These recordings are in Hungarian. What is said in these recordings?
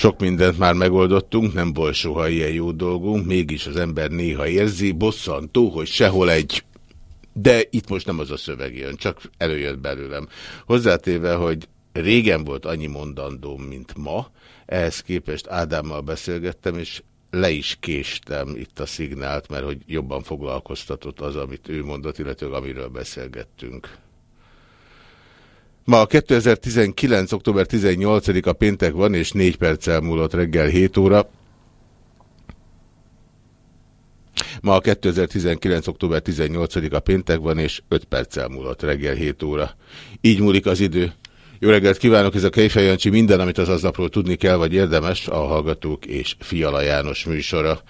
Sok mindent már megoldottunk, nem volt soha ilyen jó dolgunk, mégis az ember néha érzi, bosszantó, hogy sehol egy... De itt most nem az a szöveg jön, csak előjött belőlem. Hozzátéve, hogy régen volt annyi mondandóm, mint ma, ehhez képest Ádámmal beszélgettem, és le is késtem itt a szignált, mert hogy jobban foglalkoztatott az, amit ő mondott, illetve amiről beszélgettünk. Ma 2019. október 18-a péntek van, és 4 perccel múlott reggel 7 óra. Ma a 2019. október 18-a péntek van, és 5 perccel múlott reggel 7 óra. Így múlik az idő. Jó reggelt kívánok, ez a Kejfej Jancsi, minden, amit az aznapról tudni kell, vagy érdemes, a Hallgatók és Fiala János műsora.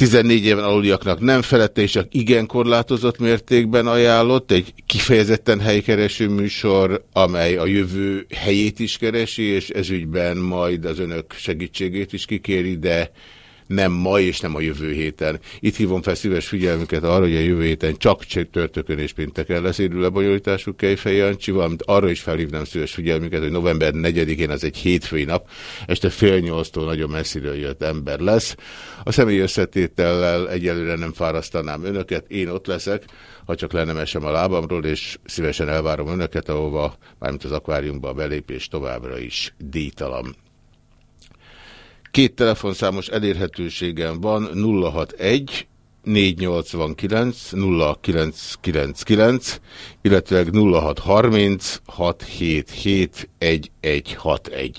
14 éven aluliaknak nem felette és csak igen korlátozott mértékben ajánlott, egy kifejezetten helykereső műsor, amely a jövő helyét is keresi, és ezügyben majd az önök segítségét is kikéri, de nem ma és nem a jövő héten. Itt hívom fel szíves figyelmüket arra, hogy a jövő héten csak csörtökön és pénteken lesz érő lebonyolítású Kejfej Jancsi, valamint arra is felhívnám szíves figyelmüket, hogy november 4-én az egy hétfői nap, este fél nyolctól nagyon messziről jött ember lesz. A személy összetétellel egyelőre nem fárasztanám önöket, én ott leszek, ha csak le nem esem a lábamról, és szívesen elvárom önöket, ahova, mármint az akváriumba a belépés továbbra is díjtalan. Két telefonszámos elérhetőségem van 061 489 0999, illetve 0630 677 1161.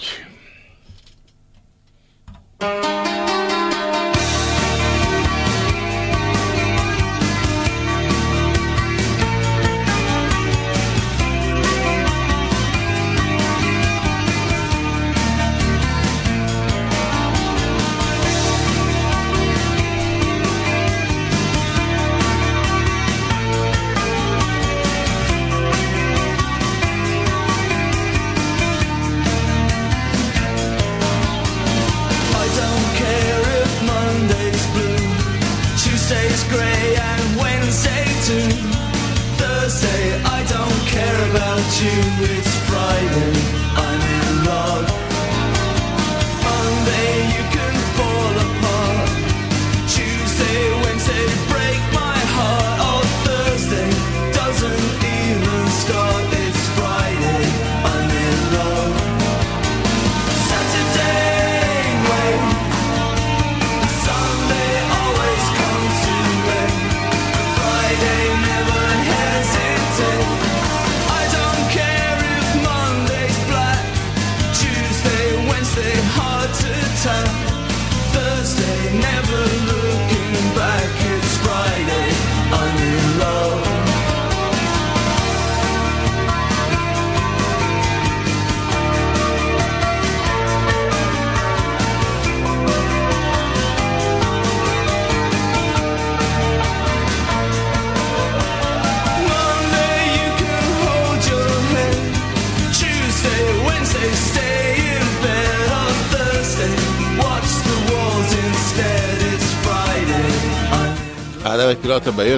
Ádám, egy pillanatra wait.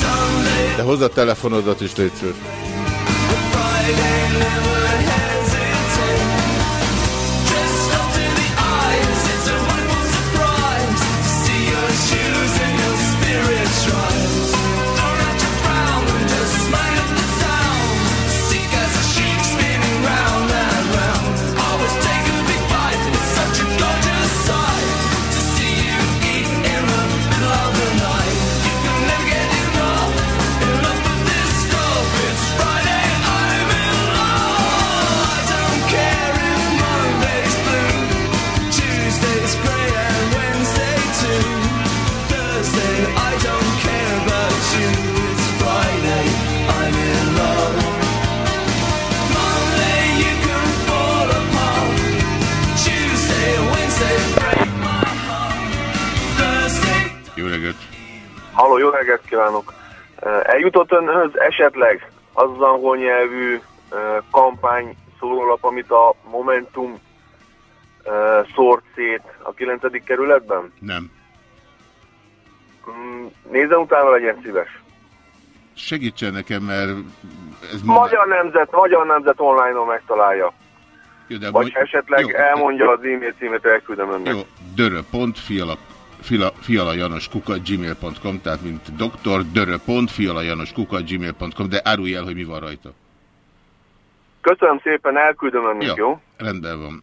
Sunday, De hozz a telefonodat is, légy szíves. Halló, jó reggelt kívánok! Eljutott önhöz esetleg az az angol nyelvű kampány szórólap, amit a Momentum szórt szét a 9. kerületben? Nem. Mm, Nézzen utána, legyen szíves. Segítsen nekem, mert ez ma... Magyar Nemzet, Magyar Nemzet online-on megtalálja. Jó, de Vagy mondj- esetleg jó, elmondja az e-mail címet, elküldöm önnek. Jó, dörö.fiala fila, fialajanoskukat gmail.com, tehát mint doktor, dörö.fialajanoskukat gmail.com, de árulj el, hogy mi van rajta. Köszönöm szépen, elküldöm önnek, Ja. jó? Rendben van.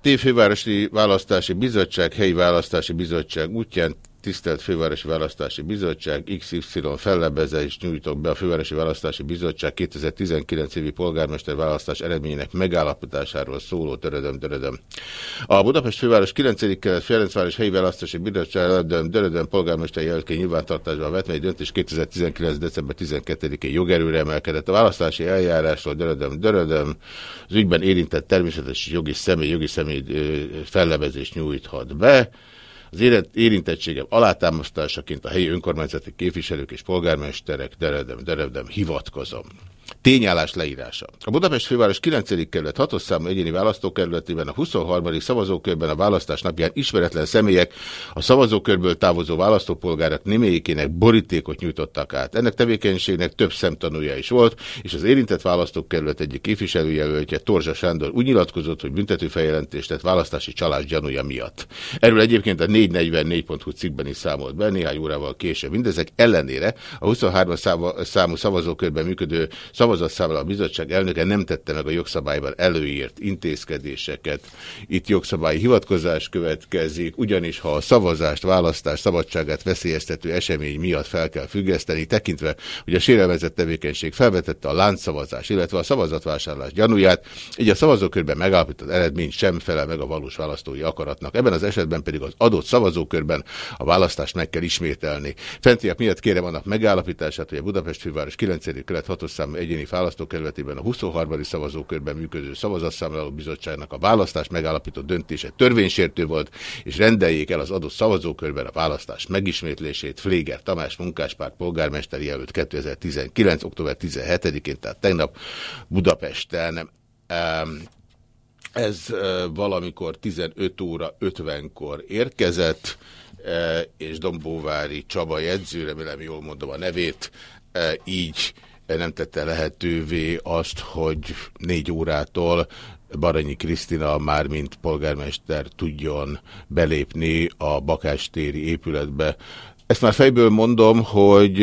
Tévfővárosi Választási Bizottság, Helyi Választási Bizottság útján tisztelt Fővárosi Választási Bizottság, XY fellebezést nyújtok be a Fővárosi Választási Bizottság 2019 évi polgármester választás eredményének megállapításáról szóló törödöm, törödöm. A Budapest Főváros 9. kelet Ferencváros Helyi Választási Bizottság törödöm, törödöm polgármester jelöltként nyilvántartásban vett, mely döntés 2019. december 12-én jogerőre emelkedett. A választási eljárásról dörödöm, dörödöm, az ügyben érintett természetes jogi személy, jogi személy fellebezést nyújthat be. Az érint- érintettségem alátámasztásaként a helyi önkormányzati képviselők és polgármesterek deredem, deredem hivatkozom. Tényállás leírása. A Budapest főváros 9. kerület 6 számú egyéni választókerületében a 23. szavazókörben a választás napján ismeretlen személyek a szavazókörből távozó választópolgárak némelyékének borítékot nyújtottak át. Ennek tevékenységnek több szemtanúja is volt, és az érintett választókerület egyik képviselőjelöltje Torzsa Sándor úgy nyilatkozott, hogy büntető feljelentést tett választási csalás gyanúja miatt. Erről egyébként a 444.hu cikkben is számolt be néhány órával később. Mindezek ellenére a 23 száva- számú szavazókörben működő szavazatszámla a bizottság elnöke nem tette meg a jogszabályban előírt intézkedéseket. Itt jogszabályi hivatkozás következik, ugyanis ha a szavazást, választás szabadságát veszélyeztető esemény miatt fel kell függeszteni, tekintve, hogy a sérelmezett tevékenység felvetette a láncszavazás, illetve a szavazatvásárlás gyanúját, így a szavazókörben megállapított eredmény sem felel meg a valós választói akaratnak. Ebben az esetben pedig az adott szavazókörben a választást meg kell ismételni. Fentiek miatt kérem annak megállapítását, hogy a Budapest főváros 9. kelet 6 számú egyéni választókerületében a 23. szavazókörben működő szavazatszámláló bizottságnak a választás megállapított döntése törvénysértő volt, és rendeljék el az adott szavazókörben a választás megismétlését. Fléger Tamás munkáspárt polgármester jelölt 2019. október 17-én, tehát tegnap Budapesten. Ez valamikor 15 óra 50-kor érkezett, és Dombóvári Csaba jegyző, remélem jól mondom a nevét, így nem tette lehetővé azt, hogy négy órától Baranyi Krisztina már mint polgármester tudjon belépni a Bakástéri épületbe. Ezt már fejből mondom, hogy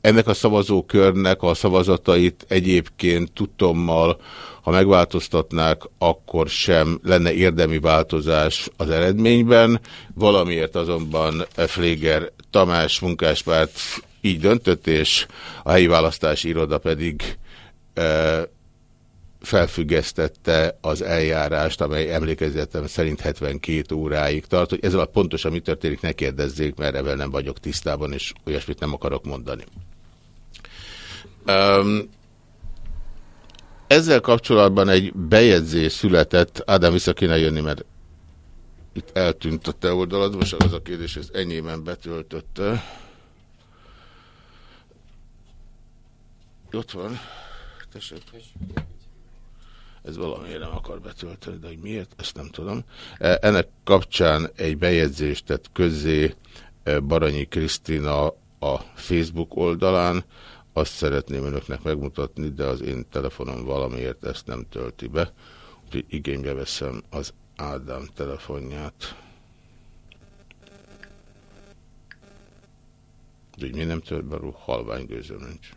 ennek a szavazókörnek a szavazatait egyébként tudtommal, ha megváltoztatnák, akkor sem lenne érdemi változás az eredményben. Valamiért azonban Fléger Tamás munkáspárt így döntött, és a helyi választási iroda pedig e, felfüggesztette az eljárást, amely emlékezetem szerint 72 óráig tart, hogy ezzel pontosan mi történik, ne kérdezzék, mert ebben nem vagyok tisztában, és olyasmit nem akarok mondani. Um, ezzel kapcsolatban egy bejegyzés született, Ádám vissza kéne jönni, mert itt eltűnt a te oldalad, most az a kérdés, ez enyémen betöltötte. Ott van. Tessék. Ez valamiért nem akar betölteni, de hogy miért, ezt nem tudom. E, Ennek kapcsán egy bejegyzést tett közzé e, Baranyi Krisztina a Facebook oldalán. Azt szeretném önöknek megmutatni, de az én telefonom valamiért ezt nem tölti be. Úgyhogy igénybe veszem az Ádám telefonját. De hogy mi nem tölt be, halvány gőzöm nincs.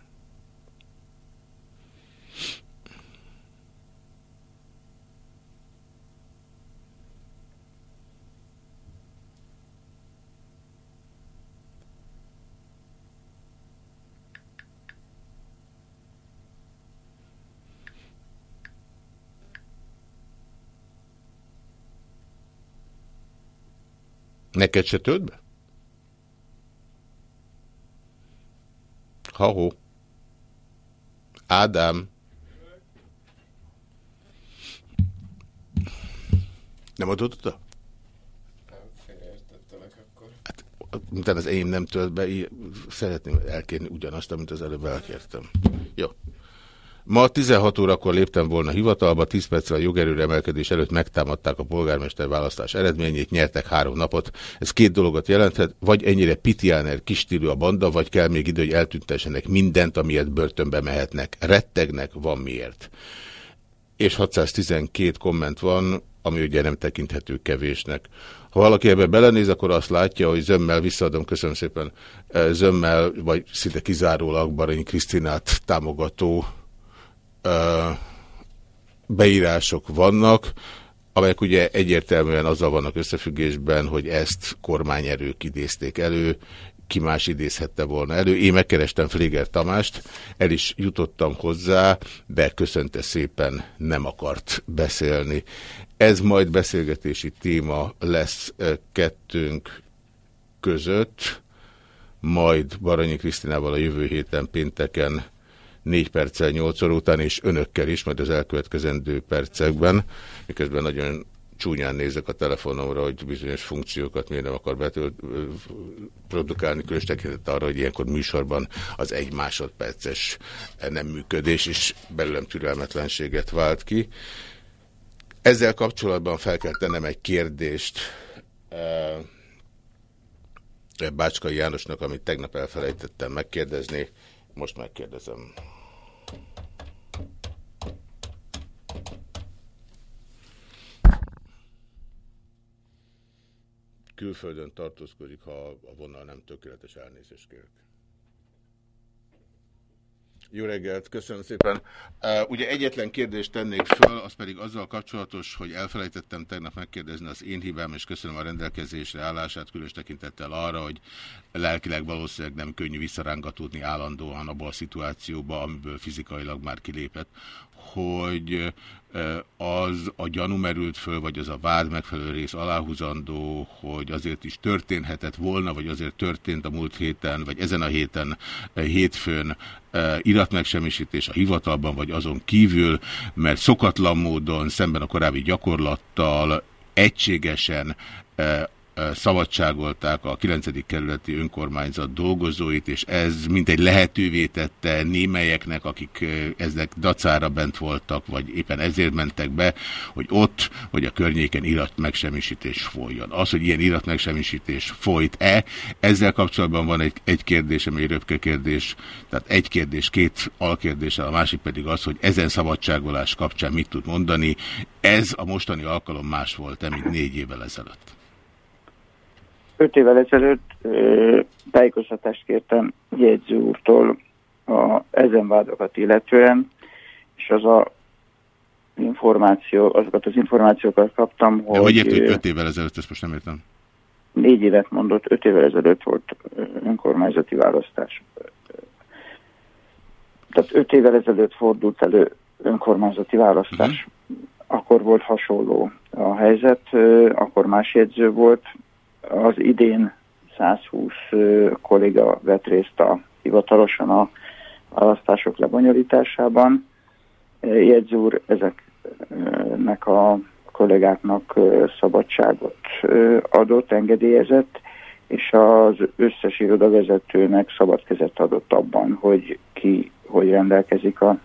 Neked se tölt be? Ha-ho. Ádám. Nem adott oda? Hát, miután az enyém nem tölt be, szeretném elkérni ugyanazt, amit az előbb elkértem. Jó. Ma 16 órakor léptem volna hivatalba, 10 perccel a jogerőre emelkedés előtt megtámadták a polgármester választás eredményét, nyertek három napot. Ez két dologot jelenthet, vagy ennyire pitiáner kistílű a banda, vagy kell még idő, hogy eltüntessenek mindent, amiért börtönbe mehetnek. Rettegnek, van miért. És 612 komment van, ami ugye nem tekinthető kevésnek. Ha valaki ebbe belenéz, akkor azt látja, hogy zömmel, visszaadom, köszönöm szépen, eh, zömmel, vagy szinte kizárólag Baranyi Krisztinát támogató beírások vannak, amelyek ugye egyértelműen azzal vannak összefüggésben, hogy ezt kormányerők idézték elő, ki más idézhette volna elő. Én megkerestem Fléger Tamást, el is jutottam hozzá, de köszönte szépen, nem akart beszélni. Ez majd beszélgetési téma lesz kettőnk között, majd Baranyi Krisztinával a jövő héten pénteken 4 perccel 8 óra után, és önökkel is, majd az elkövetkezendő percekben, miközben nagyon csúnyán nézek a telefonomra, hogy bizonyos funkciókat miért nem akar betölt, produkálni, különös tekintet arra, hogy ilyenkor műsorban az egy másodperces nem működés, és belőlem türelmetlenséget vált ki. Ezzel kapcsolatban fel kell tennem egy kérdést eh, Bácskai Jánosnak, amit tegnap elfelejtettem megkérdezni, most megkérdezem. Külföldön tartózkodik, ha a vonal nem tökéletes elnézést kérek. Jó reggelt, köszönöm szépen. Uh, ugye egyetlen kérdést tennék föl, az pedig azzal kapcsolatos, hogy elfelejtettem tegnap megkérdezni az én hibám, és köszönöm a rendelkezésre állását, különös tekintettel arra, hogy lelkileg valószínűleg nem könnyű visszarángatódni állandóan abba a szituációba, amiből fizikailag már kilépett, hogy az a gyanú merült föl, vagy az a vád megfelelő rész aláhúzandó, hogy azért is történhetett volna, vagy azért történt a múlt héten, vagy ezen a héten, uh, hétfőn uh, iratmegsemmisítés a hivatalban, vagy azon kívül, mert szokatlan módon, szemben a korábbi gyakorlattal egységesen uh, szabadságolták a 9. kerületi önkormányzat dolgozóit, és ez mintegy lehetővé tette némelyeknek, akik ezek dacára bent voltak, vagy éppen ezért mentek be, hogy ott, vagy a környéken iratmegsemmisítés folyjon. Az, hogy ilyen iratmegsemmisítés folyt-e, ezzel kapcsolatban van egy, egy kérdésem, egy röpke kérdés, tehát egy kérdés, két alkérdéssel, a másik pedig az, hogy ezen szabadságolás kapcsán mit tud mondani. Ez a mostani alkalom más volt-e, mint négy évvel ezelőtt? Öt évvel ezelőtt tájékoztatást kértem jegyző úrtól a, ezen vádokat illetően, és az a információ, azokat az információkat kaptam, De hogy, hogy érted, hogy öt évvel ezelőtt, ezt most nem értem. négy évet mondott, öt évvel ezelőtt volt önkormányzati választás. Tehát öt évvel ezelőtt fordult elő önkormányzati választás. Akkor volt hasonló a helyzet, akkor más jegyző volt. Az idén 120 ö, kolléga vett részt a hivatalosan a választások lebonyolításában. Ö, Jegyző úr ezeknek a kollégáknak szabadságot adott, engedélyezett, és az összes irodavezetőnek szabad kezet adott abban, hogy ki hogy rendelkezik a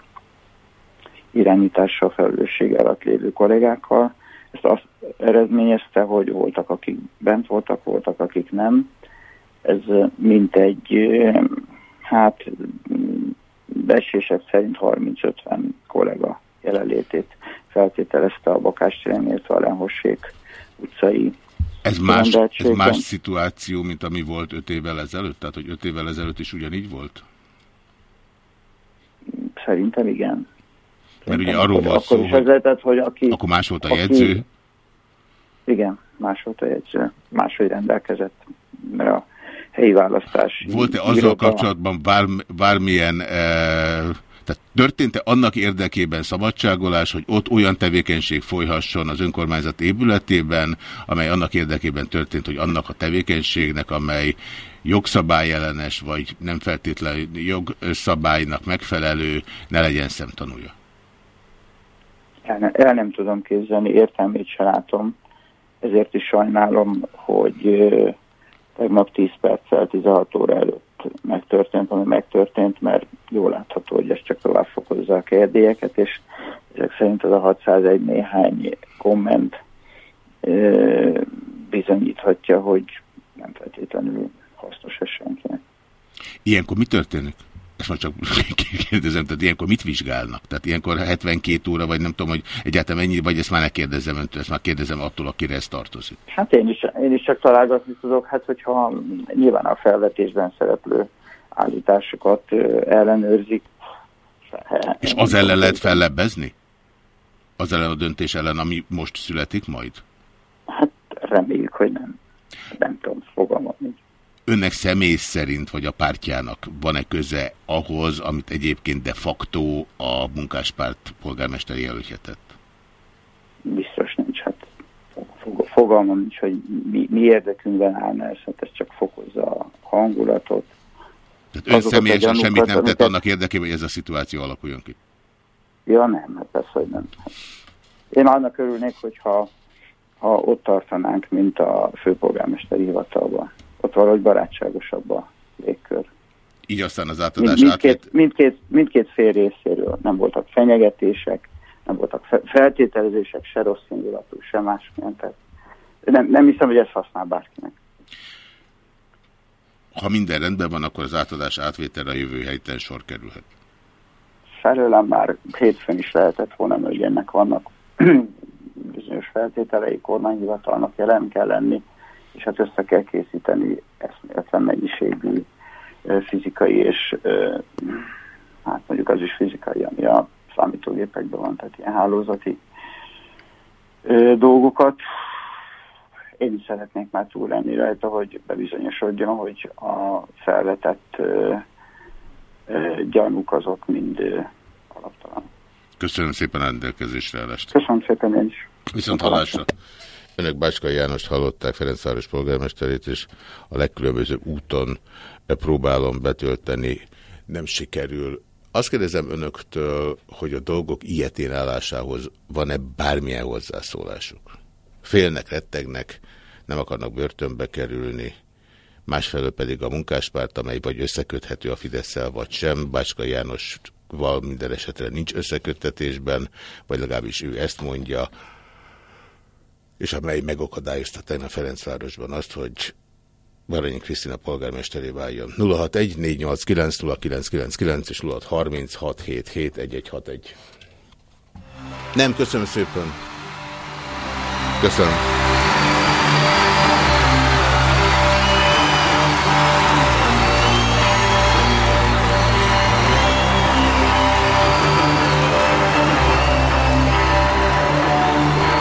irányítással felelősség alatt lévő kollégákkal. Ezt azt eredményezte, hogy voltak, akik bent voltak, voltak, akik nem. Ez mint egy, hát besések szerint 30-50 kollega jelenlétét feltételezte a Bakástérén, illetve a Lenhossék utcai Ez más, ez más szituáció, mint ami volt öt évvel ezelőtt? Tehát, hogy öt évvel ezelőtt is ugyanígy volt? Szerintem igen. Mert ugye arról volt akkor szó, is hogy lehetett, hogy aki... akkor más volt a aki- jegyző, Igen, más volt a jegyző, máshogy rendelkezett, mert a helyi választás... Volt-e azzal iroda- kapcsolatban bár, bármilyen, e, tehát történt-e annak érdekében szabadságolás, hogy ott olyan tevékenység folyhasson az önkormányzat épületében, amely annak érdekében történt, hogy annak a tevékenységnek, amely jogszabályellenes, vagy nem feltétlenül jogszabálynak megfelelő, ne legyen szemtanúja? El, ne, el nem tudom képzelni, értelmét se látom. ezért is sajnálom, hogy tegnap 10 perccel 16 óra előtt megtörtént, ami megtörtént, mert jól látható, hogy ez csak tovább fokozza a kérdélyeket, és ezek szerint az a 601 néhány komment bizonyíthatja, hogy nem feltétlenül hasznos ez senkinek. Ilyenkor mi történik? Ezt most csak kérdezem, tehát ilyenkor mit vizsgálnak? Tehát ilyenkor 72 óra, vagy nem tudom, hogy egyáltalán ennyi, vagy ezt már ne kérdezem öntől, ezt már kérdezem attól, akire ez tartozik. Hát én is, én is csak találgatni tudok, hát hogyha nyilván a felvetésben szereplő állításokat ellenőrzik. És az ellen lehet fellebbezni? Az ellen a döntés ellen, ami most születik majd? Hát reméljük, hogy nem. Nem tudom, fogalmam nincs. Önnek személy szerint, vagy a pártjának van-e köze ahhoz, amit egyébként de facto a munkáspárt polgármesteri jelöltje tett? Biztos nincs. Hát fog- fogalmam nincs, hogy mi, mi érdekünkben állna ez, hát ez csak fokozza a hangulatot. Tehát ön személyesen semmit nem tett annak érdekében, hogy ez a szituáció alakuljon ki. Ja nem, hát persze, hogy nem. Én annak örülnék, hogyha ha ott tartanánk, mint a főpolgármesteri hivatalban. Ott valahogy barátságosabb a légkör. Így aztán az Mind, átadás átvétel. mindkét, mindkét, mindkét fél részéről nem voltak fenyegetések, nem voltak fe- feltételezések, se rossz indulatú, se másmilyen. Tehát nem, nem hiszem, hogy ez használ bárkinek. Ha minden rendben van, akkor az átadás átvételre a jövő héten sor kerülhet. Felőlem már hétfőn is lehetett volna, hogy ennek vannak bizonyos feltételei, kormányhivatalnak jelen kell lenni, és hát össze kell készíteni eszméletlen mennyiségű fizikai és hát mondjuk az is fizikai, ami a számítógépekben van, tehát ilyen hálózati dolgokat. Én is szeretnék már túl lenni rajta, hogy bebizonyosodjon, hogy a felvetett gyanúk azok mind alaptalan. Köszönöm szépen a rendelkezésre állást. Köszönöm szépen én is. Viszont hallásra. Önök Bácskai Jánost hallották, Ferencváros polgármesterét, és a legkülönbözőbb úton próbálom betölteni, nem sikerül. Azt kérdezem önöktől, hogy a dolgok ilyetén állásához van-e bármilyen hozzászólásuk? Félnek, rettegnek, nem akarnak börtönbe kerülni, másfelől pedig a munkáspárt, amely vagy összeköthető a fidesz vagy sem, Bácskai Jánosval minden esetre nincs összeköttetésben, vagy legalábbis ő ezt mondja, és amely megakadályozta tegnap Ferencvárosban azt, hogy Baranyi Krisztina polgármesteré váljon. 061-489-0999 és 0636771161. Nem, köszönöm szépen. Köszönöm.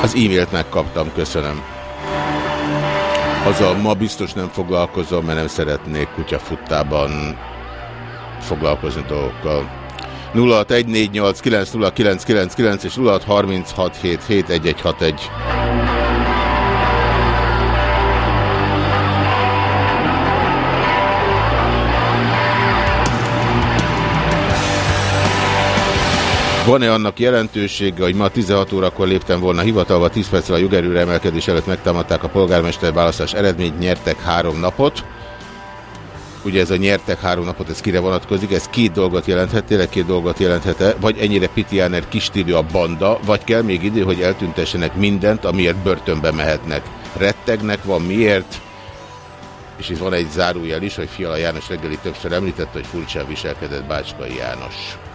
Az e-mailt megkaptam, köszönöm. Azzal ma biztos nem foglalkozom, mert nem szeretnék kutyafuttában foglalkozni dolgokkal. 0614890999 és 0636771161. Van-e annak jelentősége, hogy ma 16 órakor léptem volna hivatalba, 10 perccel a jogerőre emelkedés előtt megtámadták a polgármester választás eredményt, nyertek három napot. Ugye ez a nyertek három napot, ez kire vonatkozik, ez két dolgot jelenthet, tényleg két dolgot jelenthet-e, vagy ennyire Pitiáner kistílű a banda, vagy kell még idő, hogy eltüntessenek mindent, amiért börtönbe mehetnek. Rettegnek, van miért, és itt van egy zárójel is, hogy Fiala János reggeli többször említette, hogy furcsán viselkedett Bácskai János.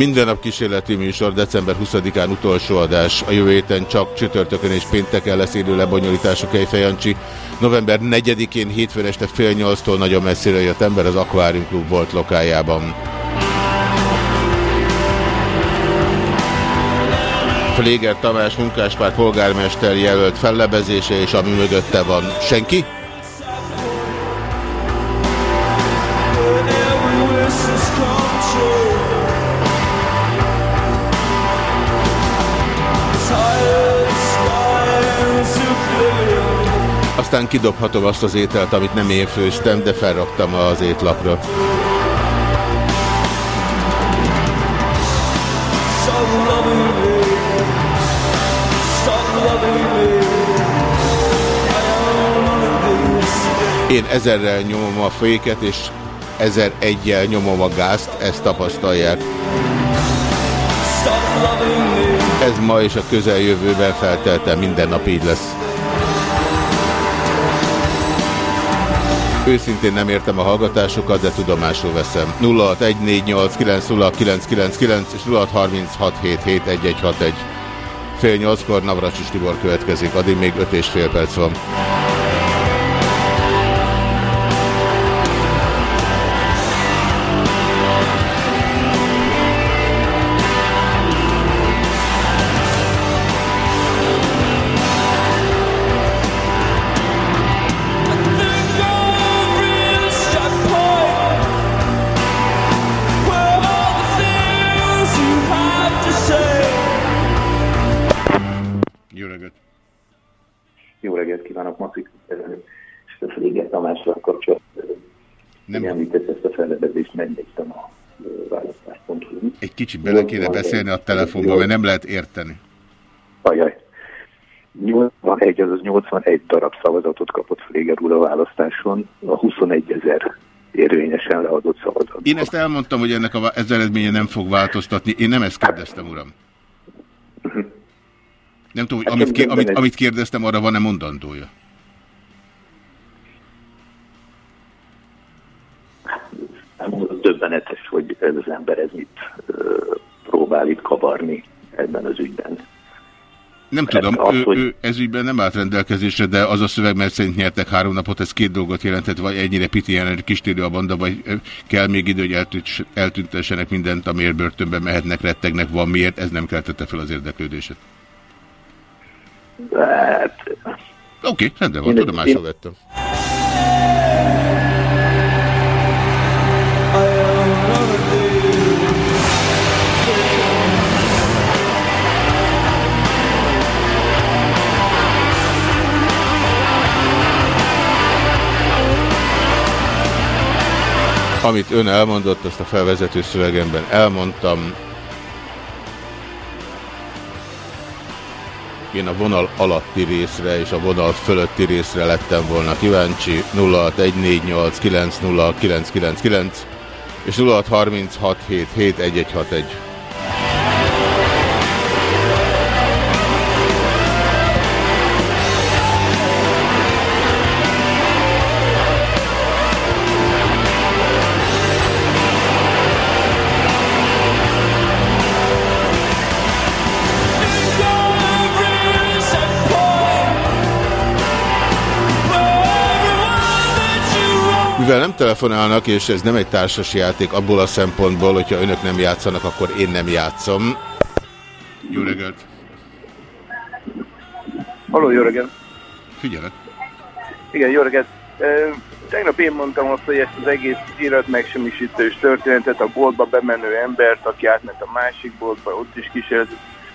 Minden nap kísérleti műsor, december 20-án utolsó adás. A jövő héten csak csütörtökön és pénteken lesz élő lebonyolítású Kejfejancsi. November 4-én hétfőn este fél nyolctól nagyon messzire jött ember az Aquarium Club volt lokájában. Fléger Tamás munkáspárt polgármester jelölt fellebezése, és ami mögötte van. Senki? Aztán kidobhatom azt az ételt, amit nem én főztem, de felraktam az étlapra. Én ezerrel nyomom a féket, és ezer egyel nyomom a gázt, ezt tapasztalják. Ez ma és a közeljövőben felteltem minden nap így lesz. Őszintén nem értem a hallgatásokat, de tudomásul veszem. 0614890999 és 0636771161. Fél nyolckor Navracsis Tibor következik, addig még öt és fél perc van. Kicsit bele kéne beszélni a telefonba, mert nem lehet érteni. Ajaj. 81, azaz 81 darab szavazatot kapott Fléger úr a választáson, a 21 ezer érvényesen leadott szavazat. Én ezt elmondtam, hogy ennek a, ez eredménye nem fog változtatni. Én nem ezt kérdeztem, uram. Nem tudom, hogy amit, ké, amit, amit kérdeztem, arra van-e mondandója? Döbbenetes, hogy ez az ember ez mit próbál itt kavarni ebben az ügyben. Nem tudom, az, ő, hogy- ő ezügyben nem állt rendelkezésre, de az a szöveg, mert szerint nyertek három napot, ez két dolgot jelentett, vagy ennyire piti jelen kistérő a banda, vagy kell még idő, hogy eltűnt, eltüntessenek mindent, amiért börtönbe mehetnek, rettegnek, van miért, ez nem keltette fel az érdeklődéset. Hát, Oké, okay, rendben van, tudomásul én- Amit ön elmondott, azt a felvezető szövegemben elmondtam. Én a vonal alatti részre és a vonal fölötti részre lettem volna kíváncsi. 0614890999 és 0636771161. Mivel nem telefonálnak, és ez nem egy társas játék abból a szempontból, hogyha önök nem játszanak, akkor én nem játszom. Jó reggelt! Halló, jó reggelt! Figyelek! Igen, jó reggelt! Tegnap én mondtam azt, hogy ezt az egész élet megsemmisítős történetet, a boltba bemenő embert, aki átment a másik boltba, ott is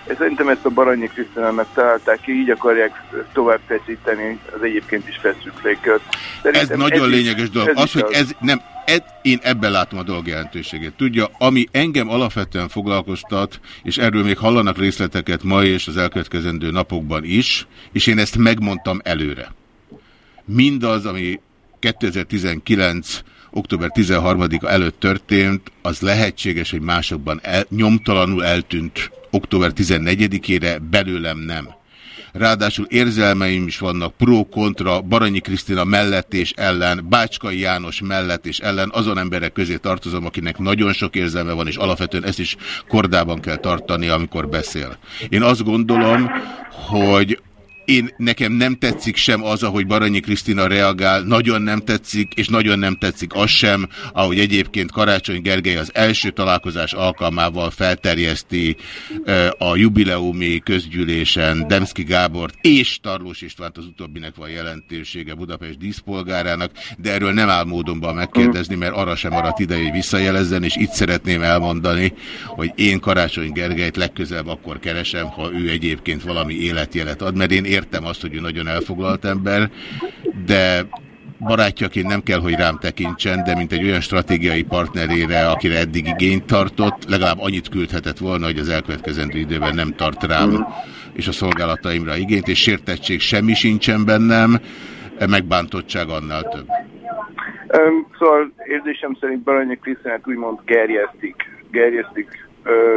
kísérlet. Szerintem ezt a Baranyi Krisztinának találták ki, így akarják tovább feszíteni az egyébként is feszültségkört. Ez nagyon is- lényeges dolog. ez Az, is hogy ez nem, ez, én ebben látom a dolg jelentőségét. Tudja, ami engem alapvetően foglalkoztat, és erről még hallanak részleteket ma és az elkövetkezendő napokban is, és én ezt megmondtam előre. Mindaz, ami 2019 október 13-a előtt történt, az lehetséges, hogy másokban el, nyomtalanul eltűnt október 14-ére, belőlem nem. Ráadásul érzelmeim is vannak pro-kontra, Baranyi Krisztina mellett és ellen, Bácskai János mellett és ellen, azon emberek közé tartozom, akinek nagyon sok érzelme van, és alapvetően ezt is kordában kell tartani, amikor beszél. Én azt gondolom, hogy én nekem nem tetszik sem az, ahogy Baranyi Krisztina reagál, nagyon nem tetszik, és nagyon nem tetszik az sem, ahogy egyébként Karácsony Gergely az első találkozás alkalmával felterjeszti a jubileumi közgyűlésen Demszki Gábort és Tarlós Istvánt, az utóbbinek van jelentősége Budapest díszpolgárának, de erről nem áll módonban megkérdezni, mert arra sem maradt ideje, hogy visszajelezzen, és itt szeretném elmondani, hogy én Karácsony Gergelyt legközelebb akkor keresem, ha ő egyébként valami életjelet ad, mert én értem azt, hogy ő nagyon elfoglalt ember, de barátjaként nem kell, hogy rám tekintsen, de mint egy olyan stratégiai partnerére, akire eddig igényt tartott, legalább annyit küldhetett volna, hogy az elkövetkezendő időben nem tart rám és a szolgálataimra igényt, és sértettség semmi sincsen bennem, megbántottság annál több. Öm, szóval érzésem szerint Baranyi Krisztinát úgymond gerjesztik, gerjesztik.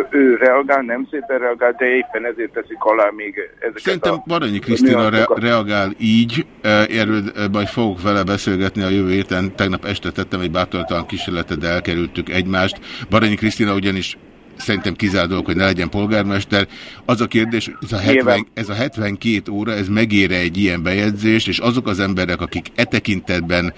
Ő reagál, nem szépen reagál, de éppen ezért teszik alá még ezeket Szerintem a... Baranyi Krisztina re reagál így, erről majd fogok vele beszélgetni a jövő héten. Tegnap este tettem egy bátortalan kísérletet, de elkerültük egymást. Baranyi Krisztina ugyanis szerintem kizárt dolog, hogy ne legyen polgármester. Az a kérdés, hogy ez a, 70, Nyilván. ez a 72 óra, ez megére egy ilyen bejegyzést, és azok az emberek, akik e tekintetben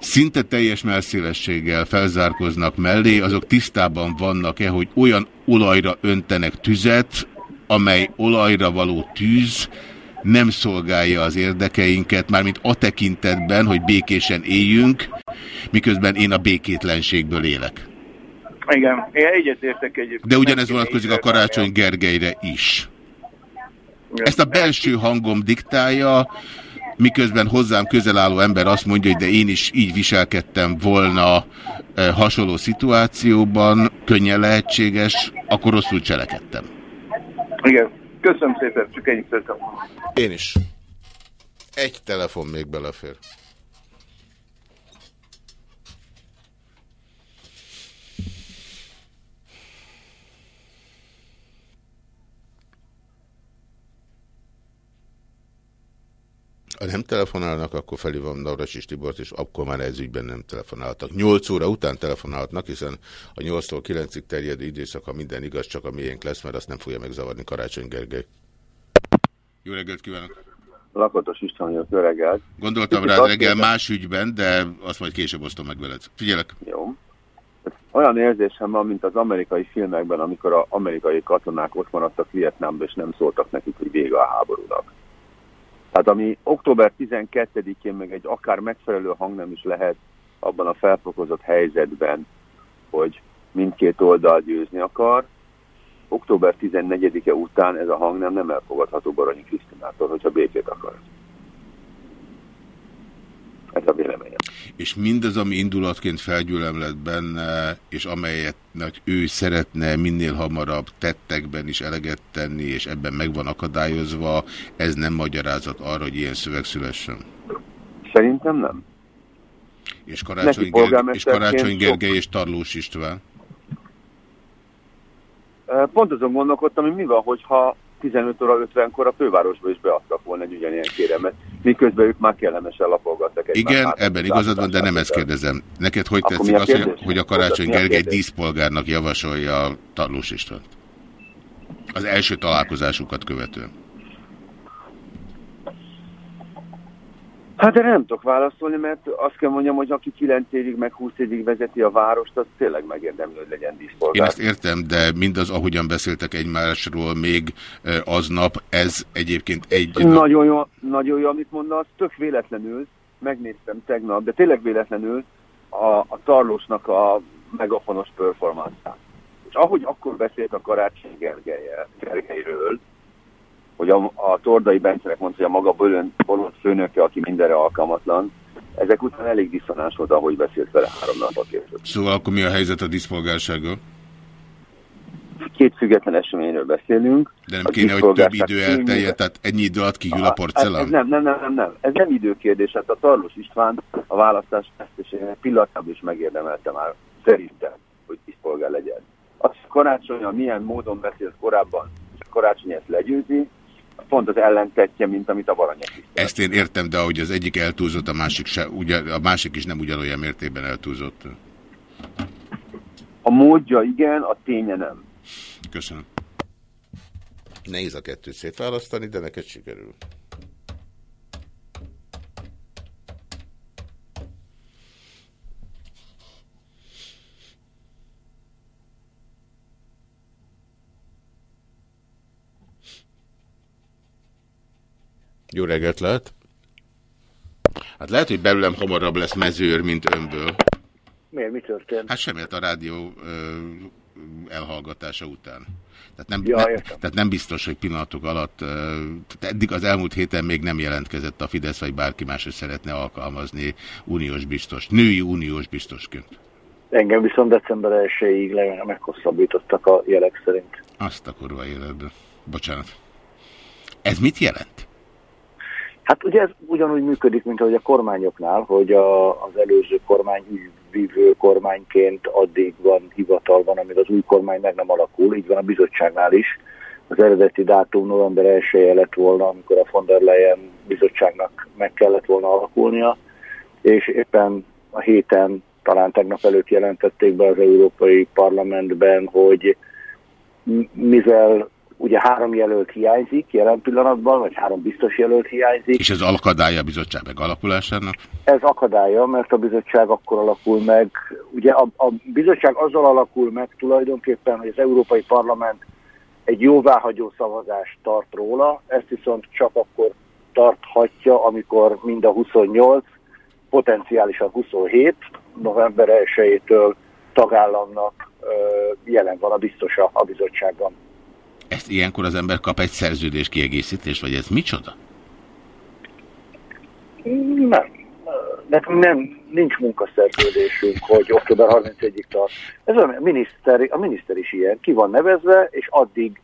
szinte teljes melszélességgel felzárkoznak mellé, azok tisztában vannak-e, hogy olyan olajra öntenek tüzet, amely olajra való tűz nem szolgálja az érdekeinket, mármint a tekintetben, hogy békésen éljünk, miközben én a békétlenségből élek. Igen, én egyetértek egyébként. De ugyanez vonatkozik a Karácsony Gergelyre is. Ezt a belső hangom diktálja, miközben hozzám közel álló ember azt mondja, hogy de én is így viselkedtem volna e, hasonló szituációban, könnyen lehetséges, akkor rosszul cselekedtem. Igen, köszönöm szépen, csak ennyit. Én is. Egy telefon még belefér. Ha nem telefonálnak, akkor felhívom Navrasis Tibort, és akkor már ez ügyben nem telefonáltak. 8 óra után telefonálhatnak, hiszen a 8-tól 9-ig terjedő időszak, ha minden igaz, csak a miénk lesz, mert azt nem fogja megzavarni Karácsony Gergely. Jó reggelt kívánok! Lakatos István jó reggelt. Gondoltam rá reggel más ügyben, de azt majd később osztom meg veled. Figyelek. Jó. Olyan érzésem van, mint az amerikai filmekben, amikor az amerikai katonák ott maradtak Vietnámban, és nem szóltak nekik, hogy vége a háborúnak. Tehát ami október 12-én meg egy akár megfelelő hang nem is lehet abban a felfokozott helyzetben, hogy mindkét oldal győzni akar, október 14-e után ez a hang nem, nem elfogadható Baranyi Krisztinától, hogyha békét akar. Ez a véleményem. És mindaz, ami indulatként felgyűlöm lett benne, és amelyet nagy ő szeretne minél hamarabb tettekben is eleget tenni, és ebben meg van akadályozva, ez nem magyarázat arra, hogy ilyen szöveg szülessen. Szerintem nem. És Karácsony, Gergely, és Karácsony sok- Gergely és Tarlós István. Pont azon gondolkodtam, hogy mi van, hogyha 15 óra 50-kor a fővárosba is beadtak volna egy ugyanilyen kéremet, miközben ők már kellemesen lapolgattak egy Igen, ebben igazad van, de nem ezt kérdezem. Neked hogy Akkor tetszik az, hogy, hogy a Karácsony Gergely díszpolgárnak javasolja a Tarlós Istvánt? Az első találkozásukat követően. Hát erre nem tudok válaszolni, mert azt kell mondjam, hogy aki 9 évig, meg 20 évig vezeti a várost, az tényleg megérdemli, hogy legyen Én díszpolgár. ezt értem, de mindaz, ahogyan beszéltek egymásról még eh, aznap, ez egyébként egy nap. Nagyon jó, nagyon jó, amit mondasz, tök véletlenül, megnéztem tegnap, de tényleg véletlenül a, a Tarlósnak a megafonos performance És ahogy akkor beszélt a Karácsony Gergelyről, hogy a, a Tordai Bencenek mondta, hogy a maga bolond, bolond főnöke, aki mindenre alkalmatlan, ezek után elég diszonáns volt, ahogy beszélt vele három nappal később. Szóval akkor mi a helyzet a díszpolgársággal? Két független eseményről beszélünk. De nem A kéne, hogy több idő eltelje, tehát ennyi idő alatt kihűl a ez porcelán? nem, nem, nem, nem, nem. Ez nem időkérdés. Hát a Tarlós István a választás veszteségének pillanatában is megérdemelte már szerintem, hogy tisztpolgár legyen. Az karácsony, milyen módon beszélt korábban, és a karácsony ezt legyőzi, pont az ellentetje, mint amit a Baranyek is. Ezt én értem, de ahogy az egyik eltúlzott, a másik, se, ugyan, a másik is nem ugyanolyan mértékben eltúlzott. A módja igen, a ténye nem. Köszönöm. Nehéz a kettőt szétválasztani, de neked sikerül. Jó reggelt lehet. Hát lehet, hogy belőlem hamarabb lesz mezőr, mint önből. Miért? Mi történt? Hát semmiért a rádió ö, elhallgatása után. Tehát nem, Ja, ne, értem. tehát nem biztos, hogy pillanatok alatt, tehát eddig az elmúlt héten még nem jelentkezett a Fidesz, vagy bárki más, hogy szeretne alkalmazni uniós biztos, női uniós biztosként. Engem viszont december 1-ig le- meghosszabbítottak a jelek szerint. Azt a kurva életben. Bocsánat. Ez mit jelent? Hát ugye ez ugyanúgy működik, mint ahogy a kormányoknál, hogy a, az előző kormány ügyvívő kormányként addig van hivatalban, amíg az új kormány meg nem alakul, így van a bizottságnál is. Az eredeti dátum november 1 -e lett volna, amikor a von der Leyen bizottságnak meg kellett volna alakulnia, és éppen a héten, talán tegnap előtt jelentették be az Európai Parlamentben, hogy mivel ugye három jelölt hiányzik jelen pillanatban, vagy három biztos jelölt hiányzik, És ez akadálya a bizottság megalakulásának? ez akadálya, mert a bizottság akkor alakul meg. Ugye a, a bizottság azzal alakul meg tulajdonképpen, hogy az Európai Parlament egy jóváhagyó szavazást tart róla, ezt viszont csak akkor tarthatja, amikor mind a 28, potenciálisan 27 november 1-től tagállamnak jelen van a biztosa a bizottságban. Ezt ilyenkor az ember kap egy szerződés kiegészítést, vagy ez micsoda? Nem. Nekünk nem, nincs munkaszerződésünk, hogy október 31-ig tart. Ez a miniszter, a miniszter is ilyen, ki van nevezve, és addig,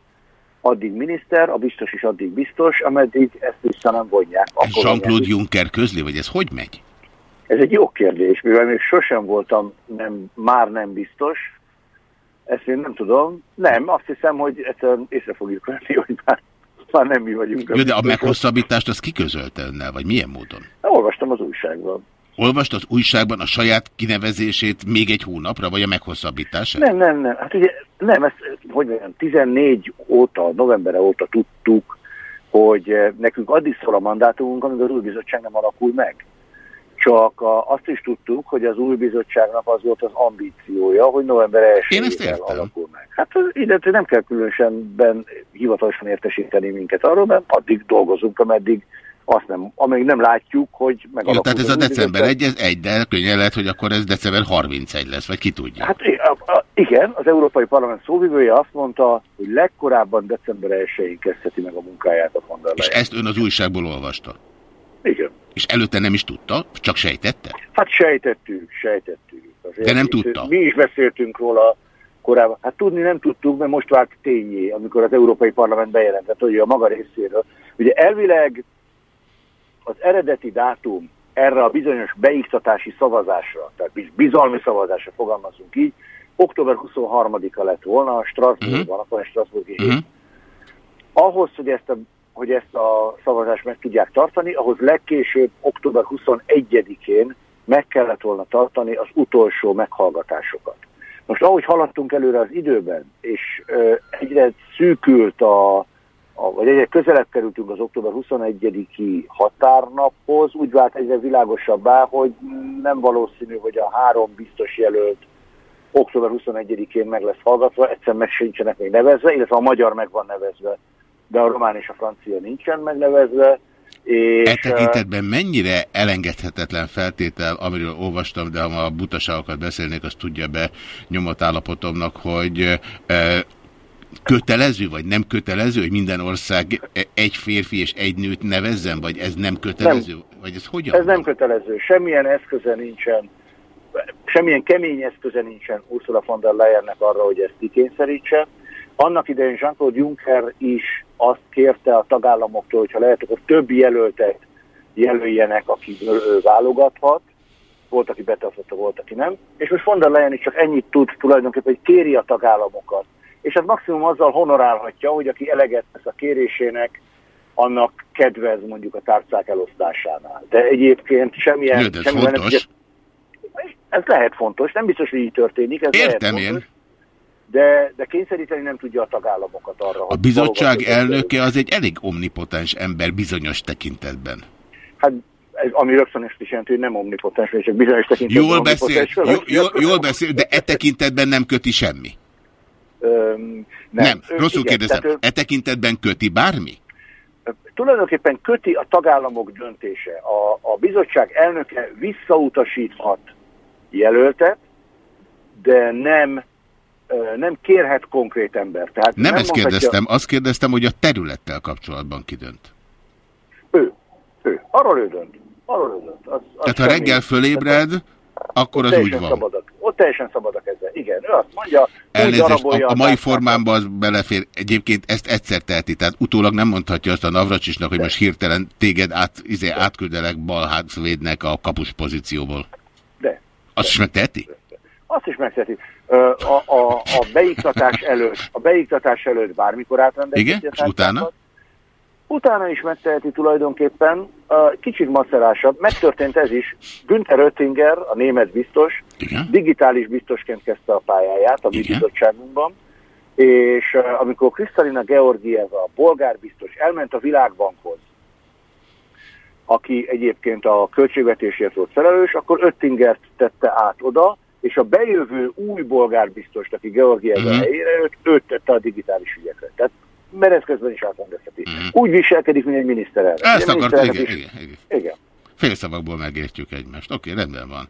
addig miniszter, a biztos is addig biztos, ameddig ezt vissza nem vonják. Jean-Claude. Juncker közli, vagy ez hogy megy? Ez egy jó kérdés, mivel még sosem voltam nem, már nem biztos, ezt én nem tudom. Nem, azt hiszem, hogy egyszerűen észre fogjuk venni, hogy már, már nem mi vagyunk. Jó, de a meghosszabbítást az kiközölte önnel, vagy milyen módon? Olvastam az újságban. Olvast az újságban a saját kinevezését még egy hónapra, vagy a meghosszabbítását? Nem, nem, nem. Hát ugye nem, ezt, hogy mondjam, 14 óta, november óta tudtuk, hogy eh, nekünk addig szól a mandátumunk, amíg az új bizottság nem alakul meg. Csak azt is tudtuk, hogy az új bizottságnak az volt az ambíciója, hogy november 1 alakul meg. Hát illetve nem kell különösenben hivatalosan értesíteni minket arról, mert addig dolgozunk, ameddig azt nem, amíg nem látjuk, hogy megalakul Jó, tehát ez a december bizottság. 1, ez egy, de könnyen lehet, hogy akkor ez december 31 lesz, vagy ki tudja. Hát igen, az Európai Parlament szóvivője azt mondta, hogy legkorábban december 1-én kezdheti meg a munkáját a von der És ezt ön az újságból olvasta? Igen. És előtte nem is tudta, csak sejtette? Hát sejtettük, sejtettük. Azért De nem tudta? Mi is beszéltünk róla korábban. Hát tudni nem tudtuk, mert most vált tényé, amikor az Európai Parlament bejelentett, hogy a maga részéről. Ugye elvileg az eredeti dátum erre a bizonyos beiktatási szavazásra, tehát biz- bizalmi szavazásra fogalmazunk így, október 23-a lett volna a Strasbourgban, akkor a Strasbourgi hét. Ahhoz, hogy ezt a hogy ezt a szavazást meg tudják tartani, ahhoz legkésőbb október 21-én meg kellett volna tartani az utolsó meghallgatásokat. Most ahogy haladtunk előre az időben, és ö, egyre szűkült a, a, vagy egyre közelebb kerültünk az október 21-i határnaphoz, úgy vált egyre világosabbá, hogy nem valószínű, hogy a három biztos jelölt október 21-én meg lesz hallgatva, egyszer meg sincsenek még nevezve, illetve a magyar meg van nevezve, de a román és a francia nincsen megnevezve. És, E tekintetben mennyire elengedhetetlen feltétel, amiről olvastam, de ha a butaságokat beszélnék, azt tudja be nyomott állapotomnak, hogy e, kötelező vagy nem kötelező, hogy minden ország egy férfi és egy nőt nevezzen, vagy ez nem kötelező? Vagy ez hogyan? Ez nem kötelező. Semmilyen eszköze nincsen, semmilyen kemény eszköze nincsen Ursula von der Leyennek arra, hogy ezt kikényszerítse. Annak idején Jean-Claude Juncker is azt kérte a tagállamoktól, hogyha lehet, akkor több jelöltet jelöljenek, akiből ő válogathat. Volt, aki betartotta, volt, aki nem. És most von der Leyen is csak ennyit tud tulajdonképpen, hogy kéri a tagállamokat. És hát maximum azzal honorálhatja, hogy aki eleget tesz a kérésének, annak kedvez mondjuk a tárcák elosztásánál. De egyébként semmilyen... Jó, de ez semmilyen fontos. ez lehet fontos, nem biztos, hogy így történik. Ez Értem lehet én. De, de kényszeríteni nem tudja a tagállamokat arra, A bizottság elnöke az egy elég omnipotens ember bizonyos tekintetben. Hát ez, ami rögtön ezt is jelenti, hogy nem omnipotens, vagy csak bizonyos tekintetben Jól beszél, jól, jól, jól beszél, de e tekintetben nem köti semmi. Öm, Nem, Ő- rosszul igen, kérdezem. tehát E tekintetben köti bármi? tulajdonképpen köti a tagállamok döntése. A, a bizottság elnöke visszautasíthat jelöltet, de nem, nem kérhet konkrét ember. Tehát Nem ezt mondhatja- kérdeztem, azt kérdeztem, hogy a területtel kapcsolatban kidönt. Ő. Arról ő dönt. Arról ő dönt. Az, az Tehát ha reggel fölébred, akkor az úgy van. Szabadak, ott teljesen szabad a keze. Igen, ő azt mondja, Elnézést, a, a mai formámban az belefér. Egyébként ezt egyszer teheti, tehát utólag nem mondhatja azt a Navracsisnak, hogy most hirtelen téged át, izé, átküldelek balhátvédnek a kapus pozícióból. De. Azt is megteheti? Azt is megteheti. A, a, a beiktatás előtt, a beiktatás előtt bármikor átrendelheti Igen? És utána? Utána is megteheti tulajdonképpen, kicsit macerásabb. Megtörtént ez is. Günther Oettinger, a német biztos, Igen? digitális biztosként kezdte a pályáját a mi bizottságunkban, és amikor Kristalina Georgieva, a bolgár biztos, elment a világbankhoz, aki egyébként a költségvetésért volt felelős, akkor Öttingert tette át oda, és a bejövő új bolgár biztos, aki Georgieva Mhm. uh-huh. helyére őt, őt tette a digitális ügyekre. Tehát menet közben is átrendezheti. Uh-huh. Úgy viselkedik, mint egy miniszterelnök. Ezt Ugye akartam, igen, miniszterelnök igen, igen. is- igen. Félszavakból megértjük egymást. Oké, rendben van.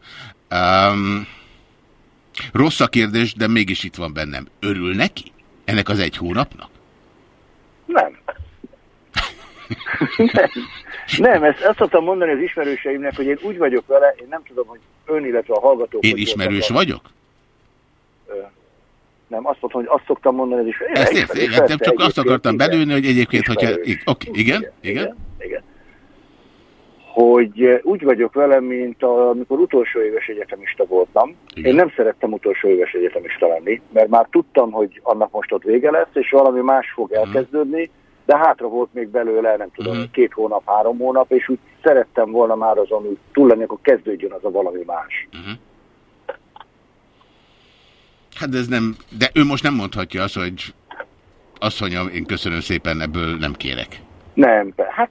Um, rossz a kérdés, de mégis itt van bennem. Örül neki? Ennek az egy hónapnak? Nem. nem. Nem, ezt, ezt szoktam mondani az ismerőseimnek, hogy én úgy vagyok vele, én nem tudom, hogy ön, illetve a hallgatók... Én ismerős voltak- vagyok? Ö, Nem, azt mondom, hogy azt szoktam mondani, hogy ismerős. Ezt ismerős, értem, persze, értem, csak azt akartam igen. belülni, hogy egyébként, hogyha... Ismerős. igen, Oké, igen, igen. igen. Hogy úgy vagyok vele, mint a, amikor utolsó éves egyetemista voltam. Igen. Én nem szerettem utolsó éves egyetemista lenni, mert már tudtam, hogy annak most ott vége lesz, és valami más fog Mhm. elkezdődni, de hátra volt még belőle, nem tudom, Mhm. két hónap, három hónap, és úgy szerettem volna már azon úgy túl lenni, akkor kezdődjön az a valami más. Hát de ez nem... De ő most nem mondhatja azt, hogy asszonyom, én köszönöm szépen, ebből nem kérek. Nem, hát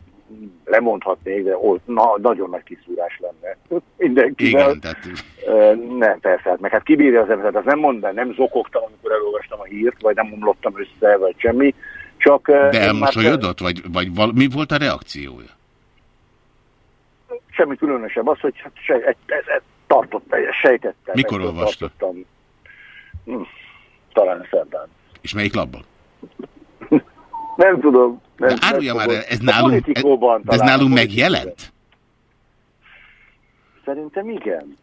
lemondhatnék, de ó, na, nagyon nagy kiszúrás lenne mindenkivel. Igen, tehát... Ö, Nem, persze, hát meg hát kibírja az embert, az nem mond, nem zokogtam, amikor elolvastam a hírt, vagy nem omlottam össze, vagy semmi, csak... ö, De én már elmosolyodott? Vagy, vagy val, mi volt a reakciója? Semmi különösebb, az, hogy hát se, ez, ez, ez tartott, sejtettem. Mikor olvasta? tartottam. Hm, talán szerdán. És melyik labban? Nem tudom. Nem, De árulja nem már, el, ez A nálunk, ez, ez nálunk megjelent? Szerintem igen.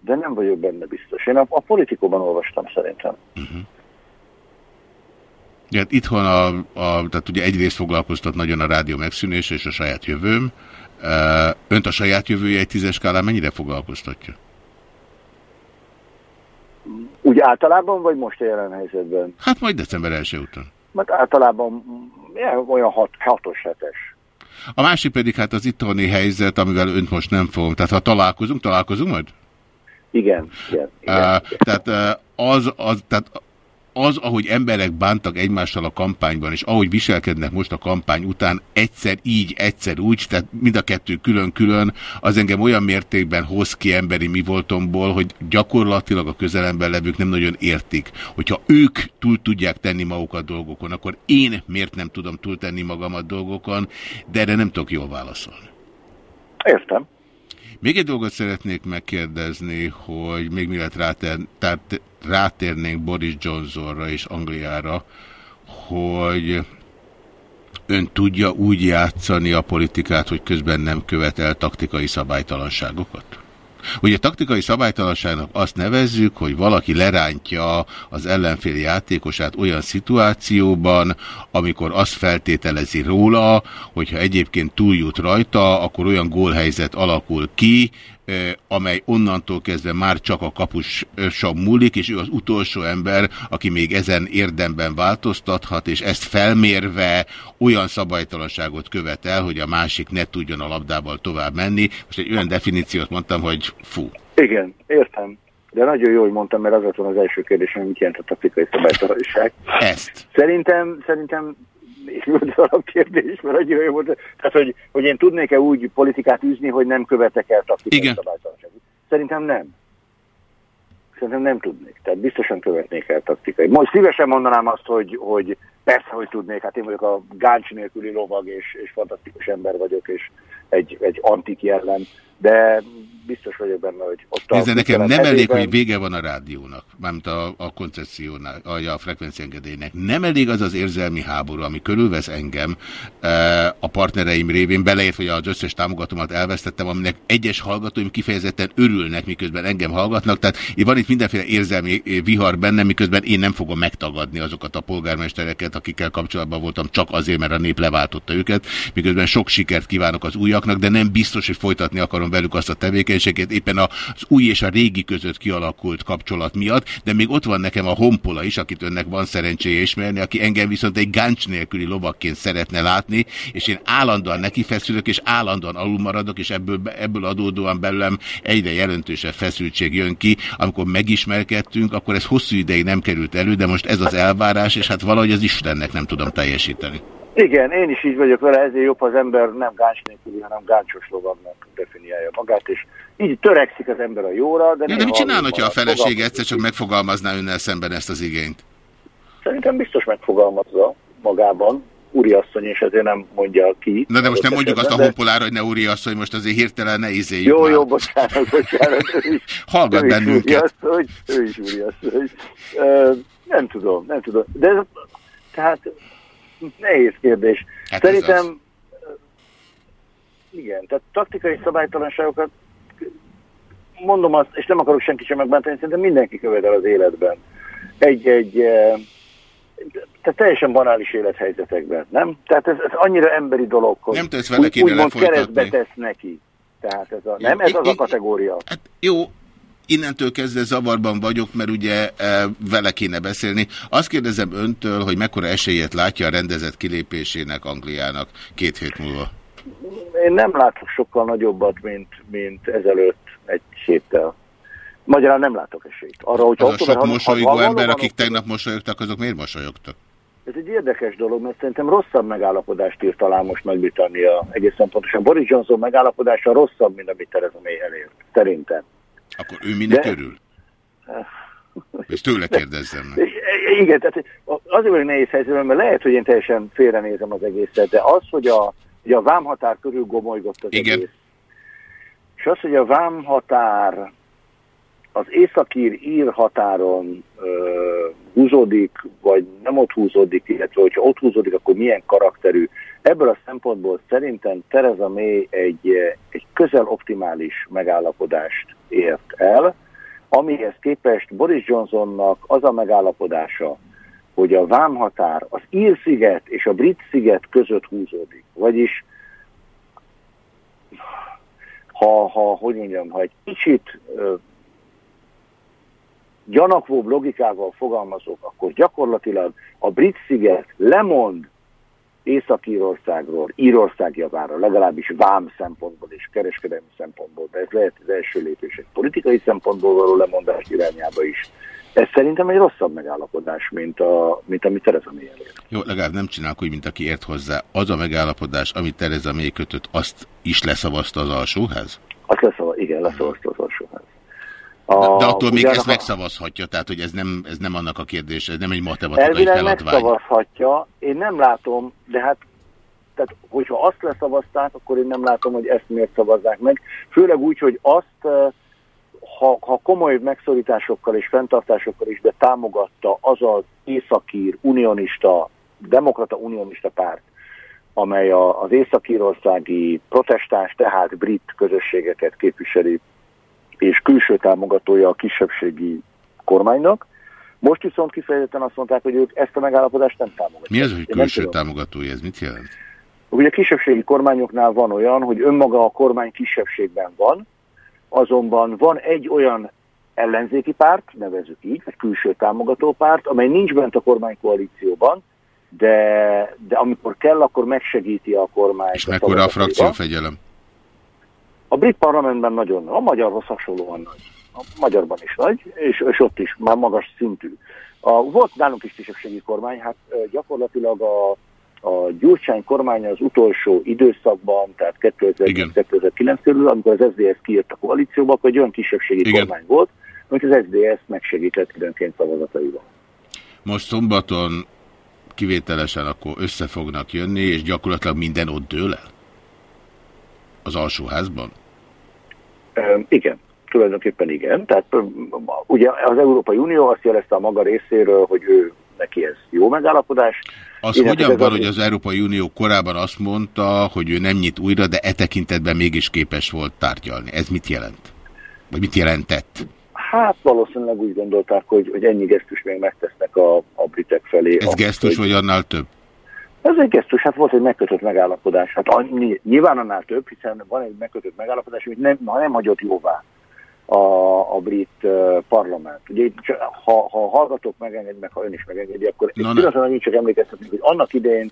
De nem vagyok benne biztos. Én a, a politikóban olvastam szerintem. Ja, hát itthon a, a, tehát ugye egyrészt foglalkoztat nagyon a rádió megszűnés és a saját jövőm. Ö, Önt a saját jövője egy tízes skálán mennyire foglalkoztatja? Úgy általában, vagy most a jelen helyzetben? Hát majd december első után. Mert általában mm, ja, olyan hat, hatos, hetes. A másik pedig hát az itthoni helyzet, amivel önt most nem fogom. Tehát ha találkozunk, találkozunk majd? Igen, igen. Uh, tehát, uh, az, az, tehát az, ahogy emberek bántak egymással a kampányban, és ahogy viselkednek most a kampány után, egyszer így, egyszer úgy, tehát mind a kettő külön-külön, az engem olyan mértékben hoz ki emberi mi voltomból, hogy gyakorlatilag a közelemben levők nem nagyon értik. Hogyha ők túl tudják tenni magukat dolgokon, akkor én miért nem tudom túltenni magamat dolgokon, de erre nem tudok jól válaszolni. Értem. Még egy dolgot szeretnék megkérdezni, hogy még mielőtt rátér, tehát rátérnénk Boris Johnsonra és Angliára, hogy ön tudja úgy játszani a politikát, hogy közben nem követel taktikai szabálytalanságokat? Ugye taktikai szabálytalanságnak azt nevezzük, hogy valaki lerántja az ellenfél játékosát olyan szituációban, amikor azt feltételezi róla, hogyha egyébként túljut rajta, akkor olyan gólhelyzet alakul ki, amely onnantól kezdve már csak a kapussal múlik, és ő az utolsó ember, aki még ezen érdemben változtathat, és ezt felmérve olyan szabálytalanságot követel, hogy a másik ne tudjon a labdával tovább menni. Most egy olyan definíciót mondtam, hogy fú. Igen, értem. De nagyon jó, hogy mondtam, mert az volna az első kérdésem, mit jelent a taktikai szabálytalanság. Ezt. Szerintem, szerintem, és mi volt az alapkérdés, mert nagyon jó volt, tehát, hogy, hogy én tudnék-e úgy politikát űzni, hogy nem követek el taktikai szabálytalanságot. Szerintem nem. Szerintem nem tudnék. Tehát biztosan követnék el taktikai. Most szívesen mondanám azt, hogy, hogy Persze, hogy tudnék, hát én vagyok a gáncs nélküli lovag, és, és fantasztikus ember vagyok, és egy, egy antik jellem, de biztos vagyok benne, hogy ott a... Nézze, nekem nem elég, hogy vége van a rádiónak, mármint a, a koncepciónál, a, a frekvenciengedélynek. Nem elég az az érzelmi háború, ami körülvesz engem e, a partnereim révén, beleértve, hogy az összes támogatómat elvesztettem, aminek egyes hallgatóim kifejezetten örülnek, miközben engem hallgatnak. Tehát itt van itt mindenféle érzelmi eh, vihar bennem, miközben én nem fogom megtagadni azokat a polgármestereket, akikkel kapcsolatban voltam csak azért, mert a nép leváltotta őket, miközben sok sikert kívánok az újaknak, de nem biztos, hogy folytatni akarom velük azt a tevékenységet, éppen az új és a régi között kialakult kapcsolat miatt, de még ott van nekem a honpola is, akit önnek van szerencséje ismerni, aki engem viszont egy gáncs nélküli lovakként szeretne látni, és én állandóan neki feszülök, és állandóan alulmaradok, és ebből, ebből adódóan belőlem egyre jelentősebb feszültség jön ki. Amikor megismerkedtünk, akkor ez hosszú ideig nem került elő, de most ez az elvárás, és hát valahogy az Istennek nem tudom teljesíteni. Igen, én is így vagyok vele, ezért jobb, ha az ember nem gáncs nélküli, hanem gáncsos lovagnak definiálja magát, és így törekszik az ember a jóra, de, Ja, de mit csinálna, hogyha a feleség egyszer csak megfogalmazná önnel szemben ezt az igényt? Szerintem biztos megfogalmazza magában, úriasszony, és ezért nem mondja ki. Na de most nem mondjuk azt a honpolára, hogy ne úri asszony, most azért hirtelen ne izéljük Jó, már. jó, bocsánat, bocsánat. Is, Hallgat ő is bennünket. úriasszony, ő is úriasszony. Nem tudom, nem tudom. De tehát nehéz kérdés. Hát Szerintem igen, tehát taktikai szabálytalanságokat mondom azt, és nem akarok senki sem megbántani, szerintem mindenki követel az életben. Egy-egy, eh, tehát teljesen banális élethelyzetekben, nem? Tehát ez, ez annyira emberi dolog, hogy Nem tesz vele kéne úgymond keresztbe tesz neki. Tehát ez a, nem ez az a kategória. Hát jó, innentől kezdve zavarban vagyok, mert ugye e, vele kéne beszélni. Azt kérdezem öntől, hogy mekkora esélyet látja a rendezett kilépésének Angliának két hét múlva. Én nem látok sokkal nagyobbat, mint, mint ezelőtt egy héttel. Magyarán nem látok esélyt. Arra, hogy Az a sok mosolygó ember, akik tegnap mosolyogtak, azok miért mosolyogtak? Ez egy érdekes dolog, mert szerintem rosszabb megállapodást írt talán most Nagy-Britannia egészen pontosan. Boris Johnson megállapodása rosszabb, mint amit Theresa May elért. Szerintem. Akkor ő minek De- örül? És tőle kérdezzem meg. Igen, tehát azért vagyok nehéz helyzetben, mert lehet, hogy én teljesen félrenézem az egészet, de az, hogy a, hogy a vámhatár körül gomolygott az Igen. egész, és az, hogy a vámhatár az északír ír határon ö, húzódik, vagy nem ott húzódik, illetve hogyha ott húzódik, akkor milyen karakterű. Ebből a szempontból szerintem Theresa May egy, egy közel optimális megállapodást ért el, amihez képest Boris Johnsonnak az a megállapodása, hogy a vámhatár az Ír-sziget és a Brit-sziget között húzódik. Vagyis ha, ha, hogy mondjam, ha egy kicsit ö, gyanakvóbb logikával fogalmazok, akkor gyakorlatilag a Brit-sziget lemond Észak-Írországról, Írország javára, legalábbis vám szempontból és kereskedelmi szempontból, de ez lehet az első lépés egy politikai szempontból való lemondás irányába is. Ez szerintem egy rosszabb megállapodás, mint, a, mint amit Tereza May elért. Jó, legalább nem csinálok úgy, mint aki ért hozzá. Az a megállapodás, amit Tereza May kötött, azt is leszavazta az alsóház? Azt leszava, igen, leszavazta A- de attól még ezt megszavazhatja, tehát hogy ez nem, ez nem annak a kérdés, ez nem egy matematikai feladvány. megszavazhatja, én nem látom, de hát tehát, hogyha azt leszavazták, akkor én nem látom, hogy ezt miért szavazzák meg. Főleg úgy, hogy azt, ha, ha komoly megszorításokkal és fenntartásokkal is, de támogatta az az északír unionista, demokrata unionista párt, amely a, az északírországi protestáns, tehát brit közösségeket képviseli, és külső támogatója a kisebbségi kormánynak. Most viszont kifejezetten azt mondták, hogy ők ezt a megállapodást nem támogatják. Mi az, hogy külső támogatója, ez mit jelent? Ugye a kisebbségi kormányoknál van olyan, hogy önmaga a kormány kisebbségben van, azonban van egy olyan ellenzéki párt, nevezük így, vagy külső támogató párt, amely nincs bent a kormánykoalícióban, de, de amikor kell, akkor megsegíti a kormányt. És mekkora a frakciófegyelem? A brit parlamentben nagyon, a magyarhoz hasonlóan nagy. A magyarban is nagy, és, és ott is már magas szintű. A, volt nálunk is kisebbségi kormány, hát gyakorlatilag a, a Gyurcsány kormánya az utolsó időszakban, tehát 2009 körül, amikor az SZDSZ kijött a koalícióba, akkor egy olyan kisebbségi Igen. kormány volt, amit az SZDSZ megsegített időnként szavazataival. Most szombaton kivételesen akkor össze fognak jönni, és gyakorlatilag minden ott dől el? Az alsóházban? Igen, tulajdonképpen igen. Tehát ugye az Európai Unió azt jelezte a maga részéről, hogy ő neki ez jó megállapodás. Az Én hogyan van, az- hogy az Európai Unió korábban azt mondta, hogy ő nem nyit újra, de e tekintetben mégis képes volt tárgyalni? Ez mit jelent? Vagy mit jelentett? Hát valószínűleg úgy gondolták, hogy, hogy ennyi gesztus még megtesznek a, a britek felé. Ez Azt, gesztus, hogy- vagy annál több? Ez egy gesztus, hát volt egy megkötött megállapodás. Hát annyi, nyilván annál több, hiszen van egy megkötött megállapodás, amit nem, nem hagyott jóvá a, a brit uh, parlament. Ugye, itt ha, ha hallgatók megengednek, ha ön is megengedi, akkor Na, egy ne. pillanatra megint csak emlékeztetnék, hogy annak idején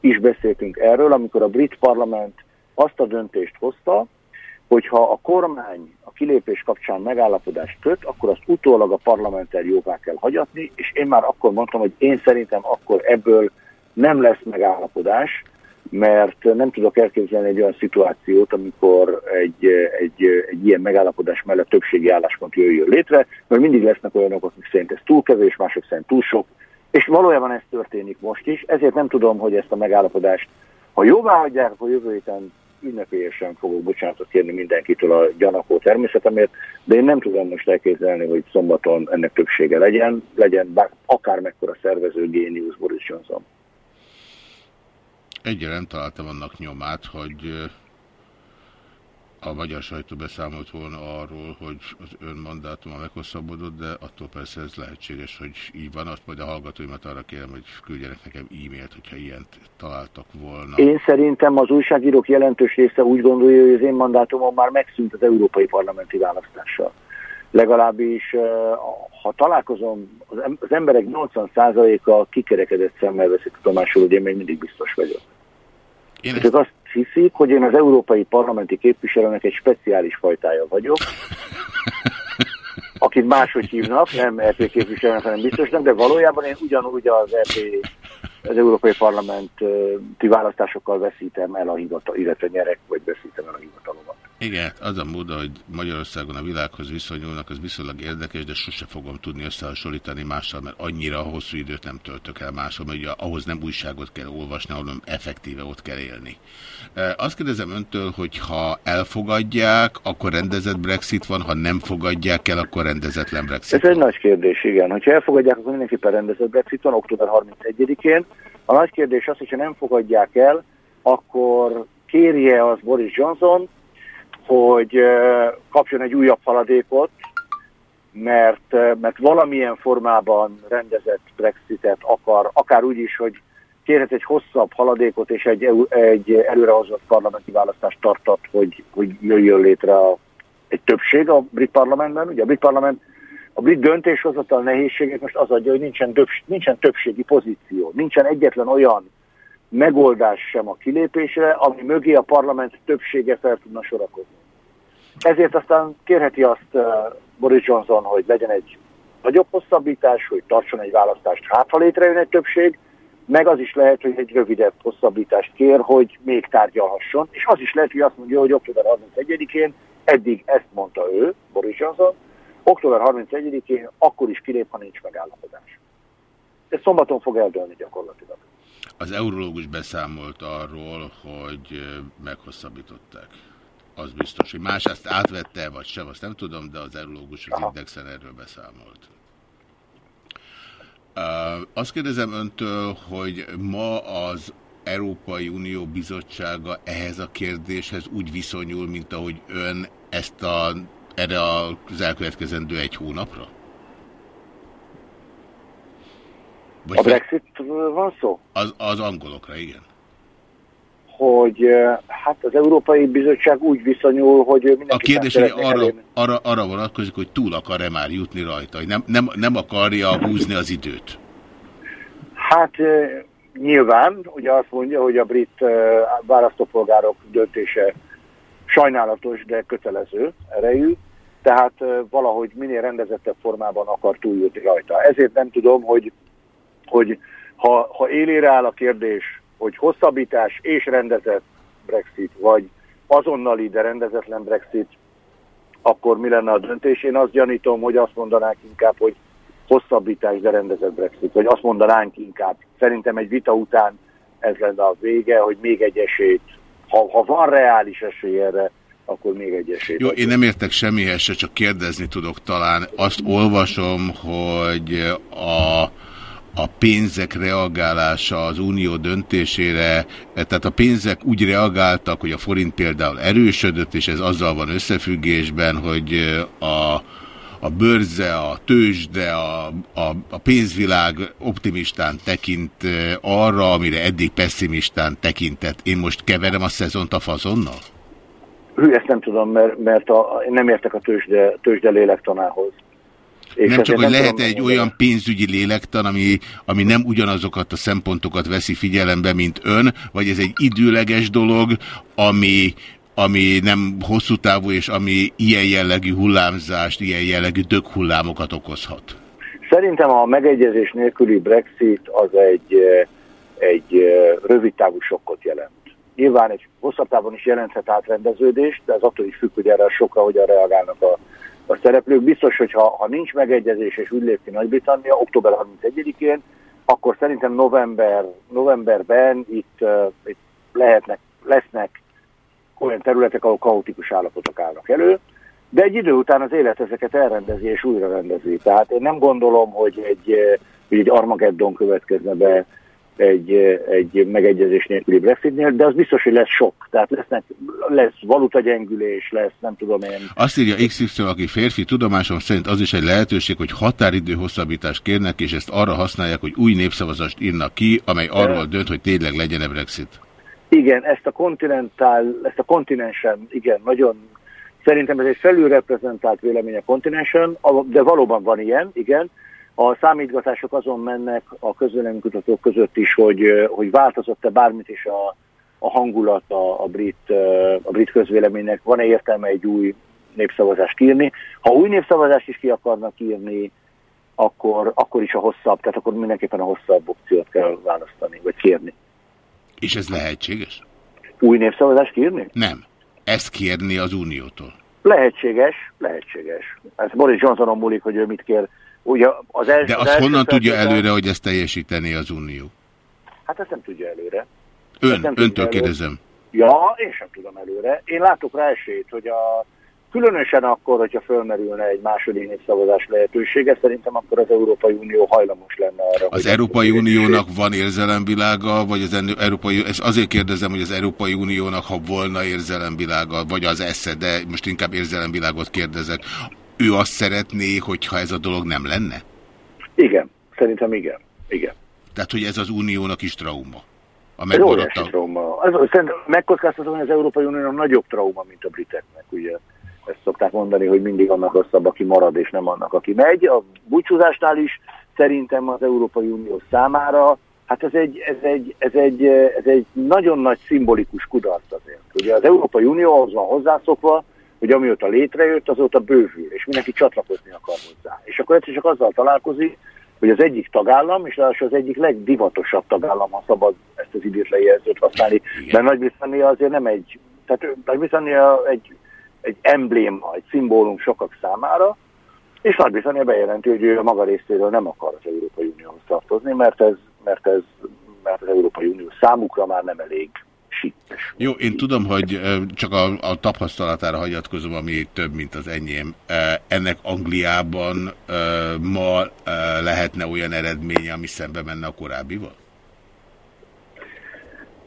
is beszéltünk erről, amikor a brit parlament azt a döntést hozta, hogyha a kormány a kilépés kapcsán megállapodást köt, akkor azt utólag a parlamenter jóvá kell hagyatni, és én már akkor mondtam, hogy én szerintem akkor ebből nem lesz megállapodás, mert nem tudok elképzelni egy olyan szituációt, amikor egy, egy, egy ilyen megállapodás mellett többségi álláspont jöjjön létre, mert mindig lesznek olyanok, akik szerint ez túl kevés, mások szerint túl sok, és valójában ez történik most is, ezért nem tudom, hogy ezt a megállapodást, ha jóvá hagyják, akkor jövő héten ünnepélyesen fogok bocsánatot kérni mindenkitől a gyanakó természetemért, de én nem tudom most elképzelni, hogy szombaton ennek többsége legyen, legyen bár akármekkora szervező géniusz Boris Johnson. Egyre nem találtam annak nyomát, hogy a magyar sajtó beszámolt volna arról, hogy az ön mandátuma meghosszabbodott, de attól persze ez lehetséges, hogy így van. Azt majd a hallgatóimat arra kérem, hogy küldjenek nekem e-mailt, hogyha ilyent találtak volna. Én szerintem az újságírók jelentős része úgy gondolja, hogy az én mandátumom már megszűnt az európai parlamenti választással. Legalábbis, ha találkozom, az emberek 80%-a kikerekedett szemmel veszik tudomásul, hogy én még mindig biztos vagyok. Én Ők azt hiszik, hogy én az európai parlamenti képviselőnek egy speciális fajtája vagyok, akit máshogy hívnak, nem RP képviselőnek, hanem biztosnak, de valójában én ugyanúgy az RP, az Európai Parlamenti választásokkal veszítem el a hivatal, illetve nyerek, vagy veszítem el a hivatalomat. Igen, az a mód, hogy Magyarországon a világhoz viszonyulnak, az viszonylag érdekes, de sose fogom tudni összehasonlítani mással, mert annyira hosszú időt nem töltök el máshol, mert ugye ahhoz nem újságot kell olvasni, hanem effektíve ott kell élni. Azt kérdezem öntől, hogy ha elfogadják, akkor rendezett Brexit van, ha nem fogadják el, akkor rendezetlen Brexit Ez egy nagy kérdés, igen. Hogyha elfogadják, akkor mindenképpen rendezett Brexit van október 31-én. A nagy kérdés az, hogyha nem fogadják el, akkor kérje az Boris Johnson, hogy kapjon egy újabb haladékot, mert, mert valamilyen formában rendezett Brexitet akar, akár úgy is, hogy kérhet egy hosszabb haladékot és egy, egy előrehozott parlamenti választást tartat, hogy, hogy jöjjön létre a, egy többség a brit parlamentben. Ugye a brit parlament a brit döntéshozatal nehézségét most az adja, hogy nincsen, több, nincsen többségi pozíció, nincsen egyetlen olyan megoldás sem a kilépésre, ami mögé a parlament többsége fel tudna sorakozni. Ezért aztán kérheti azt Boris Johnson, hogy legyen egy nagyobb hosszabbítás, hogy tartson egy választást, hát ha létrejön egy többség, meg az is lehet, hogy egy rövidebb hosszabbítást kér, hogy még tárgyalhasson, és az is lehet, hogy azt mondja, hogy október 31-én, eddig ezt mondta ő, Boris Johnson, október 31-én akkor is kilép, ha nincs megállapodás. Ez szombaton fog eldőlni gyakorlatilag. Az eurológus beszámolt arról, hogy meghosszabbították. Az biztos, hogy más ezt átvette, vagy sem, azt nem tudom, de az eurológus az Indexen erről beszámolt. Azt kérdezem öntől, hogy ma az Európai Unió Bizottsága ehhez a kérdéshez úgy viszonyul, mint ahogy ön ezt a, erre az elkövetkezendő egy hónapra? Vagy A Brexit van szó? Az, az angolokra, igen. Hogy hát az Európai Bizottság úgy viszonyul, hogy A kérdés hogy arra, elérni. arra, arra vonatkozik, hogy túl akar-e már jutni rajta, hogy nem, nem, nem akarja húzni az időt. Hát nyilván, ugye azt mondja, hogy a brit választópolgárok döntése sajnálatos, de kötelező erejű, tehát eh, valahogy minél rendezettebb formában akar túljutni rajta. Ezért nem tudom, hogy, hogy ha, ha élére áll a kérdés, hogy hosszabbítás és rendezett Brexit, vagy azonnali, de rendezetlen Brexit, akkor mi lenne a döntés? Én azt gyanítom, hogy azt mondanák inkább, hogy hosszabbítás, de rendezett Brexit, vagy azt mondanánk inkább. Szerintem egy vita után ez lenne a vége, hogy még egy esélyt, ha, ha van reális esély erre, akkor még egy esélyt. Jó, én nem értek semmihez se, csak kérdezni tudok talán. Azt olvasom, hogy a, a pénzek reagálása az unió döntésére, tehát a pénzek úgy reagáltak, hogy a forint például erősödött, és ez azzal van összefüggésben, hogy a, a bőrze, a tőzsde, a, a, a pénzvilág optimistán tekint arra, amire eddig pessimistán tekintett. Én most keverem a szezont a fazonnal? Hű, ezt nem tudom, mert, mert a, én nem értek a tőzsde, tőzsde lélektanához. És nem csak, hogy lehet tudom egy megmondani. olyan pénzügyi lélektan, ami, ami nem ugyanazokat a szempontokat veszi figyelembe, mint ön, vagy ez egy időleges dolog, ami, ami nem hosszú távú, és ami ilyen jellegű hullámzást, ilyen jellegű döghullámokat okozhat. Szerintem a megegyezés nélküli Brexit az egy, eh, egy eh, rövid távú sokkot jelent. Nyilván egy hosszabb távon is jelenthet átrendeződést, de ez attól is függ, hogy erre sokra hogyan reagálnak a, a szereplők. Biztos, hogy ha, ha nincs megegyezés és úgy lép ki Nagy-Britannia október 31-én, akkor szerintem november, novemberben itt, uh, itt lehetnek, lesznek olyan területek, ahol kaotikus állapotok állnak elő, de egy idő után az élet ezeket elrendezi és újra rendezi. Tehát én nem gondolom, hogy egy, hogy egy Armageddon következne be egy, egy megegyezés nélküli Brexitnél, de az biztos, hogy lesz sok. Tehát lesznek, lesz valutagyengülés, lesz nem tudom én. Azt írja XY, aki férfi, tudomásom szerint az is egy lehetőség, hogy határidő hosszabbítást kérnek, és ezt arra használják, hogy új népszavazást írnak ki, amely arról dönt, hogy tényleg legyen-e Brexit. Igen, ezt a kontinentál, ezt a kontinensen, igen, nagyon, szerintem ez egy felülreprezentált vélemény a kontinensen, de valóban van ilyen, igen. A számítgatások azon mennek a közvéleménykutatók között is, hogy, hogy változott-e bármit is a, a hangulat a, a, brit, a brit közvéleménynek, van-e értelme egy új népszavazást írni. Ha új népszavazást is ki akarnak írni, akkor, akkor is a hosszabb, tehát akkor mindenképpen a hosszabb opciót kell választani, vagy kérni. És ez lehetséges? Új népszavazást kérni? Nem. Ezt kérni az Uniótól. Lehetséges, lehetséges. Ez Boris Johnsonon múlik, hogy ő mit kér. Ugye az első, De az azt első honnan tudja előre, hogy ezt teljesíteni az Unió? Hát ezt nem tudja előre. Ön, Ezt nem öntől előre. kérdezem. Ja, én sem tudom előre. Én látok rá esélyt, hogy a különösen akkor, hogyha fölmerülne egy második népszavazás lehetősége, szerintem akkor az Európai Unió hajlamos lenne arra. Az Európai Uniónak van érzelemvilága, vagy az Európai, ezt azért kérdezem, hogy az Európai Uniónak, ha volna érzelemvilága, vagy az esze, de most inkább érzelemvilágot kérdezek, ő azt szeretné, hogyha ez a dolog nem lenne? Igen, szerintem igen. Igen. Tehát, hogy ez az Uniónak is trauma. A Ez óriási trauma. Az, szerintem megkockáztatom, hogy az Európai Uniónak nagyobb trauma, mint a briteknek, ugye. Ezt szokták mondani, hogy mindig annak rosszabb, aki marad, és nem annak, aki megy. A búcsúzásnál is szerintem az Európai Unió számára, hát ez egy, ez egy, ez egy, ez egy nagyon nagy szimbolikus kudarc azért. Ugye az Európai Unió ahhoz van hozzászokva, hogy amióta létrejött, azóta bővül, és mindenki csatlakozni akar hozzá. És akkor egyszer csak azzal találkozik, hogy az egyik tagállam, és ráadásul az egyik legdivatosabb tagállam, ha szabad ezt az időtlen jelzőt használni, mert Nagy-Britannia azért nem egy, tehát Nagy-Britannia egy, egy embléma, egy szimbólum sokak számára, és Nagy-Britannia bejelenti, hogy ő a maga részéről nem akar az Európai Unióhoz tartozni, mert ez, mert ez mert az Európai Unió számukra már nem elég sikeres. Jó, én tudom, hogy csak a, a tapasztalatára hagyatkozom, ami több, mint az enyém. Ennek Angliában ma lehetne olyan eredménye, ami szembe menne a korábbival?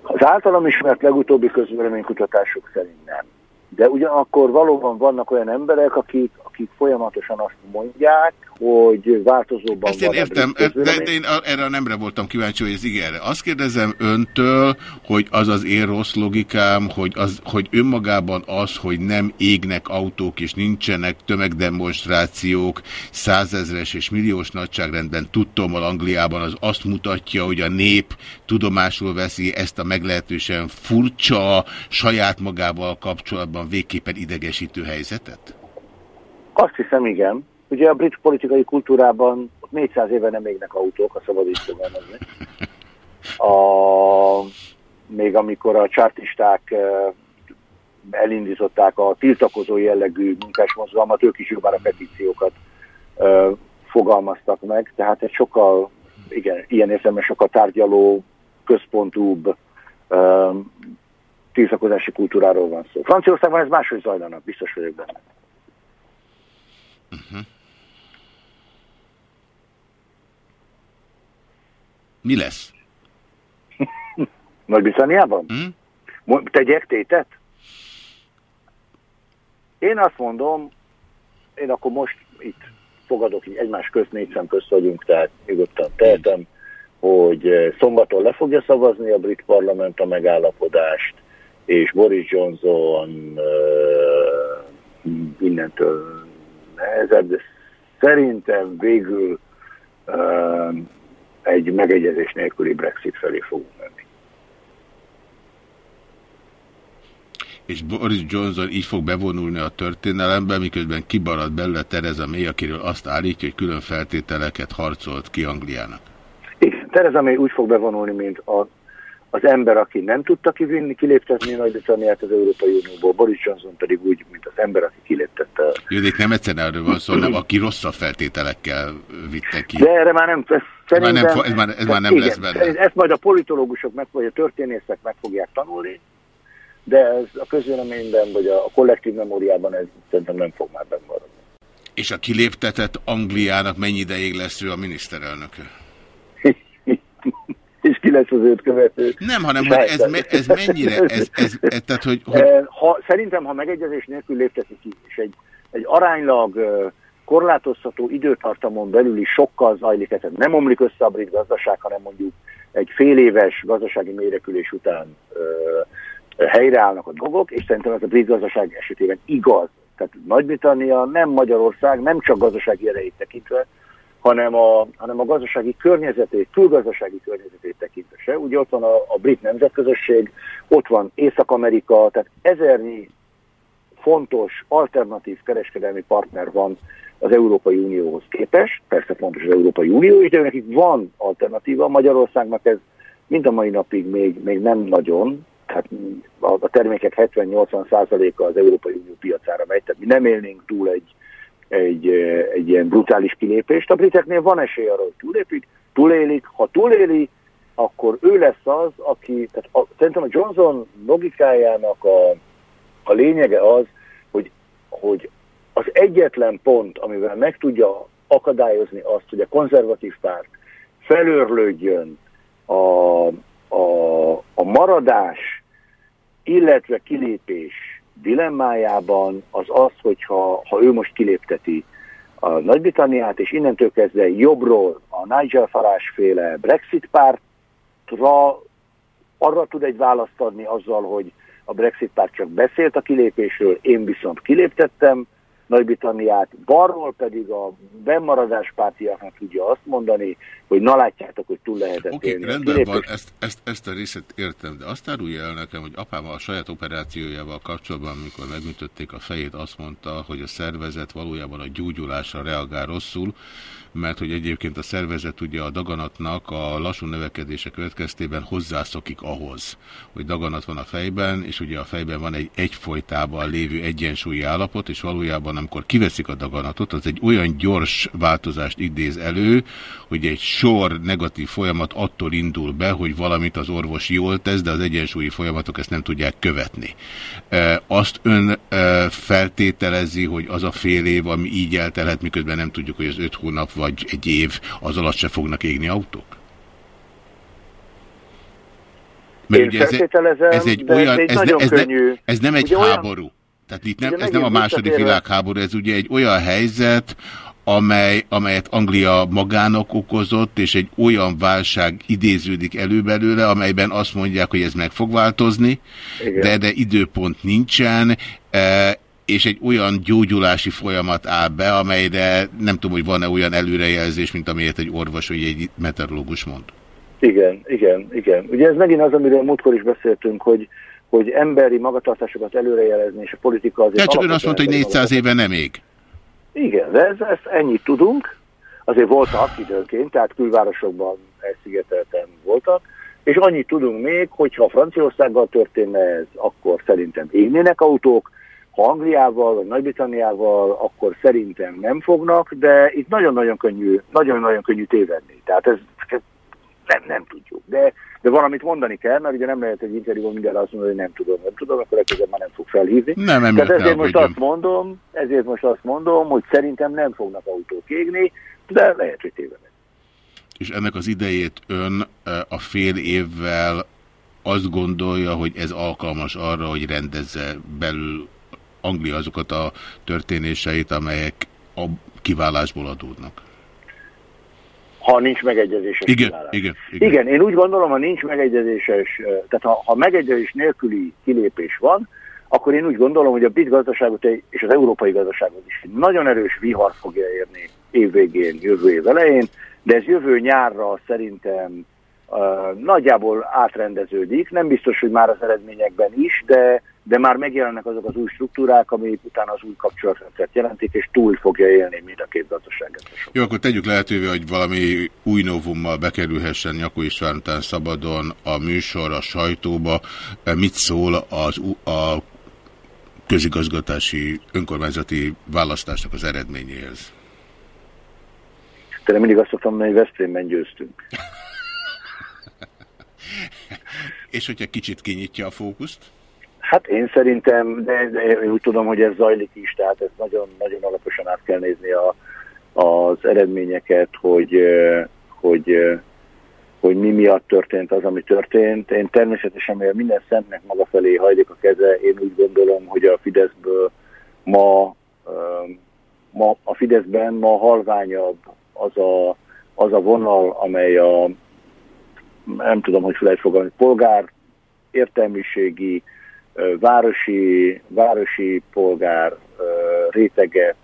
Az általam ismert legutóbbi közvéleménykutatások szerint nem. De ugyanakkor valóban vannak olyan emberek, akik, akik folyamatosan azt mondják, hogy változóban Ezt én van értem, de, de én erre nemre voltam kíváncsi, hogy ez igenre. Azt kérdezem öntől, hogy az az én rossz logikám, hogy, az, hogy önmagában az, hogy nem égnek autók és nincsenek tömegdemonstrációk százezres és milliós nagyságrendben tudtommal Angliában, az azt mutatja, hogy a nép tudomásul veszi ezt a meglehetősen furcsa, saját magával kapcsolatban végképpen idegesítő helyzetet? Azt hiszem, igen. Ugye a brit politikai kultúrában ott 400 éve nem égnek autók, ha szabad így fogalmazni. A, még amikor a csártisták elindították a tiltakozó jellegű munkásmozgalmat, ők is jobbára petíciókat eh, fogalmaztak meg, tehát egy sokkal, igen, ilyen értelemben sokkal tárgyaló, központúbb um, tiltakozási kultúráról van szó. Franciaországban ez máshogy zajlanak, biztos vagyok benne. Mi lesz? Nagy-Britanniában? Hm? Mo- Tegyek tétet? Én azt mondom, én akkor most itt fogadok, így egymás közt négy szem közt vagyunk, tehát nyugodtan tehetem, hogy eh, szombaton le fogja szavazni a brit parlament a megállapodást, és Boris Johnson uh, innentől nehezebb, de szerintem végül uh, egy megegyezés nélküli Brexit felé fogunk menni. És Boris Johnson így fog bevonulni a történelembe, miközben kibarad belőle Tereza May, akiről azt állítja, hogy külön feltételeket harcolt ki Angliának. Igen, Tereza May úgy fog bevonulni, mint a, az ember, aki nem tudta kivinni, kiléptetni Nagy-Britanniát az Európai Unióból, Boris Johnson pedig úgy, mint az ember, aki kiléptette. Judék nem egyszerűen erről van szó, hanem aki rosszabb feltételekkel vitte ki. De erre már nem, ez, már nem ez már- ez már nem igen, lesz benne. Ezt majd a politológusok, meg, vagy a történészek meg fogják tanulni, de ez a közvéleményben, vagy a, a kollektív memóriában ez szerintem nem fog már benn maradni. És a kiléptetett Angliának mennyi ideig lesz ő a miniszterelnöke? És ki lesz az őt követő? Nem, hanem hogy ez, me, ez mennyire, ez, ez, ez tehát, hogy, hogy Eh, Ha, szerintem, ha megegyezés nélkül lépteti ki, és egy, egy aránylag eh, korlátozható időtartamon belüli sokkal zajlik, ez nem omlik össze a brit gazdaság, hanem mondjuk egy fél éves gazdasági mérekülés után ö, helyreállnak a dolgok, és szerintem ez a brit gazdaság esetében igaz. Tehát Nagy-Britannia nem Magyarország, nem csak gazdasági erejét tekintve, hanem a, hanem a gazdasági környezetét, külgazdasági környezetét tekintve. Ugye ott van a, a brit nemzetközösség, ott van Észak-Amerika, tehát ezernyi fontos, alternatív kereskedelmi partner van az Európai Unióhoz képest, persze fontos az Európai Unió is, de nekik van alternatíva, Magyarországnak ez mind a mai napig még, még nem nagyon, tehát a, a termékek 70-80%-a az Európai Unió piacára megy, tehát mi nem élnénk túl egy, egy, egy ilyen brutális kilépést. A briteknél van esély arra, hogy túlépik, túlélik. Ha túléli, akkor ő lesz az, aki, tehát a, szerintem a Johnson logikájának a, a lényege az, hogy, hogy az egyetlen pont, amivel meg tudja akadályozni azt, hogy a konzervatív párt felőrlődjön a, a, a maradás, illetve kilépés dilemmájában, az az, hogyha ha ő most kilépteti a Nagy-Britanniát, és innentől kezdve jobbról a Nigel Farage féle Brexit pártra arra tud egy választ adni azzal, hogy a Brexit párt csak beszélt a kilépésről, én viszont kiléptettem Nagy-Britanniát, balról pedig a bennmaradás pártiaknak tudja azt mondani, hogy na látjátok, hogy túl lehetett Oké, a rendben kilépést. van, ezt, ezt, ezt a részét értem, de azt árulja el nekem, hogy apám a saját operációjával kapcsolatban, amikor megütötték a fejét, azt mondta, hogy a szervezet valójában a gyógyulásra reagál rosszul, mert hogy egyébként a szervezet ugye a daganatnak a lassú növekedése következtében hozzászokik ahhoz, hogy daganat van a fejben, és ugye a fejben van egy egyfolytában lévő egyensúlyi állapot, és valójában amikor kiveszik a daganatot, az egy olyan gyors változást idéz elő, hogy egy sor negatív folyamat attól indul be, hogy valamit az orvos jól tesz, de az egyensúlyi folyamatok ezt nem tudják követni. E, Azt ön e, feltételezi, hogy az a fél év, ami így eltelhet, miközben nem tudjuk, hogy az öt hónap vagy egy év, az alatt se fognak égni autók? Én ugye ez, ez egy olyan, ez, ne, ez, ne, ez nem egy Ugye olyan- háború. Tehát itt nem, ez nem a második világháború, ez ugye egy olyan helyzet, amely, amelyet Anglia magának okozott, és egy olyan válság idéződik elő belőle, amelyben azt mondják, hogy ez meg fog változni, Igen. de, de időpont nincsen, e, és egy olyan gyógyulási folyamat áll be, amelyre nem tudom, hogy van-e olyan előrejelzés, mint amilyet egy orvos vagy egy meteorológus mond. Igen, igen, igen. Ugye ez megint az, amiről múltkor is beszéltünk, hogy, hogy emberi magatartásokat előrejelezni, és a politika azért... Ja, csak ön azt mondta, hogy emberi 400 éve nem ég. Igen, de ez, ezt ennyit tudunk. Azért voltak időnként, tehát külvárosokban elszigetelten voltak, és annyit tudunk még, hogyha Franciaországgal történne ez, akkor szerintem égnének autók, Ha Angliával vagy Nagy-Britanniával, akkor szerintem nem fognak, de itt nagyon-nagyon könnyű, nagyon-nagyon könnyű tévedni. Tehát ez, ez nem, nem tudjuk. De, de valamit mondani kell, mert ugye nem lehet egy interjúban mindenre azt mondani, hogy nem tudom, nem tudom, akkor legközelebb már nem fog felhívni. Nem, emiatt Tehát ezért most azt mondom, ezért most azt mondom, hogy szerintem nem fognak autók égni, de lehet, hogy tévedek. És ennek az idejét ön eh, a fél évvel azt gondolja, hogy ez alkalmas arra, hogy rendezze belül Anglia azokat a történéseit, amelyek a kiválásból adódnak. Ha nincs megegyezéses Igen, kiválás. igen, igen. Igen, én úgy gondolom, ha nincs megegyezéses, eh, tehát ha, ha megegyezés nélküli kilépés van, akkor én úgy gondolom, hogy a brit gazdaságot és az európai gazdaságot is nagyon erős vihar fogja érni évvégén, jövő év elején, de ez jövő nyárra szerintem uh, nagyjából átrendeződik, nem biztos, hogy már az eredményekben is, de, de már megjelennek azok az új struktúrák, amik utána az új kapcsolatrendszert jelentik, és túl fogja élni mind a két gazdaság. Jó, akkor tegyük lehetővé, hogy valami új novummal bekerülhessen Nyakó István után szabadon a műsor, a sajtóba. Mit szól az, a közigazgatási önkormányzati választásnak az eredményéhez? De mindig azt szoktam mondani, hogy Veszprémben győztünk. És hogyha kicsit kinyitja a fókuszt? Hát én szerintem, de, de úgy tudom, hogy ez zajlik is, tehát ez nagyon, nagyon alaposan át kell nézni a, az eredményeket, hogy, hogy, hogy mi miatt történt az, ami történt. Én természetesen, mivel minden szentnek maga felé hajlik a keze, én úgy gondolom, hogy a Fideszből ma, ma a Fideszben ma halványabb az a, az a vonal, amely a nem tudom, hogy fel fogalni, polgár értelmiségi, városi, városi polgár réteget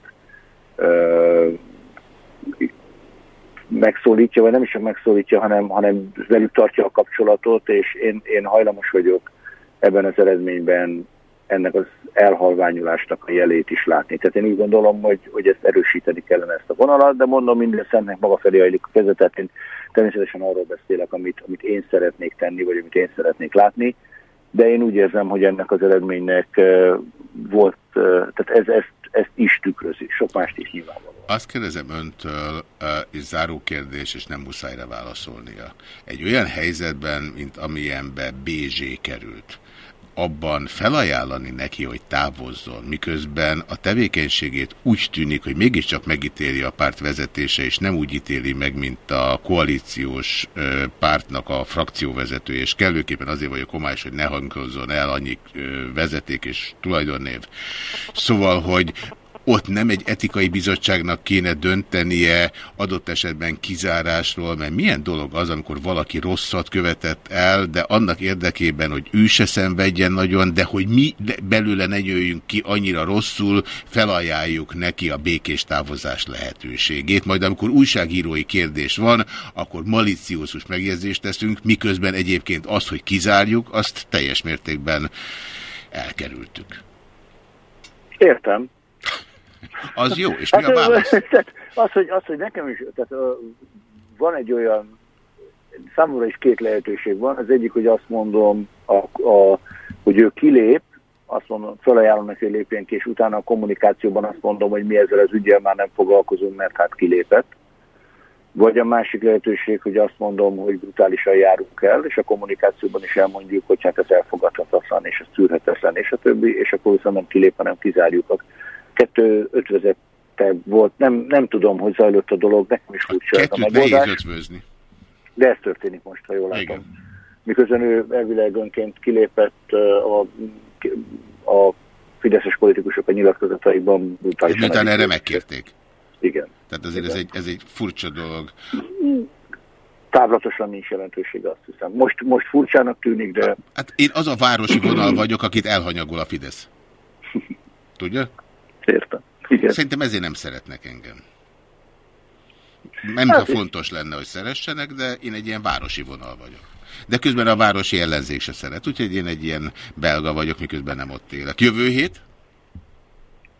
megszólítja, vagy nem is csak megszólítja, hanem, hanem velük tartja a kapcsolatot, és én, én hajlamos vagyok ebben az eredményben ennek az elhalványulásnak a jelét is látni. Tehát én úgy gondolom, hogy, hogy ezt erősíteni kellene ezt a vonalat, de mondom, minden szentnek maga felé hajlik a keze, én természetesen arról beszélek, amit, amit én szeretnék tenni, vagy amit én szeretnék látni, de én úgy érzem, hogy ennek az eredménynek volt, eh, tehát ez ezt, ezt is tükrözi, sok mást is nyilvánvaló. Azt kérdezem öntől, és záró kérdés, és nem muszáj rá válaszolnia. Egy olyan helyzetben, mint amilyenbe BZ került, abban felajánlani neki, hogy távozzon, miközben a tevékenységét úgy tűnik, hogy mégiscsak megítéli a párt vezetése, és nem úgy ítéli meg, mint a koalíciós pártnak a frakcióvezető, és kellőképpen azért vagyok homályos, hogy ne hangozzon el annyi vezeték és tulajdonnév. Szóval, hogy ott nem egy etikai bizottságnak kéne döntenie adott esetben kizárásról, mert milyen dolog az, amikor valaki rosszat követett el, de annak érdekében, hogy ő se szenvedjen nagyon, de hogy mi belőle ne jöjjünk ki annyira rosszul, felajánljuk neki a békés távozás lehetőségét. Majd amikor újságírói kérdés van, akkor maliciózus megjegyzést teszünk, miközben egyébként azt, hogy kizárjuk, azt teljes mértékben elkerültük. Értem. Az jó, és mi a ö, válasz? tehát az, hogy, az, hogy nekem is, tehát van egy olyan, számomra is két lehetőség van. Az egyik, hogy azt mondom, a, a, hogy ő kilép, azt mondom, felajánlom neki, hogy lépjen ki, és utána a kommunikációban azt mondom, hogy mi ezzel az ügyel már nem foglalkozunk, mert hát kilépett. Vagy a másik lehetőség, hogy azt mondom, hogy brutálisan járunk el, és a kommunikációban is elmondjuk, hogy hát ez elfogadhatatlan, és ez tűrhetetlen, és a többi, és akkor viszont nem kilép, hanem kizárjuk. A kettő ötvezette volt, nem, nem tudom, hogy zajlott a dolog, nekem is ez a Kettőt nehéz megoldás, ötvözni. de ez történik most, ha jól látom. Igen. Miközben ő elvileg önként kilépett a, a fideszes politikusok a nyilatkozataikban brutálisan. Miután erre megkérték. Igen. Tehát azért ez egy, ez egy furcsa dolog. Távlatosan nincs jelentősége, azt hiszem. Most, most furcsának tűnik, de Hát én az a városi vonal vagyok, akit elhanyagol a Fidesz. Tudja? Értem. Igen. Szerintem ezért nem szeretnek engem. Nem, Hát fontos lenne, hogy szeressenek, de én egy ilyen városi vonal vagyok. De közben a városi ellenzék se szeret, úgyhogy én egy ilyen belga vagyok, miközben nem ott élek. Jövő hét?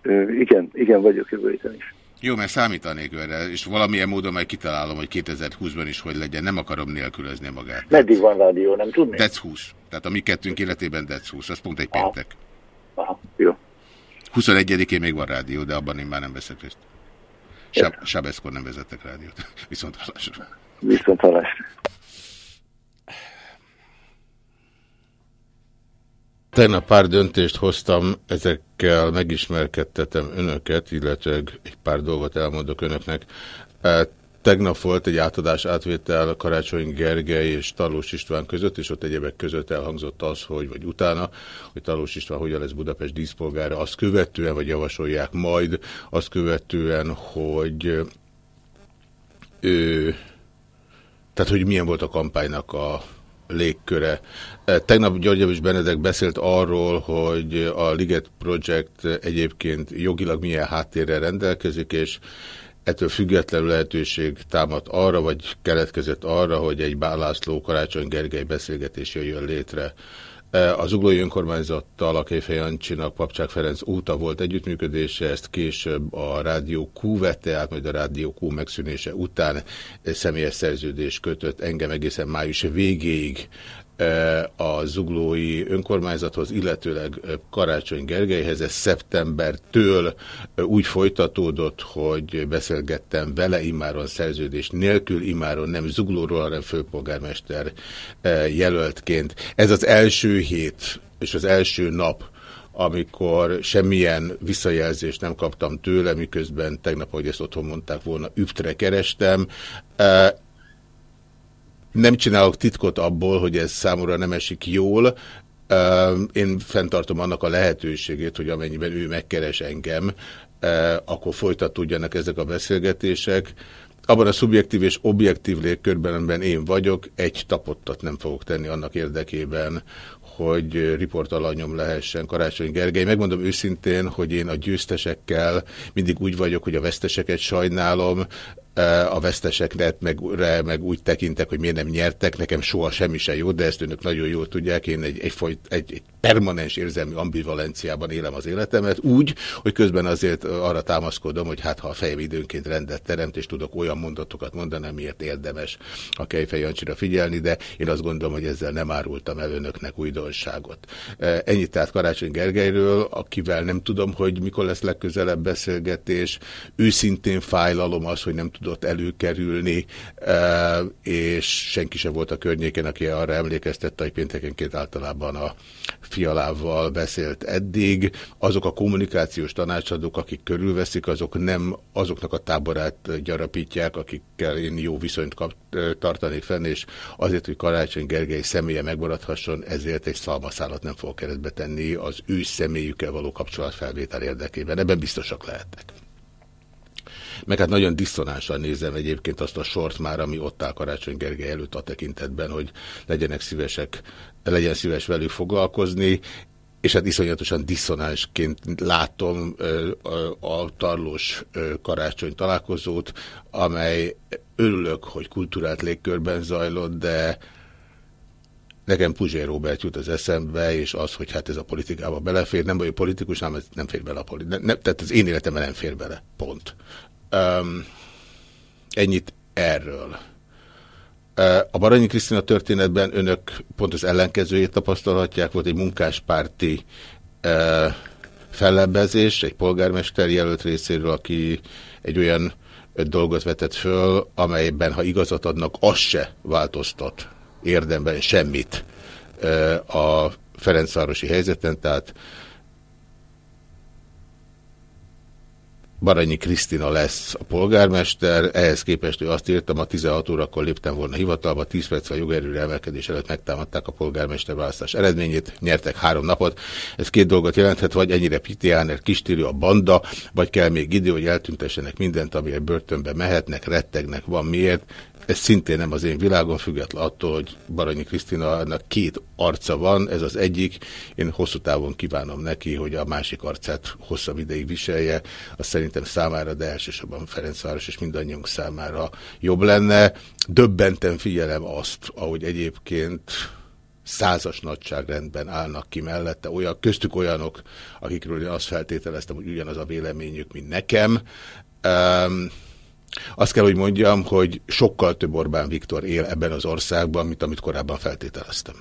Ö, igen, igen, vagyok jövő héten is. Jó, mert számítanék erre, és valamilyen módon majd kitalálom, hogy 2020-ban is hogy legyen. Nem akarom nélkülözni magát. Meddig van rádió, nem tudni? Dec 20. Tehát a mi kettőnk életében Dec 20. Az pont egy péntek. Aha, jó. 21-én még van rádió, de abban én már nem veszek részt. Sab Sabeszkor nem vezettek rádiót. Viszont hallásra. Viszont hallásra. Tegnap pár döntést hoztam, ezekkel megismerkedtetem önöket, illetve egy pár dolgot elmondok önöknek. Tegnap volt egy átadás átvétel Karácsony Gergely és Talós István között, és ott egyebek között elhangzott az, hogy, vagy utána, hogy Talós István hogyan lesz Budapest díszpolgára, azt követően, vagy javasolják majd, azt követően, hogy ő, tehát hogy milyen volt a kampánynak a légköre. Tegnap Györgyevics Benedek beszélt arról, hogy a Liget Project egyébként jogilag milyen háttérrel rendelkezik, és ettől függetlenül lehetőség támad arra, vagy keletkezett arra, hogy egy Bálászló Karácsony Gergely beszélgetés jöjjön létre. Az uglói önkormányzattal a Kéfej Jancsinak Papcsák Ferenc óta volt együttműködése, ezt később a Rádió Q vette át, majd a Rádió Q megszűnése után személyes szerződés kötött engem egészen május végéig a zuglói önkormányzathoz, illetőleg Karácsony Gergelyhez. Ez szeptembertől úgy folytatódott, hogy beszélgettem vele immáron szerződés nélkül, immáron nem zuglóról, hanem főpolgármester jelöltként. Ez az első hét és az első nap, amikor semmilyen visszajelzést nem kaptam tőle, miközben tegnap, ahogy ezt otthon mondták volna, üptre kerestem nem csinálok titkot abból, hogy ez számomra nem esik jól. Én fenntartom annak a lehetőségét, hogy amennyiben ő megkeres engem, akkor folytatódjanak ezek a beszélgetések. Abban a szubjektív és objektív légkörben, amiben én vagyok, egy tapottat nem fogok tenni annak érdekében, hogy riportalanyom lehessen Karácsony Gergely. Megmondom őszintén, hogy én a győztesekkel mindig úgy vagyok, hogy a veszteseket sajnálom, a vesztesekre meg, meg úgy tekintek, hogy miért nem nyertek, nekem soha semmi se jó, de ezt önök nagyon jól tudják, én egy, egy, egy, egy permanens érzelmi ambivalenciában élem az életemet, úgy, hogy közben azért arra támaszkodom, hogy hát ha a fejem időnként rendet teremt, és tudok olyan mondatokat mondani, amiért érdemes a Kejfej Jancsira figyelni, de én azt gondolom, hogy ezzel nem árultam el önöknek újdonságot. Ennyit tehát Karácsony Gergelyről, akivel nem tudom, hogy mikor lesz legközelebb beszélgetés. Őszintén fájlalom az, hogy nem tudott előkerülni, és senki sem volt a környéken, aki arra emlékeztette, hogy péntekenként általában a fialával beszélt eddig. Azok a kommunikációs tanácsadók, akik körülveszik, azok nem azoknak a táborát gyarapítják, akikkel én jó viszonyt kap, tartanék fenn, és azért, hogy Karácsony Gergely személye megmaradhasson, ezért egy szalmaszálat nem fog keretbe tenni az ő személyükkel való kapcsolatfelvétel érdekében. Ebben biztosak lehetnek. Meg hát nagyon diszonánsan nézem egyébként azt a sort már, ami ott áll Karácsony Gergely előtt a tekintetben, hogy legyenek szívesek, legyen szíves velük foglalkozni, és hát iszonyatosan diszonánsként látom a tarlós karácsony találkozót, amely örülök, hogy kultúrát légkörben zajlott, de nekem Puzsé Robert jut az eszembe, és az, hogy hát ez a politikába belefér, nem vagyok politikus, nem, nem fér bele a politikába. Tehát az én életemben nem fér bele. Pont. Um, ennyit erről. A Baranyi Krisztina történetben önök pont az ellenkezőjét tapasztalhatják. Volt egy munkáspárti uh, fellebbezés, egy polgármester jelölt részéről, aki egy olyan dolgot vetett föl, amelyben, ha igazat adnak, az se változtat érdemben semmit a Ferencvárosi helyzeten, tehát Baranyi Krisztina lesz a polgármester, ehhez képest ő azt írtam, a 16 órakor léptem volna hivatalba, 10 perc a jogerőre emelkedés előtt megtámadták a polgármester választás eredményét, nyertek három napot. Ez két dolgot jelenthet, vagy ennyire pitiáner, kistérő a banda, vagy kell még idő, hogy eltüntessenek mindent, amiért börtönbe mehetnek, rettegnek, van miért. Ez szintén nem az én világom, független attól, hogy Baranyi Krisztinának két arca van, ez az egyik. Én hosszú távon kívánom neki, hogy a másik arcát hosszabb ideig viselje. Az szerintem számára, de elsősorban Ferencváros és mindannyiunk számára jobb lenne. Döbbenten figyelem azt, ahogy egyébként százas nagyságrendben állnak ki mellette, olyan, köztük olyanok, akikről én azt feltételeztem, hogy ugyanaz a véleményük, mint nekem. Um, azt kell, hogy mondjam, hogy sokkal több Orbán Viktor él ebben az országban, mint amit korábban feltételeztem.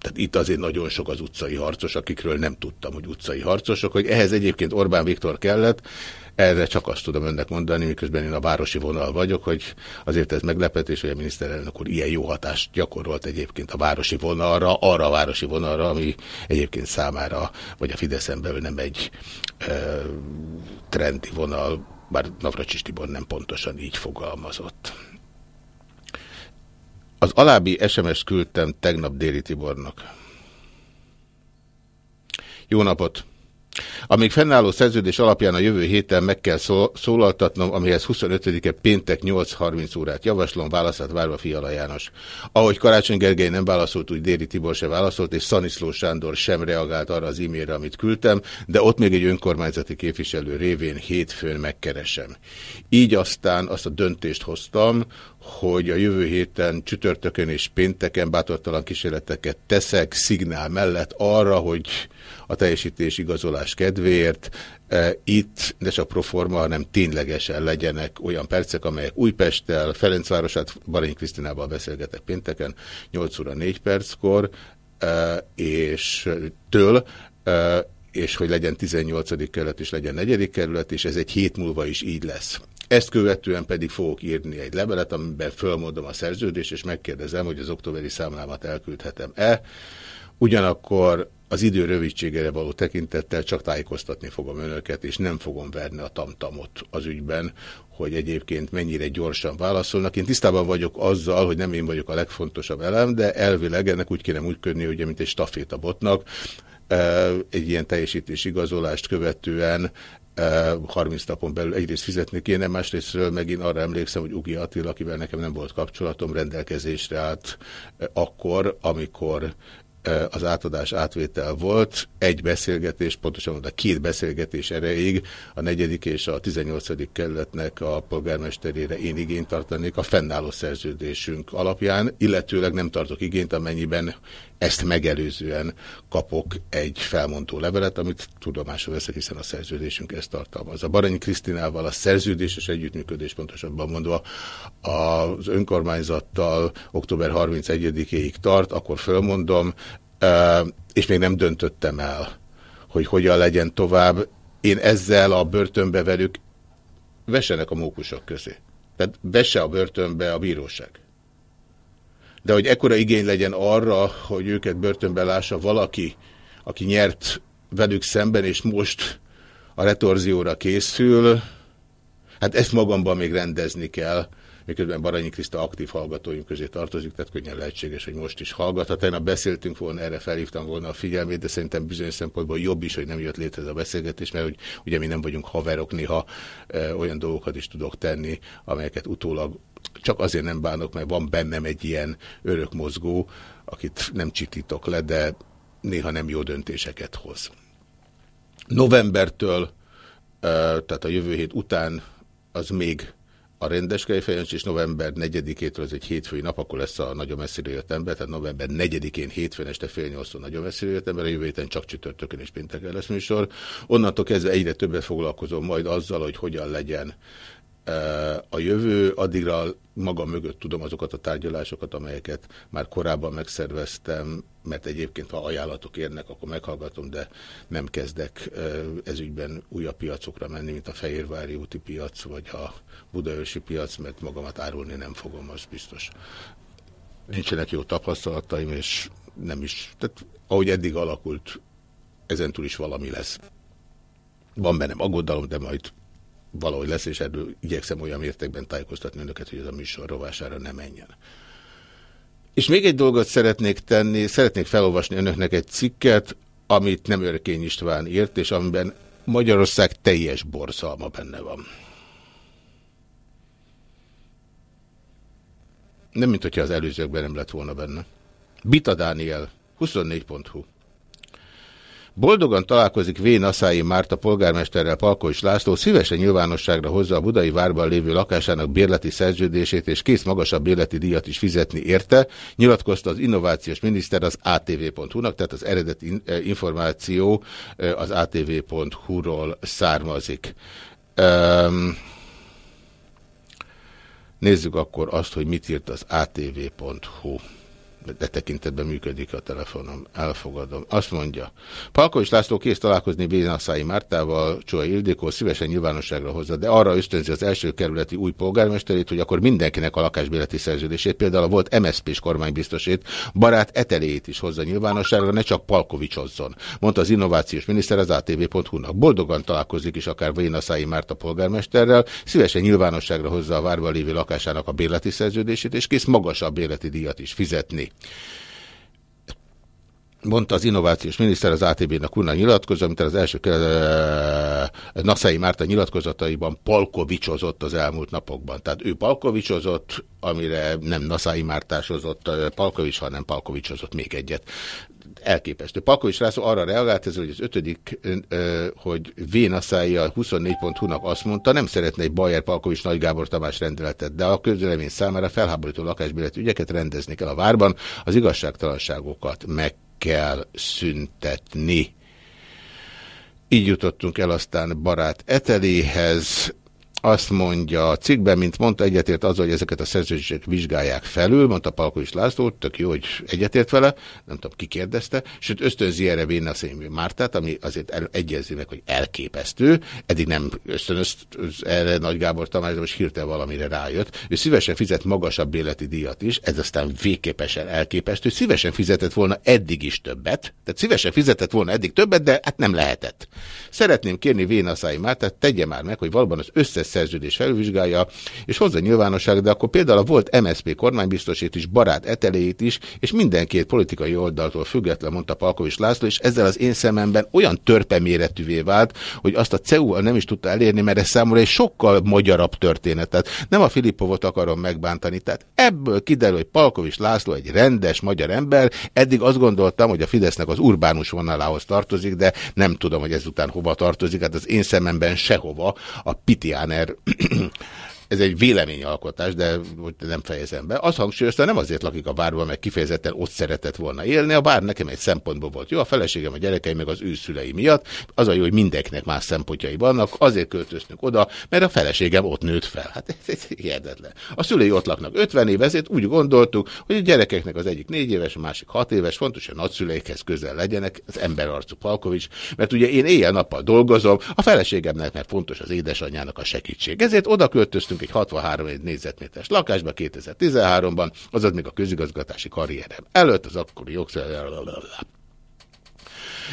Tehát itt azért nagyon sok az utcai harcos, akikről nem tudtam, hogy utcai harcosok, hogy ehhez egyébként Orbán Viktor kellett, erre csak azt tudom önnek mondani, miközben én a városi vonal vagyok, hogy azért ez meglepetés, hogy a miniszterelnök úr ilyen jó hatást gyakorolt egyébként a városi vonalra, arra a városi vonalra, ami egyébként számára, vagy a Fideszen belül nem egy e, trendi vonal, bár Navracsis Tibor nem pontosan így fogalmazott. Az alábbi SMS-t küldtem tegnap Déri Tibornak. Jó napot! Amíg fennálló szerződés alapján a jövő héten meg kell szólaltatnom, amihez 25-e péntek 8.30 órát javaslom, válaszát várva Fiala János. Ahogy Karácsony Gergely nem válaszolt, úgy Déri Tibor se válaszolt, és Szaniszló Sándor sem reagált arra az e-mailre, amit küldtem, de ott még egy önkormányzati képviselő révén hétfőn megkeresem. Így aztán azt a döntést hoztam, hogy a jövő héten csütörtökön és pénteken bátortalan kísérleteket teszek szignál mellett arra, hogy a teljesítés igazolás kedvéért e, itt ne csak proforma, hanem ténylegesen legyenek olyan percek, amelyek Újpesttel, Ferencvárosát, Baranyi Krisztinával beszélgetek pénteken, 8 óra 4 perckor, e, és től, e, és hogy legyen 18. kerület és legyen 4. kerület, és ez egy hét múlva is így lesz. Ezt követően pedig fogok írni egy levelet, amiben fölmondom a szerződést, és megkérdezem, hogy az októberi számlámat elküldhetem-e. Ugyanakkor az idő rövidségére való tekintettel csak tájékoztatni fogom önöket, és nem fogom verni a tamtamot az ügyben, hogy egyébként mennyire gyorsan válaszolnak. Én tisztában vagyok azzal, hogy nem én vagyok a legfontosabb elem, de elvileg ennek úgy kéne úgy ködni, ugye, mint egy stafétabotnak, egy ilyen teljesítés igazolást követően 30 napon belül egyrészt fizetni kéne, másrésztről megint arra emlékszem, hogy Ugi Attila, akivel nekem nem volt kapcsolatom, rendelkezésre állt akkor, amikor az átadás átvétel volt, egy beszélgetés, pontosan a két beszélgetés erejéig a negyedik és a 18. kerületnek a polgármesterére én igényt tartanék a fennálló szerződésünk alapján, illetőleg nem tartok igényt, amennyiben ezt megelőzően kapok egy felmondó levelet, amit tudomásul veszek, hiszen a szerződésünk ezt tartalmaz. A Baranyi Krisztinával a szerződéses együttműködés pontosabban mondva az önkormányzattal október 31-ig tart, akkor fölmondom, és még nem döntöttem el, hogy hogyan legyen tovább. Én ezzel a börtönbe velük vesenek a mókusok közé. Tehát vesse a börtönbe a bíróság. De hogy ekkora igény legyen arra, hogy őket börtönbe lássa valaki, aki nyert velük szemben, és most a retorzióra készül, hát ezt magamban még rendezni kell, miközben Baranyi Kriszta aktív hallgatóink közé tartozik, tehát könnyen lehetséges, hogy most is hallgat. Ha tegnap beszéltünk volna, erre felhívtam volna a figyelmét, de szerintem bizonyos szempontból jobb is, hogy nem jött létre ez a beszélgetés, mert hogy ugye mi nem vagyunk haverok, néha e, olyan dolgokat is tudok tenni, amelyeket utólag csak azért nem bánok, mert van bennem egy ilyen örök mozgó, akit nem csitítok le, de néha nem jó döntéseket hoz. Novembertől, tehát a jövő hét után az még a rendes kejfejancs, és november 4-től, az egy hétfői nap, akkor lesz a nagyon messzire jött ember, tehát november 4-én hétfőn este fél nyolctól nagyon messzire jött ember, a jövő héten csak csütörtökön és pénteken lesz műsor. Onnantól kezdve egyre többet foglalkozom majd azzal, hogy hogyan legyen a jövő, addigra magam mögött tudom azokat a tárgyalásokat, amelyeket már korábban megszerveztem, mert egyébként ha ajánlatok érnek, akkor meghallgatom, de nem kezdek ezügyben újabb piacokra menni, mint a Fehérvári úti piac, vagy a Budaörsi piac, mert magamat árulni nem fogom, az biztos. Nincsenek jó tapasztalataim, és nem is, tehát ahogy eddig alakult, ezentúl is valami lesz. Van bennem aggodalom, de majd valahogy lesz, és erről igyekszem olyan mértékben tájékoztatni önöket, hogy ez a műsor rovására ne menjen. És még egy dolgot szeretnék tenni, szeretnék felolvasni önöknek egy cikket, amit nem Örkény István írt, és amiben Magyarország teljes borzalma benne van. Nem, mint hogyha az előzőkben nem lett volna benne. Bita Dániel, 24.hu Boldogan találkozik V. Naszái Márta polgármesterrel Palkovics László, szívesen nyilvánosságra hozza a budai várban lévő lakásának bérleti szerződését, és kész magasabb bérleti díjat is fizetni érte, nyilatkozta az innovációs miniszter az ATV.hu-nak, tehát az eredeti eh, információ eh, az ATV.hu-ról származik. Um, nézzük akkor azt, hogy mit írt az ATV.hu. de tekintetben működik a telefonom. Elfogadom. Azt mondja, Palkovics László kész találkozni Bénaszái Mártával, Csóa Ildikó szívesen nyilvánosságra hozza, de arra ösztönzi az első kerületi új polgármesterét, hogy akkor mindenkinek a lakásbéleti szerződését, például a volt MSZP-s kormánybiztosét, barát eteléjét is hozza nyilvánosságra, ne csak Palkovicsozzon, mondta az innovációs miniszter az ATV.hu-nak. Boldogan találkozik is akár Bénaszái Márta polgármesterrel, szívesen nyilvánosságra hozza a várban lévő lakásának a béleti szerződését, és kész magasabb béleti díjat is fizetni mondta az innovációs miniszter az ATB-nak unna nyilatkozó, mint az első uh, Naszai Márta nyilatkozataiban palkovicsozott az elmúlt napokban. Tehát ő palkovicsozott, amire nem Naszai Mártásozott Palkovics, hanem palkovicsozott még egyet. Elképesztő. Palkovics László arra reagált, ez, hogy az ötödik, hogy V. Naszai a 24.hu-nak azt mondta, nem szeretne egy Bayer Palkovics Nagy Gábor Tamás rendeletet, de a közlemény számára felháborító lakásbélet ügyeket rendezni kell a várban, az igazságtalanságokat meg kell szüntetni. Így jutottunk el aztán barát Eteléhez, azt mondja a cikkben, mint mondta, egyetért azzal, hogy ezeket a szerződések vizsgálják felül, mondta Palkovics László, tök jó, hogy egyetért vele, nem tudom, ki kérdezte, sőt ösztönzi erre a Mártát, ami azért el, egyezzi meg, hogy elképesztő, eddig nem ösztönöz erre Nagy Gábor Tamás, de most hirtelen valamire rájött. Ő szívesen fizet magasabb életi díjat is, ez aztán végképesen elképesztő, szívesen fizetett volna eddig is többet, tehát szívesen fizetett volna eddig többet, de hát nem lehetett. Szeretném kérni Véna Mártát, tegye már meg, hogy valóban az összes szerződés felvizsgálja, és hozza nyilvánosság, de akkor például a volt MSZP kormánybiztosét is, barát eteléjét is, és mindenkét politikai oldaltól független, mondta Palkovics László, és ezzel az én szememben olyan törpe méretűvé vált, hogy azt a CEU nem is tudta elérni, mert ez számomra egy sokkal magyarabb történet. Tehát nem a Filippovot akarom megbántani. Tehát ebből kiderül, hogy Palkovics László egy rendes magyar ember. Eddig azt gondoltam, hogy a Fidesznek az urbánus vonalához tartozik, de nem tudom, hogy ezután hova tartozik. Hát az én szememben sehova. A Pitiáner ez egy véleményalkotás, de nem fejezem be. Azt hangsúlyozta, nem azért lakik a bárban, mert kifejezetten ott szeretett volna élni. A bár nekem egy szempontból volt jó, a feleségem, a gyerekeim, meg az ő szülei miatt. Az a jó, hogy mindenkinek más szempontjai vannak, azért költöztünk oda, mert a feleségem ott nőtt fel. Hát ez, ez hihetetlen. A szülei ott laknak 50 év, ezért úgy gondoltuk, hogy a gyerekeknek az egyik négy éves, a másik hat éves, fontos, hogy a nagyszüleikhez közel legyenek, az emberarcú Palkovics, mert ugye én éjjel-nappal dolgozom, a feleségemnek, mert fontos az édesanyjának a segítség. Ezért oda költöztünk egy 63 négyzetméteres lakásba 2013-ban, azaz még a közigazgatási karrierem előtt, az akkori jogszerűen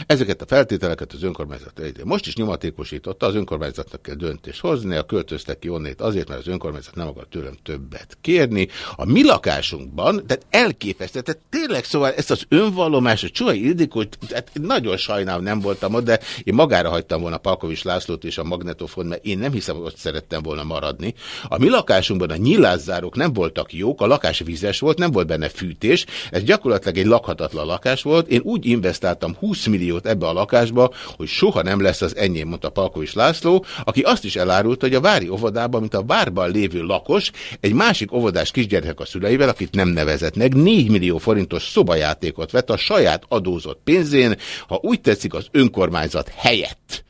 Ezeket a feltételeket az önkormányzat egyre. Most is nyomatékosította, az önkormányzatnak kell döntést hozni, a költöztek ki onnét azért, mert az önkormányzat nem akar tőlem többet kérni. A mi lakásunkban, tehát elképesztő, tehát tényleg szóval ezt az önvallomás, a Csuhai Ildikó, tehát nagyon sajnálom nem voltam ott, de én magára hagytam volna Palkovics Lászlót és a magnetofon, mert én nem hiszem, hogy ott szerettem volna maradni. A mi lakásunkban a nyilázzárok nem voltak jók, a lakás vizes volt, nem volt benne fűtés, ez gyakorlatilag egy lakhatatlan lakás volt. Én úgy investáltam 20 millió milliót ebbe a lakásba, hogy soha nem lesz az enyém, mondta Palkovics László, aki azt is elárult, hogy a vári óvodában, mint a várban lévő lakos, egy másik óvodás kisgyerek a szüleivel, akit nem nevezett meg, 4 millió forintos szobajátékot vett a saját adózott pénzén, ha úgy tetszik az önkormányzat helyett.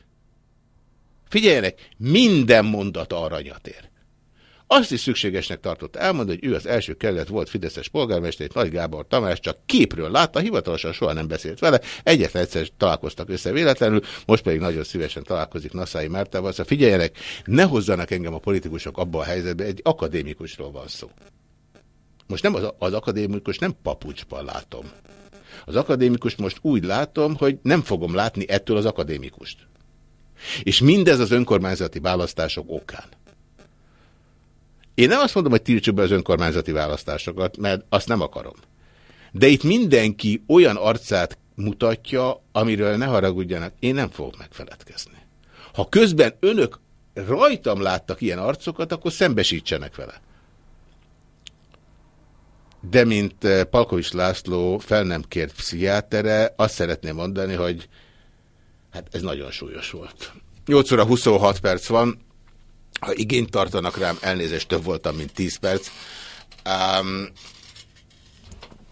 Figyeljenek, minden mondata aranyat ér. Azt is szükségesnek tartott elmondani, hogy ő az első kerület volt Fideszes polgármester, Nagy Gábor Tamás csak képről látta, hivatalosan soha nem beszélt vele, egyetlen egyszer találkoztak össze véletlenül, most pedig nagyon szívesen találkozik Naszái Mártával. Szóval figyeljenek, ne hozzanak engem a politikusok abba a helyzetbe, egy akadémikusról van szó. Most nem az, az akadémikus, nem papucsban látom. Az akadémikus most úgy látom, hogy nem fogom látni ettől az akadémikust. És mindez az önkormányzati választások okán. Én nem azt mondom, hogy tiltsuk be az önkormányzati választásokat, mert azt nem akarom. De itt mindenki olyan arcát mutatja, amiről ne haragudjanak, én nem fogok megfeledkezni. Ha közben önök rajtam láttak ilyen arcokat, akkor szembesítsenek vele. De mint eh, Palkovics László fel nem kért pszichiátere, azt szeretném mondani, hogy hát ez nagyon súlyos volt. 8 óra 26 perc van, ha igényt tartanak rám, elnézést több voltam, mint 10 perc. Um,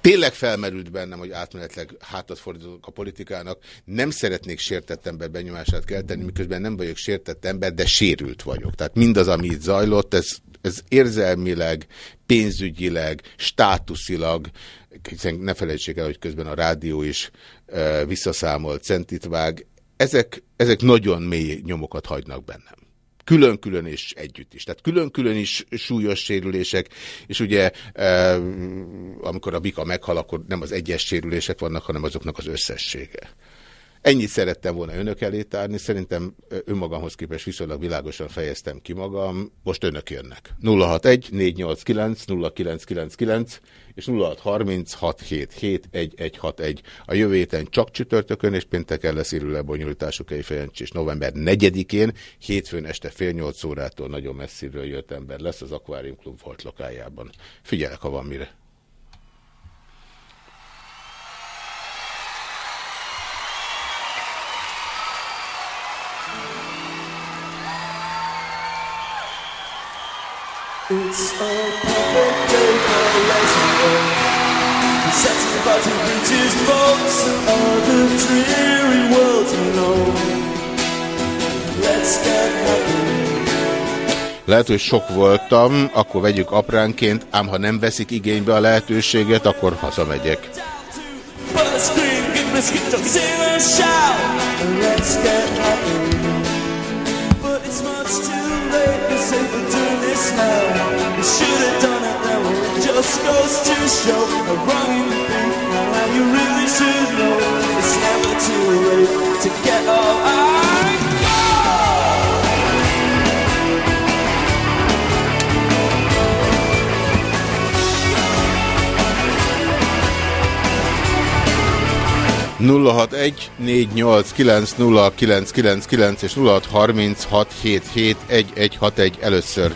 tényleg felmerült bennem, hogy átmenetleg hátat fordítok a politikának. Nem szeretnék sértett ember benyomását kelteni, miközben nem vagyok sértett ember, de sérült vagyok. Tehát mindaz, ami itt zajlott, ez ez érzelmileg, pénzügyileg, státuszilag, hiszen ne felejtsék el, hogy közben a rádió is e, visszaszámolt centit vág, ezek, ezek nagyon mély nyomokat hagynak bennem külön-külön és együtt is. Tehát külön-külön is súlyos sérülések, és ugye e, amikor a bika meghal, akkor nem az egyes sérülések vannak, hanem azoknak az összessége. Ennyit szerettem volna önök elé tárni, szerintem önmagamhoz képest viszonylag világosan fejeztem ki magam, most önök jönnek. 061 489 0999 és 0636771161. A jövő héten csak csütörtökön és pénteken lesz élő lebonyolítású Kejfejancsi, és november 4-én, hétfőn este fél nyolc órától nagyon messziről jött ember lesz az Aquarium Club volt lokájában. Figyelek, ha van mire. It's a perfect day for. The setting about to reaches folks of the dreary world to know. Let's get happy. Lehet, hogy sok voltam, akkor vegyük apránként, ám ha nem veszik igénybe a lehetőséget, akkor hazamegyek. But a goes to show how wrong you think. Now you really should know it's never too late to get all I nulla hat egy négy nyolc kilenc nulla kilenc kilenc kilenc és nulla hat harminc hat hét hét egy egy hat egy először.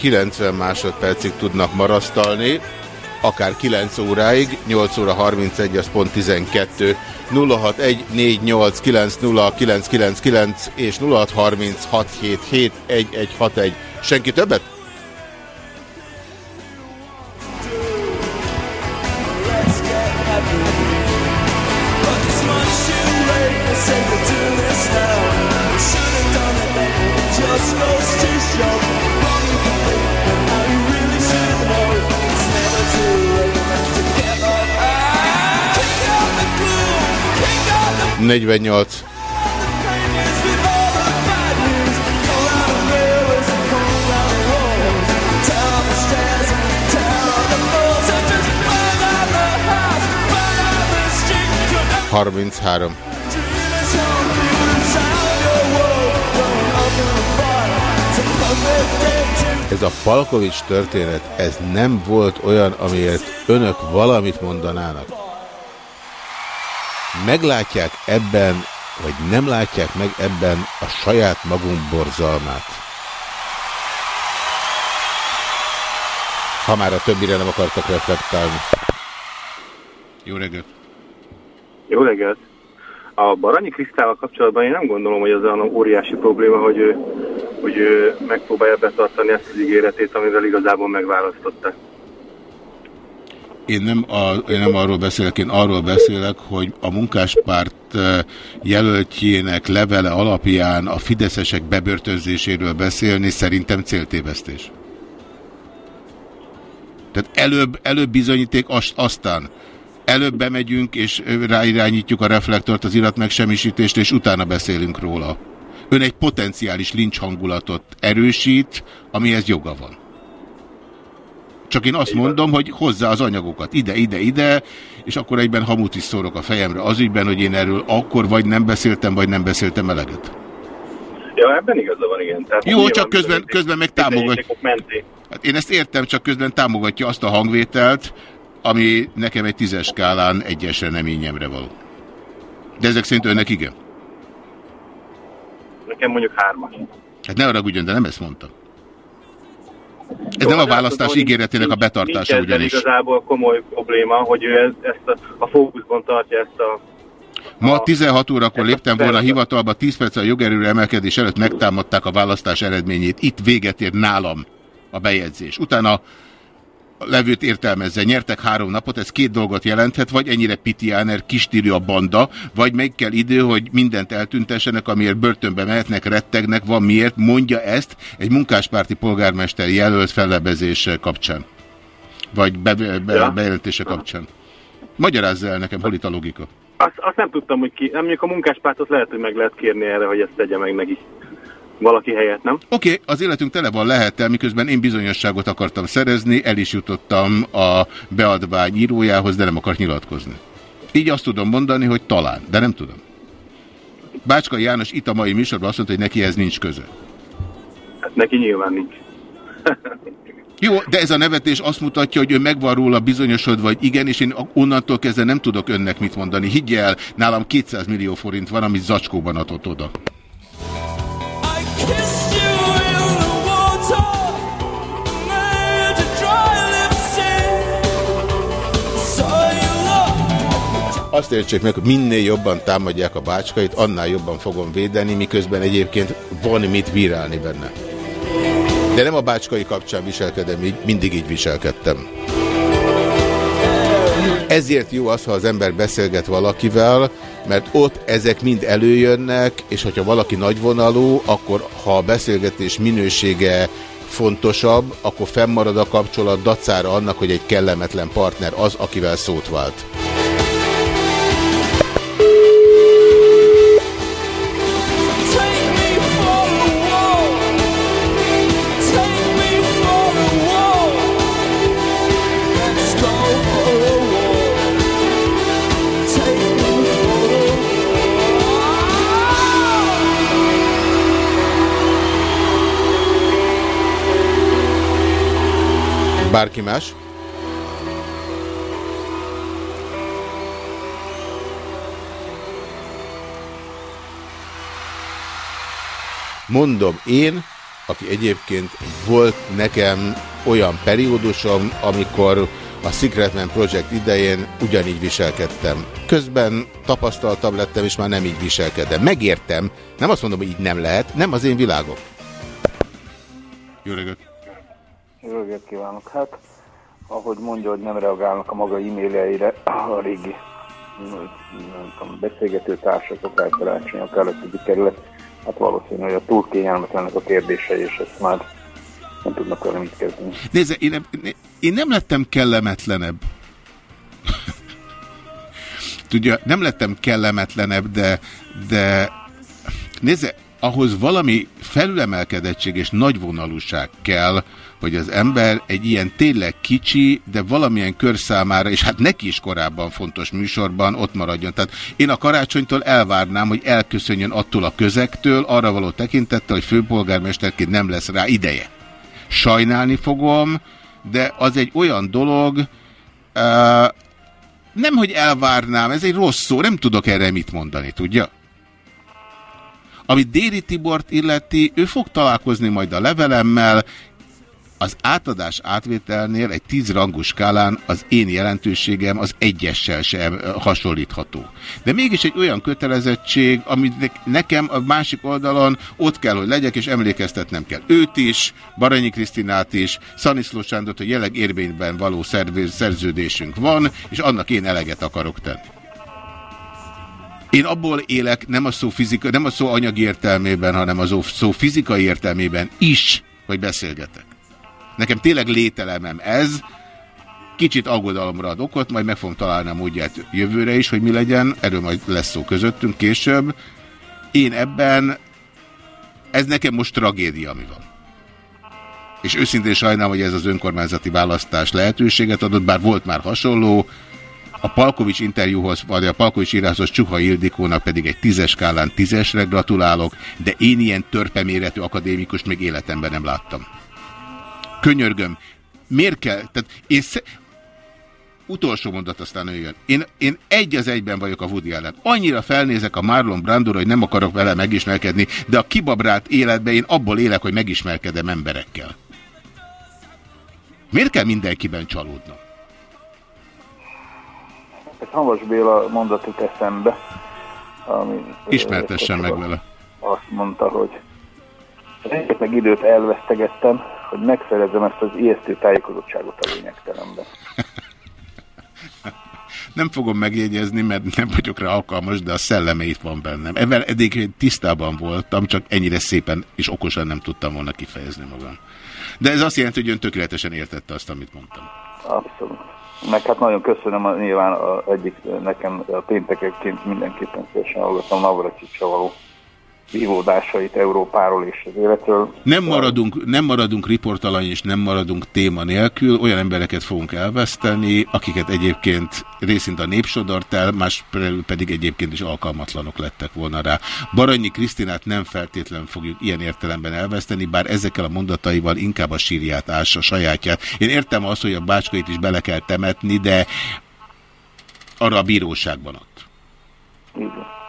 90 másodpercig tudnak marasztalni, akár 9 óráig, 8 óra 31, az pont 12. 0614890999 és 0636771161. Senki többet? 48. Harminchárom. Ez a Palkovics történet, ez nem volt olyan, amiért önök valamit mondanának. Meglátják ebben, vagy nem látják meg ebben a saját magunk borzalmát. ha már a többire nem akartak reflektálni. Jó reggelt! Jó reggelt! A Baranyi Krisztával kapcsolatban én nem gondolom, hogy az olyan óriási probléma, hogy ő, hogy ő megpróbálja betartani ezt az ígéretét, amivel igazából megválasztották. Én nem, a, én nem arról beszélek, én arról beszélek, hogy a munkáspárt eh, jelöltjének levele alapján a fideszesek bebörtönzéséről beszélni szerintem céltévesztés. Tehát előbb, előbb bizonyíték, azt, aztán előbb bemegyünk és ö, ráirányítjuk a reflektort, az iratmegsemmisítést, és utána beszélünk róla. Ön egy potenciális lincs hangulatot erősít, amihez joga van. Csak én azt mondom, hogy hozzá az anyagokat ide, ide, ide, és akkor egyben hamut is szórok a fejemre az ügyben, hogy én erről akkor vagy nem beszéltem, vagy nem beszéltem eleget. Ja, ebben igaza van, igen. Tehát Jó, csak közben, közben meg támogat. bizonyítékok mentén. Hát én ezt értem, csak közben támogatja azt a hangvételt, ami nekem egy tízes skálán egyesre nem ínyemre való. De ezek szerint önnek igen. Nekem mondjuk hármas. Hát ne haragudjon, de nem ezt mondtam. Ez Jó, nem a azt választás hogy ígéretének a betartása nincs ugyanis. igazából komoly probléma, hogy ő ez, ezt a, a fókuszban tartja ezt a... Ma 16 órakor léptem volna a hivatalba, 10 perc a jogerőre emelkedés előtt megtámadták a választás eredményét. Itt véget ér nálam a bejegyzés. Utána levőt értelmezze, nyertek három napot, ez két dolgot jelenthet, vagy ennyire pitiáner, kistírű a banda, vagy meg kell idő, hogy mindent eltüntessenek, amiért börtönbe mehetnek, rettegnek, van miért, mondja ezt egy munkáspárti polgármester jelölt fellebezése kapcsán. Vagy be, be, Ja. bejelentése kapcsán. Magyarázza el nekem, hol itt a logika. Azt, azt nem tudtam, hogy ki... Nem, mondjuk a munkáspártot lehet, hogy meg lehet kérni erre, hogy ezt tegye meg neki. Valaki helyett, nem? Oké, okay, az életünk tele van lehettel, miközben én bizonyosságot akartam szerezni, el is jutottam a beadvány írójához, de nem akart nyilatkozni. Így azt tudom mondani, hogy talán, de nem tudom. Bácska János itt a mai műsorban azt mondta, hogy neki ez nincs köze. Hát neki nyilván nincs. Jó, de ez a nevetés azt mutatja, hogy ő megvan róla bizonyosodva, vagy igen, és én onnantól kezdve nem tudok önnek mit mondani. Higgyel, nálam 200 millió forint van, amit zacskóban adott oda. Azt értsék meg, hogy minél jobban támadják a bácskait, annál jobban fogom védeni, miközben egyébként van mit bírálni benne. De nem a bácskai kapcsán viselkedem így, mindig így viselkedtem. Ezért jó az, ha az ember beszélget valakivel, mert ott ezek mind előjönnek, és hogyha valaki nagyvonalú, akkor ha a beszélgetés minősége fontosabb, akkor fennmarad a kapcsolat dacára annak, hogy egy kellemetlen partner az, akivel szót vált. Bárki más? Mondom én, aki egyébként volt nekem olyan periódusom, amikor a Secretman Project idején ugyanígy viselkedtem. Közben tapasztaltabb lettem, és már nem így viselkedem. Megértem, nem azt mondom, hogy így nem lehet, nem az én világom. Jó reggelt! Jó reggelt kívánok! Hát, ahogy mondja, hogy nem reagálnak a maga e-mailjeire, a régi nem tudom, beszélgető társak, akár karácsony, akár a többi kerület, hát valószínű, hogy a túl kényelmetlenek a kérdései, és ezt már nem tudnak vele mit kezdeni. Nézze, én nem, én nem lettem kellemetlenebb. Tudja, nem lettem kellemetlenebb, de, de nézze, ahhoz valami felülemelkedettség és nagyvonalúság kell, hogy az ember egy ilyen tényleg kicsi, de valamilyen kör számára, és hát neki is korábban fontos műsorban ott maradjon. Tehát én a karácsonytól elvárnám, hogy elköszönjön attól a közektől, arra való tekintettel, hogy főpolgármesterként nem lesz rá ideje. Sajnálni fogom, de az egy olyan dolog, uh, nem, hogy elvárnám, ez egy rossz szó, nem tudok erre mit mondani, tudja? Ami Déri Tibort illeti, ő fog találkozni majd a levelemmel, Az átadás átvételnél egy tíz rangos skálán az én jelentőségem az egyessel sem hasonlítható. De mégis egy olyan kötelezettség, amit ne- nekem a másik oldalon ott kell, hogy legyek, és emlékeztetnem kell őt is, Baranyi Krisztinát is, Szaniszló Sándort, hogy jelenleg érvényben való szerződésünk van, és annak én eleget akarok tenni. Én abból élek, nem a szó, fizika, nem a szó anyagi értelmében, hanem a szó fizikai értelmében is, hogy beszélgetek. Nekem tényleg lételemem ez, kicsit aggodalomra ad okot, majd meg fogom találni a módját jövőre is, hogy mi legyen, erről majd lesz szó közöttünk később. Én ebben, ez nekem most tragédia, ami van. És őszintén sajnálom, hogy ez az önkormányzati választás lehetőséget adott, bár volt már hasonló, a Palkovics interjúhoz, vagy a Palkovics íráshoz Csuha Ildikónak pedig egy tízes skálán tízesre gratulálok, de én ilyen törpeméretű akadémikus még életemben nem láttam. Könyörgöm, miért kell, tehát én sze... utolsó mondat aztán ő jön. Én, én egy az egyben vagyok a Woody ellen. Annyira felnézek a Marlon Brandora, hogy nem akarok vele megismerkedni, de a kibabrált életben én abból élek, hogy megismerkedem emberekkel. Miért kell mindenkiben csalódnom? Egy Havas Béla mondatot eszembe, ami... Ismertessen meg vele. Azt mondta, hogy rengeteg időt elvesztegettem, hogy megszerezzem ezt az ijesztő tájékozottságot a lényegtelenben. Nem fogom megjegyezni, mert nem vagyok rá alkalmas, de a szelleme itt van bennem. Ebben eddig tisztában voltam, csak ennyire szépen és okosan nem tudtam volna kifejezni magam. De ez azt jelenti, hogy ön tökéletesen értette azt, amit mondtam. Abszolút. Meg hát nagyon köszönöm, a, nyilván a, egyik nekem a péntekeként mindenképpen szívesen hallgatom Navracsicsra való vívódásait Európáról és az életről. Nem maradunk, nem maradunk riportalany és nem maradunk téma nélkül, olyan embereket fogunk elveszteni, akiket egyébként részint a népsodart el, más pedig egyébként is alkalmatlanok lettek volna rá. Baranyi Krisztinát nem feltétlen fogjuk ilyen értelemben elveszteni, bár ezekkel a mondataival inkább a sírját ássa sajátját. Én értem azt, hogy a bácskait is bele kell temetni, de arra a bíróságban ott. Van.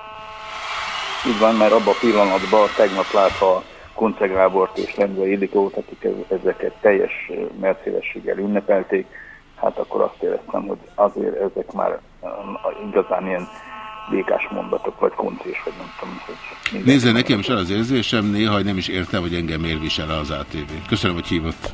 Így van, mert abban a pillanatban tegnap látva Kunce Gábort és Lendvai Ildikót, akik ez- ezeket teljes merszélességgel ünnepelték, hát akkor azt éreztem, hogy azért ezek már igazán ilyen békás mondatok, vagy koncés, vagy nem tudom, hogy Nézze, nekem is az érzésem, néha nem is értem, hogy engem miért visel el az ATV. Köszönöm, hogy hívott.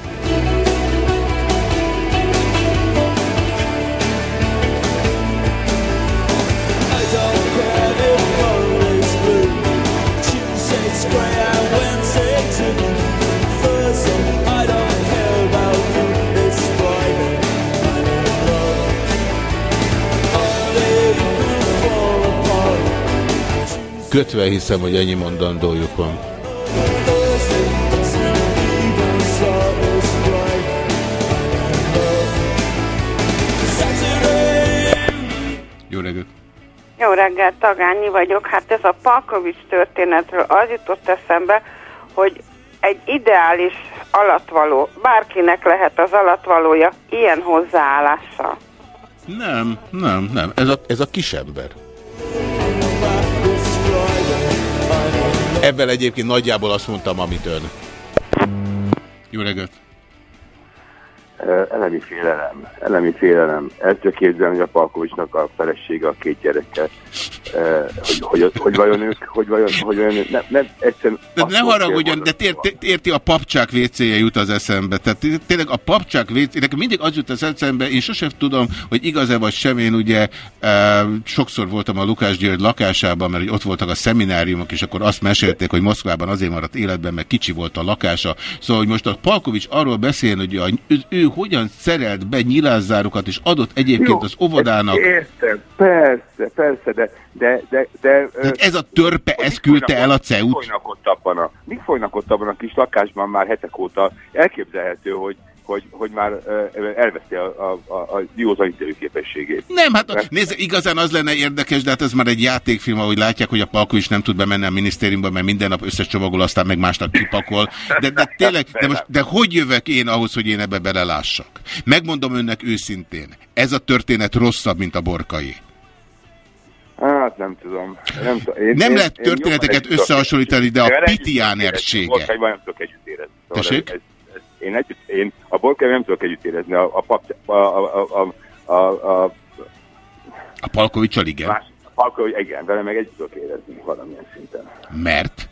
Kötve hiszem, hogy ennyi mondandójuk van. Jó reggelt! Jó reggelt, Tagányi vagyok. Hát ez a Palkovics történetről az jutott eszembe, hogy egy ideális alatvaló, bárkinek lehet az alatvalója ilyen hozzáállással. Nem, nem, nem. Ez a, ez a kisember. Ebben egyébként nagyjából azt mondtam, amit ön. Jó reggelt! Elemi félelem, elemi félelem. El tudja képzelni, hogy a Palkovicsnak a felesége a két gyerekkel, hogy, hogy, hogy, vajon ők, hogy vajon, hogy vajon ők, nem, nem egyszerűen... De ne haragudjon, de tér, tér, érti, a papcsák WC-je jut az eszembe. Tehát té- tényleg a papcsák WC, nekem mindig az jut az eszembe, én sosem tudom, hogy igaz-e vagy sem, én ugye e, sokszor voltam a Lukás György lakásában, mert ott voltak a szemináriumok, és akkor azt mesélték, hogy Moszkvában azért maradt életben, mert kicsi volt a lakása. Szóval, hogy most a Palkovics arról beszél, hogy a, ő hogyan szerelt be nyilászárukat, és adott egyébként Jó, az óvodának. Értem, persze, persze, de... de, de, de Tehát ez a törpe, ez küldte el a CEUT? folynak ott abban a, mik folynak ott abban a kis lakásban már hetek óta? Elképzelhető, hogy, hogy, hogy már ö, elveszi a, a, a, józanítő képességét. Nem, hát nézd, igazán az lenne érdekes, de hát ez már egy játékfilm, ahogy látják, hogy a Palkovics nem tud bemenni a minisztériumba, mert minden nap összecsomagol, aztán meg másnap kipakol. De, de tényleg, de, most, de hogy jövök én ahhoz, hogy én ebbe belelássak? Megmondom önnek őszintén, ez a történet rosszabb, mint a borkai. Hát nem tudom. Nem, én, Nem én- lehet én történeteket együtt összehasonlítani, de a pitiánersége. Borkaival nem tudok együtt érezni. Szóval Tessék? ez- ez- Én, együtt, én a borkaival nem tudok együtt érezni. A, a, pap, a, a, a, a, a, a A Palkovicsal igen. Más, akkor, igen, vele meg együtt tudok érezni valamilyen szinten. Mert?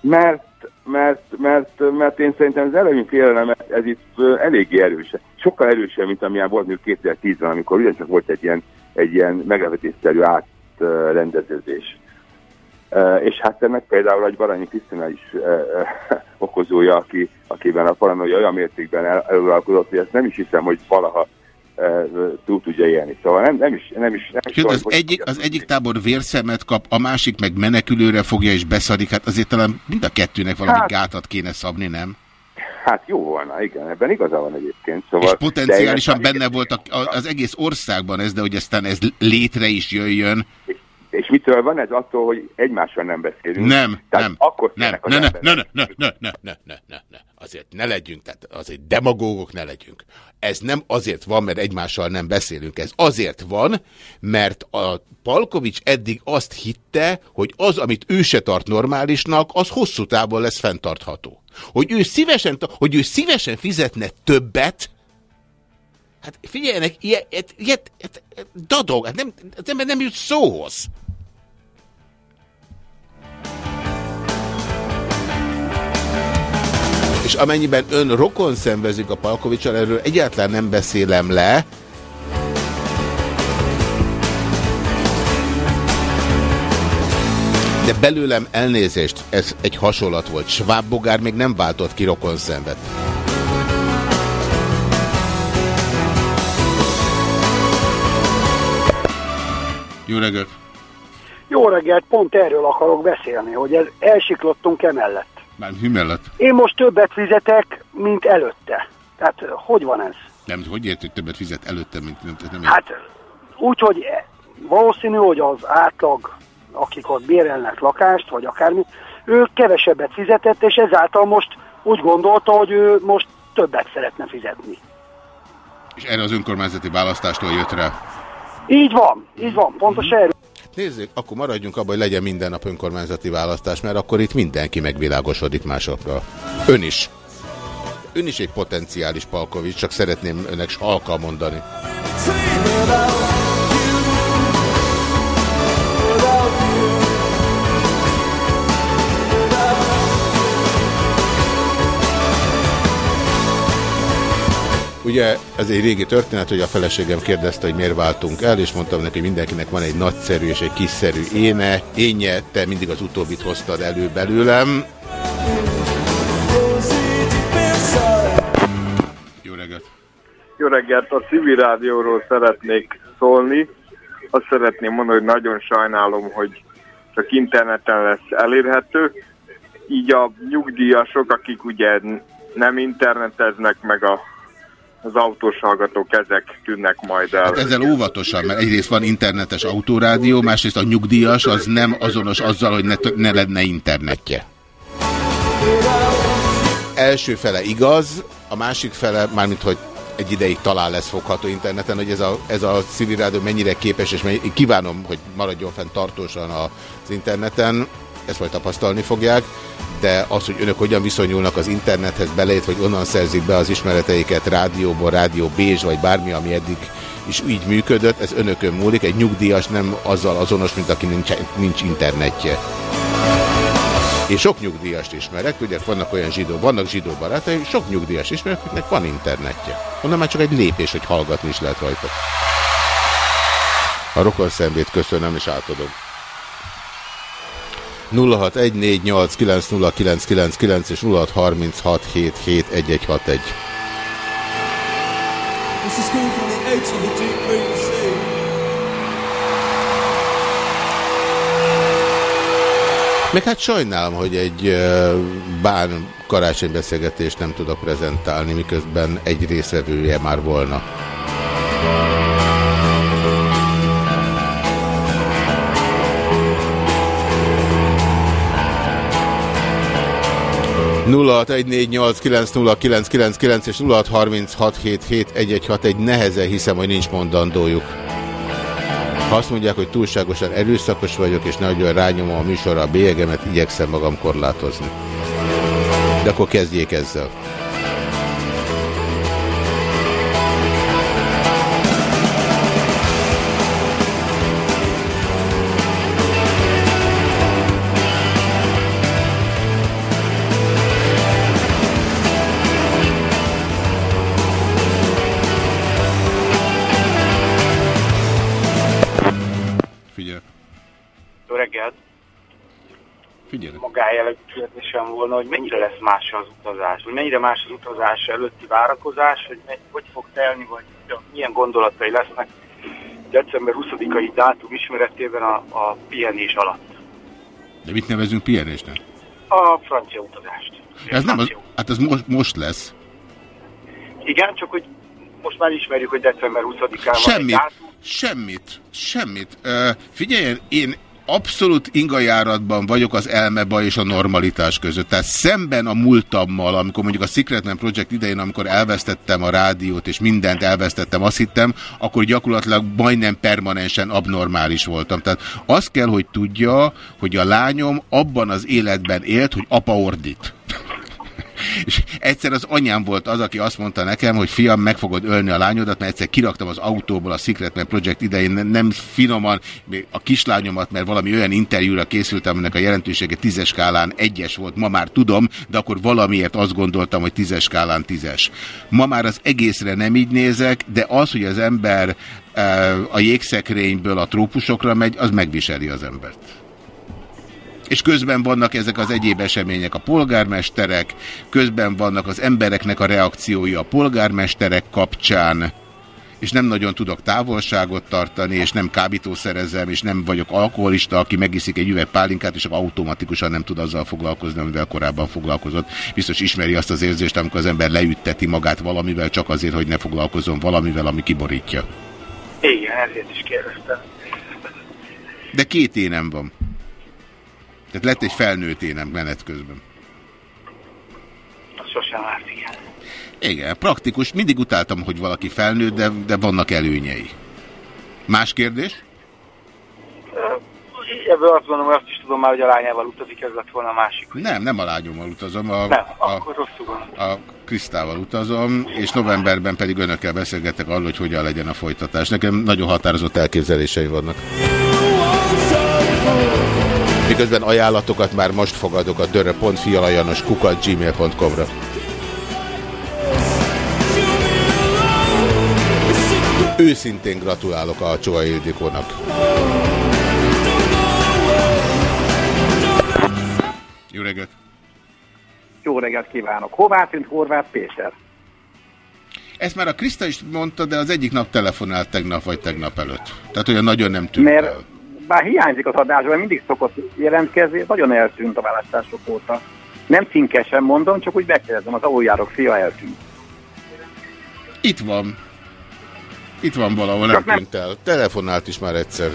Mert, mert, mert, mert én szerintem az elemi félelem, ez itt eléggé erős. Sokkal erősebb, mint amilyen volt mondjuk 2010-ben, amikor ugyancsak volt egy ilyen, egy ilyen meglepetésszerű átrendeződés. És hát ennek például egy Baranyi Krisztina is okozója, aki, akiben a paranoia olyan mértékben el, eluralkodott, hogy ezt nem is hiszem, hogy valaha túl tudja élni. Szóval nem, nem is, nem is, nem is Sőt, az egyik, az egyik tábor vérszemet kap, a másik meg menekülőre fogja és beszadik. Hát azért talán mind a kettőnek valami Hát- gátat kéne szabni, nem? Hát jó volna, igen, ebben igaza van egyébként. Szóval, És potenciálisan benne volt az egész országban ez, de hogy aztán ez létre is jöjjön. És mitől van ez attól, hogy egymással nem beszélünk? Nem, Tehát nem, akkor nem, ne, ne, emberek. ne, ne, ne, ne, ne, ne, ne, ne, azért ne legyünk, tehát azért demagógok ne legyünk. Ez nem azért van, mert egymással nem beszélünk, ez azért van, mert a Palkovics eddig azt hitte, hogy az, amit ő se tart normálisnak, az hosszú távon lesz fenntartható. Hogy ő szívesen, hogy ő szívesen fizetne többet, Hát figyeljenek, ilyet, ilyet, ilyet, ilyet dadog, hát nem, az ember nem jut szóhoz. És amennyiben ön rokon szenvezik a Palkovicsal, erről egyáltalán nem beszélem le, de belőlem elnézést, ez egy hasonlat volt. Schwab Bogár még nem váltott ki rokon szenvet. Jó reggelt! Jó reggelt, pont erről akarok beszélni, hogy ez elsiklottunk emellett. Már mi mellett? Én most többet fizetek, mint előtte. Tehát hogy van ez? Nem, hogy érted, hogy többet fizet előtte, mint nem, nem Hát úgy, hogy valószínű, hogy az átlag, akik ott bérelnek lakást, vagy akármi, ő kevesebbet fizetett, és ezáltal most úgy gondolta, hogy ő most többet szeretne fizetni. És erre az önkormányzati választástól jött rá. Így van, így van, pontosan erről. Nézzük, akkor maradjunk abban, hogy legyen minden nap önkormányzati választás, mert akkor itt mindenki megvilágosodik másokra. Ön is. Ön is egy potenciális Palkovics, csak szeretném önnek halkal mondani. Ugye ez egy régi történet, hogy a feleségem kérdezte, hogy miért váltunk el, és mondtam neki, hogy mindenkinek van egy nagyszerű és egy kiszerű éne, énje, te mindig az utóbbit hoztad elő belőlem. Jó reggelt! Jó reggelt, a civil rádióról szeretnék szólni. Azt szeretném mondani, hogy nagyon sajnálom, hogy csak interneten lesz elérhető. Így a nyugdíjasok, akik ugye nem interneteznek, meg a, az autós hallgatók, ezek tűnnek majd el. Hát ezzel óvatosan, mert egyrészt van internetes autórádió, másrészt a nyugdíjas az nem azonos azzal, hogy ne, ne lenne internetje. Első fele igaz, a másik fele, mármint hogy egy ideig talán lesz fogható interneten, hogy ez a, ez a civil rádió mennyire képes, és mennyi, kívánom, hogy maradjon fenn tartósan az interneten, ezt majd tapasztalni fogják, de az, hogy önök hogyan viszonyulnak az internethez belét, vagy onnan szerzik be az ismereteiket rádióból, rádió Bézs, vagy bármi, ami eddig is így működött, ez önökön múlik, egy nyugdíjas nem azzal azonos, mint aki nincs, nincs internetje. Én sok nyugdíjast ismerek, ugye vannak olyan zsidó, vannak zsidó barátaim, sok nyugdíjas ismerek, akiknek van internetje. Onnan már csak egy lépés, hogy hallgatni is lehet rajta. A rokon szembét köszönöm és átadom. 0614890999 és 0636771161. This is coming from the edge of the deep green sea. Meg hát sajnálom, hogy egy bán karácsonybeszélgetést nem tudok prezentálni, miközben egy részvevője már volna. És 0636771161 nehezen hiszem, hogy nincs mondandójuk. Ha azt mondják, hogy túlságosan erőszakos vagyok, és nagyon rányomom a műsorra a bélyegemet, igyekszem magam korlátozni. De akkor kezdjék ezzel. Magájellegű kérdésem volna, hogy mennyire lesz más az utazás, vagy mennyire más az utazás előtti várakozás, hogy megy, hogy fog telni, vagy milyen gondolatai lesznek december 20-ai dátum ismeretében a, a pihenés alatt. De mit nevezünk pihenésnek? A francia utazást. Ez nem az, hát ez most, most lesz. Igen, csak hogy most már ismerjük, hogy december 20-án van Semmit, semmit, semmit. Uh, figyeljen, én abszolút ingajáratban vagyok az elmeba és a normalitás között. Tehát szemben a múltammal, amikor mondjuk a Secretman Project idején, amikor elvesztettem a rádiót és mindent elvesztettem, azt hittem, akkor gyakorlatilag majdnem permanensen abnormális voltam. Tehát azt kell, hogy tudja, hogy a lányom abban az életben élt, hogy apa ordít. És egyszer az anyám volt az, aki azt mondta nekem, hogy fiam, meg fogod ölni a lányodat, mert egyszer kiraktam az autóból a Secret Man Project idején, nem- finoman a kislányomat, mert valami olyan interjúra készültem, aminek a jelentősége tízes skálán egyes volt, ma már tudom, de akkor valamiért azt gondoltam, hogy tízes skálán tízes. Ma már az egészre nem így nézek, de az, hogy az ember eh, a jégszekrényből a trópusokra megy, az megviseli az embert. És közben vannak ezek az egyéb események, a polgármesterek, közben vannak az embereknek a reakciói a polgármesterek kapcsán, és nem nagyon tudok távolságot tartani, és nem kábítószerezem, és nem vagyok alkoholista, aki megiszik egy üveg pálinkát, és automatikusan nem tud azzal foglalkozni, amivel korábban foglalkozott. Biztos ismeri azt az érzést, amikor az ember leütteti magát valamivel, csak azért, hogy ne foglalkozzon valamivel, ami kiborítja. Igen, ezért is kérdeztem. De két énem van. Tehát lett egy felnőtt énem menet közben. Sosem árt, igen. Igen, praktikus. Mindig utáltam, hogy valaki felnőtt, de, de vannak előnyei. Más kérdés? Ebből azt gondolom, hogy azt is tudom már, hogy a lányával utazik, ez lett volna a másik. Nem, nem a lányommal utazom, a, Nem, a, akkor rosszul gondolom. a Krisztával utazom, és novemberben pedig önökkel beszélgetek arról, hogy hogyan legyen a folytatás. Nekem nagyon határozott elképzelései vannak. Miközben ajánlatokat már most fogadok a dörre.fialajanos kukat gmail.com-ra. Őszintén gratulálok a Csoha Ildikónak. Jó reggelt! Jó reggelt kívánok! Hová tűnt Horváth Péter? Ezt már a Kriszta is mondta, de az egyik nap telefonált tegnap vagy tegnap előtt. Tehát olyan nagyon nem tűnt Mert el. Bár hiányzik az adásban, mindig szokott jelentkezni, nagyon eltűnt a választások óta. Nem cinkesen mondom, csak úgy megkérdezem, az aluljárok fia eltűnt. Itt van. Itt van valahol, nem tűnt el. Telefonált is már egyszer.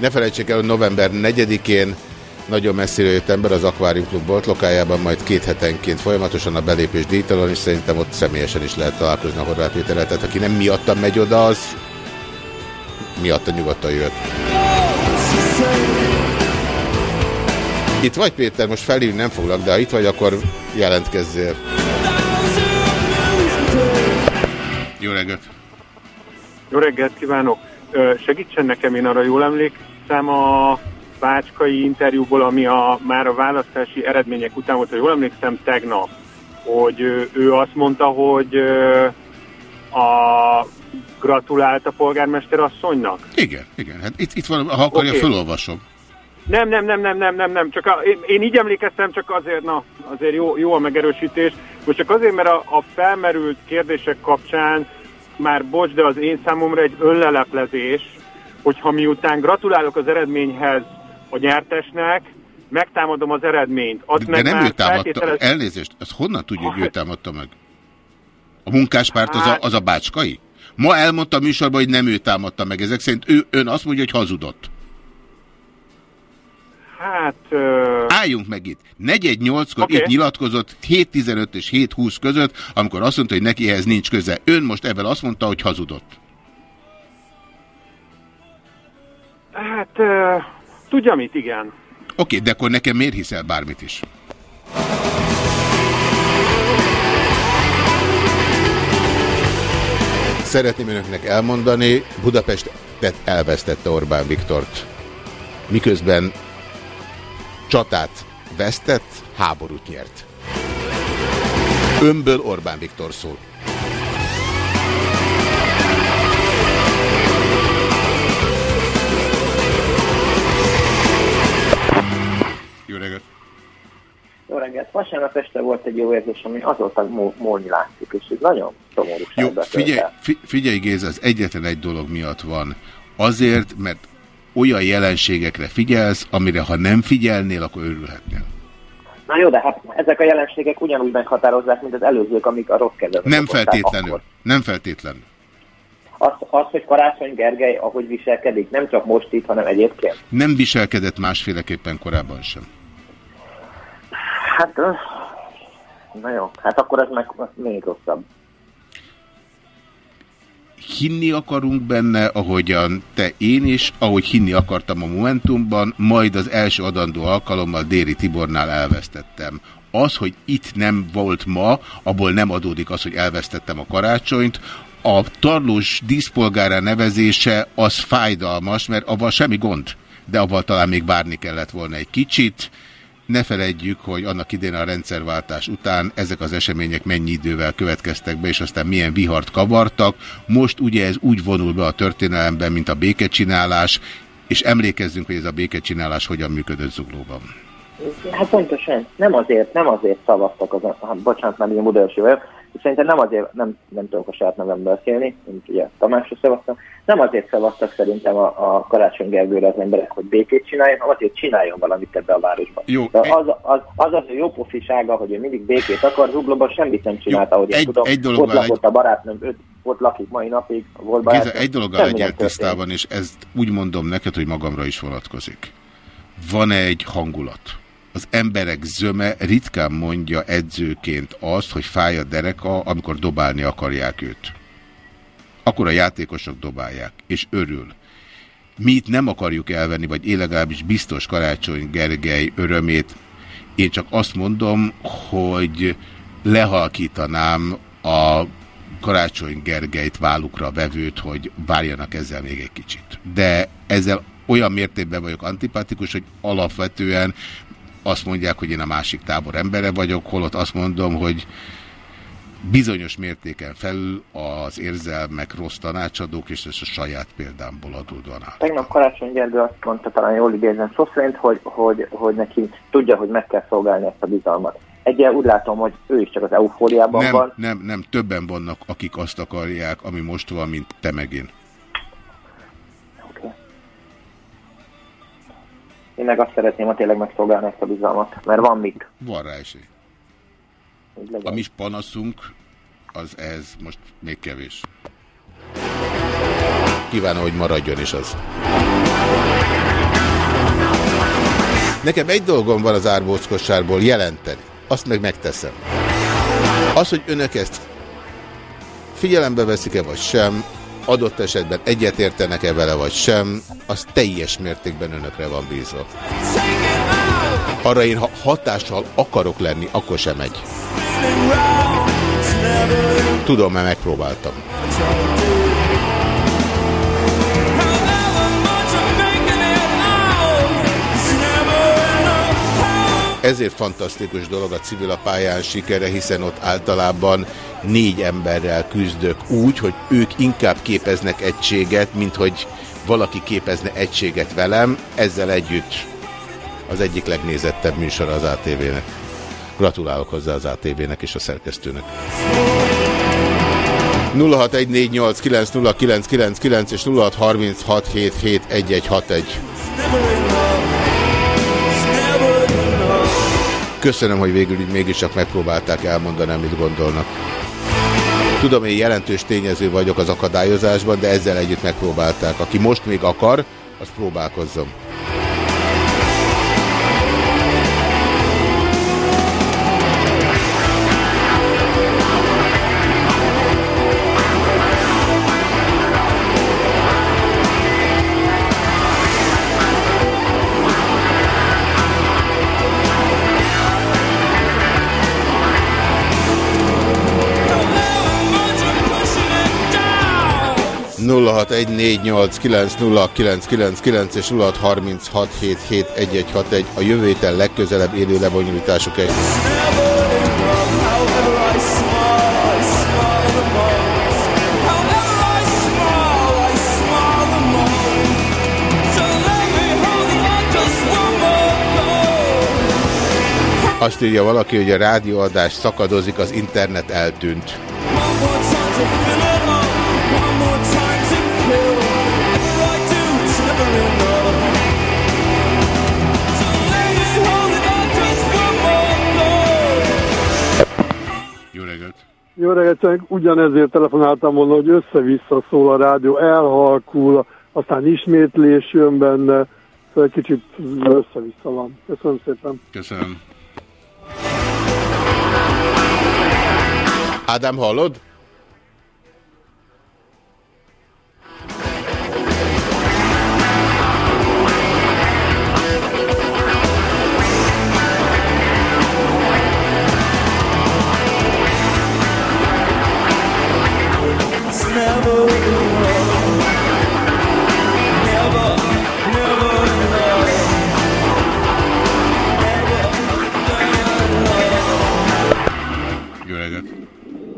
Ne felejtsék el, hogy november 4-én nagyon messziről jött ember az Aquarium Club bolt lokájában, majd két hetenként folyamatosan a belépés díjtalan, és szerintem ott személyesen is lehet találkozni a Horváth Péterrel. Tehát aki nem miattam megy oda, az miatta nyugodtan jött. Itt vagy Péter, most felhívni nem foglak, de ha itt vagy, akkor jelentkezzél. Jó reggelt! Jó reggelt kívánok! Segítsen nekem, én arra jól emlékszem a Bácskai interjúból, ami a, már a választási eredmények után volt, hogy jól emlékszem tegnap, hogy ő azt mondta, hogy a gratulált a polgármester asszonynak. Igen, igen. Hát itt, itt van, ha akarja, Oké. felolvasom. Nem, nem, nem, nem, nem, nem, nem, csak a, én, én így emlékeztem, csak azért, na, azért jó, jó a megerősítés. Most csak azért, mert a, a felmerült kérdések kapcsán már bocs, de az én számomra egy önleleplezés, hogyha miután gratulálok az eredményhez a nyertesnek, megtámadom az eredményt. Azt De meg nem ő támadta, feltételez- elnézést, ezt honnan tudja, hogy ő támadta meg? A munkáspárt az a, Hát- az a bácskai? Ma elmondta a műsorban, hogy nem ő támadta meg. Ezek szerint ő, ön azt mondja, hogy hazudott. Hát... Ö... Álljunk meg itt. 418-kor Oké. itt nyilatkozott 7.15 és 7.20 között, amikor azt mondta, hogy neki ehhez nincs köze. Ön most ebben azt mondta, hogy hazudott. Hát... Ö... Tudja mit, igen. Oké, de akkor nekem miért hiszel bármit is? Szeretném önöknek elmondani, Budapestet elvesztette Orbán Viktort. Miközben csatát vesztett, háborút nyert. Önből Orbán Viktor szól. Jó reggelt! Jó reggelt! Vasárnap este volt egy jó érzés, ami azóta múlni látszik, és ez nagyon szomorú. Jó, figyelj, fi- figyelj Géza, ez egyetlen egy dolog miatt van. Azért, mert olyan jelenségekre figyelsz, amire ha nem figyelnél, akkor örülhetnél. Na jó, de hát ezek a jelenségek ugyanúgy meghatározzák, mint az előzők, amik a rossz kedvet Nem feltétlenül. akkor. Nem feltétlenül. Az, az, hogy Karácsony Gergely ahogy viselkedik, nem csak most itt, hanem egyébként. Nem viselkedett másféleképpen korábban sem. Hát, na jó, hát akkor ez meg az még rosszabb. Hinni akarunk benne, ahogyan te én is, ahogy hinni akartam a Momentumban, majd az első adandó alkalommal Déri Tibornál elvesztettem. Az, hogy itt nem volt ma, abból nem adódik az, hogy elvesztettem a karácsonyt. A tarlós díszpolgára nevezése az fájdalmas, mert avval semmi gond, de avval talán még várni kellett volna egy kicsit. Ne feledjük, hogy annak idén a rendszerváltás után ezek az események mennyi idővel következtek be, és aztán milyen vihart kavartak. Most ugye ez úgy vonul be a történelemben, mint a békecsinálás, és emlékezzünk, hogy ez a békecsinálás hogyan működött Zuglóban. Hát pontosan, nem azért, nem azért szavaztak, az, bocsánat, már ilyen Budaörsi vagyok, szerintem nem azért, nem, nem tudok a saját nevemben beszélni, mint ugye Tamásra szavaztam, nem azért szavaztak szerintem a, a Karácsony Gergőre az emberek, hogy békét csináljon, hanem azért csináljon valamit ebbe a városba. Jó, De az, az, az az ő jó pofisága, hogy ő mindig békét akar, Zuglóban semmit nem csinált, ahogy én egy- tudom. egy ott lakott a barátnőm, öt, ott lakik mai napig, volt Géza, barátnőm. egy dologgal legyél tisztában, és ezt úgy mondom neked, hogy magamra is vonatkozik. Van egy hangulat. Az emberek zöme ritkán mondja edzőként azt, hogy fáj a dereka, amikor dobálni akarják őt. Akkor a játékosok dobálják, és örül. Mi itt nem akarjuk elvenni, vagy én legalábbis biztos Karácsony Gergely örömét. Én csak azt mondom, hogy lehalkítanám a Karácsony Gergelyt vállukra vevőt, hogy várjanak ezzel még egy kicsit. De ezzel olyan mértékben vagyok antipatikus, hogy alapvetően azt mondják, hogy én a másik tábor embere vagyok, holott azt mondom, hogy bizonyos mértéken felül az érzelmek rossz tanácsadók, és ez a saját példámból adódóan áll. Tegnap Karácsony Gergő azt mondta, talán jól idézem szó szerint, hogy, hogy, hogy neki tudja, hogy meg kell szolgálni ezt a bizalmat. Egyel úgy látom, hogy ő is csak az eufóriában Nem, van. nem, nem, többen vannak, akik azt akarják, ami most van, mint te meg én. Én meg azt szeretném, hogy tényleg megszolgálni ezt a bizalmat, mert van még. Van rá esély. A mi panaszunk, az ez most még kevés. Kívánom, hogy maradjon is az. Nekem egy dolgom van az árbóckosárból jelenteni. Azt meg megteszem. Az, hogy önök ezt figyelembe veszik-e vagy sem, adott esetben egyetértenek-e vele vagy sem, az teljes mértékben önökre van bízva. Arra én, ha hatással akarok lenni, akkor sem megy. Tudom, mert megpróbáltam. Ezért fantasztikus dolog a civil a pályán sikere, hiszen ott általában négy emberrel küzdök úgy, hogy ők inkább képeznek egységet, mint hogy valaki képezne egységet velem. Ezzel együtt az egyik legnézettebb műsor az ATV-nek. Gratulálok hozzá az ATV-nek és a szerkesztőnek. 0614890999 és 0636771161. Köszönöm, hogy végül így mégiscsak megpróbálták elmondani, amit gondolnak. Tudom, én jelentős tényező vagyok az akadályozásban, de ezzel együtt megpróbálták. Aki most még akar, az próbálkozzon. ...0614890999 és 0636771161 a jövő héten legközelebb élő lebonyolítások egy. Azt írja valaki, hogy a rádióadás szakadozik, az internet eltűnt. Jó Jó reggelt, ugyanezért telefonáltam volna, hogy össze-vissza szól a rádió, elhalkul, aztán ismétlés jön benne, szóval egy kicsit össze-vissza van. Köszönöm szépen. Köszönöm. Ádám, hallod?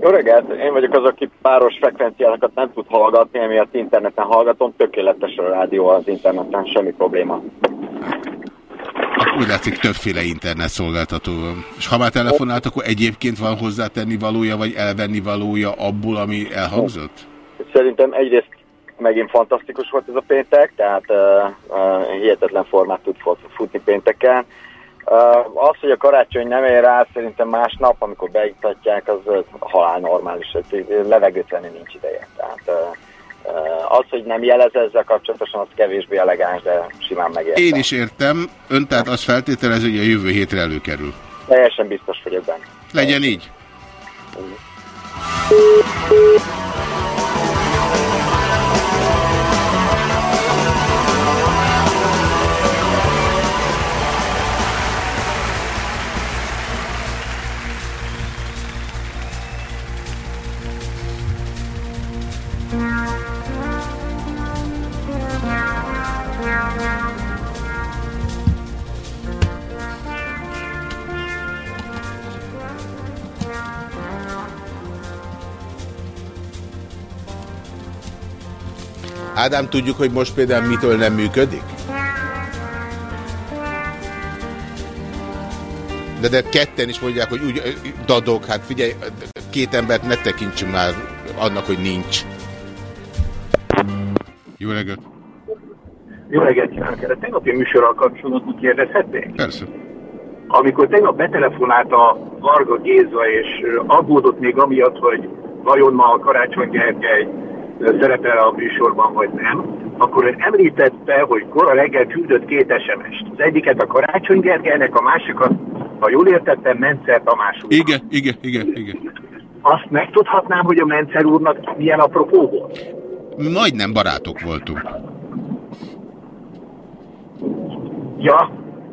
Jó reggelt, én vagyok az, aki páros frekvenciákat nem tud hallgatni, emiatt interneten hallgatom, tökéletes a rádió az interneten, semmi probléma. Úgy látszik, többféle internet szolgáltató van. És ha már telefonált, akkor egyébként van hozzátenni valója, vagy elvenni valója abból, ami elhangzott? Szerintem egyrészt megint fantasztikus volt ez a péntek, tehát uh, uh, hihetetlen formát tud fut- futni pénteken. Uh, az, hogy a karácsony nem ér rá, szerintem másnap, amikor beiktatják, az halál normális, levegőt venni nincs ideje. Tehát az, hogy nem jelez ezzel kapcsolatosan, az kevésbé elegáns, de simán megértem. Én is értem, ön tehát azt feltételező, hogy a jövő hétre előkerül. Teljesen biztos vagyok benne. Legyen így. Ádám, tudjuk, hogy most például mitől nem működik? De, de ketten is mondják, hogy úgy ö, dadog, hát figyelj, két embert ne tekintsünk már annak, hogy nincs. Jó reggelt! Jó reggelt kívánok! A tegnapi műsorral kapcsolatban kérdezhetnék? Persze. Amikor tegnap betelefonált a Varga Géza, és aggódott még amiatt, hogy vajon ma a Karácsony Gergely szerepel a műsorban, vagy nem, akkor ön említette, hogy kora reggel küldött két SMS-t. Az egyiket a Karácsony Gergelynek, a másikat, ha jól értettem, Mencer Tamás úr. Igen, igen, igen, igen. Azt megtudhatnám, hogy a Mencer úrnak milyen apropó volt? Majdnem barátok voltunk. Ja,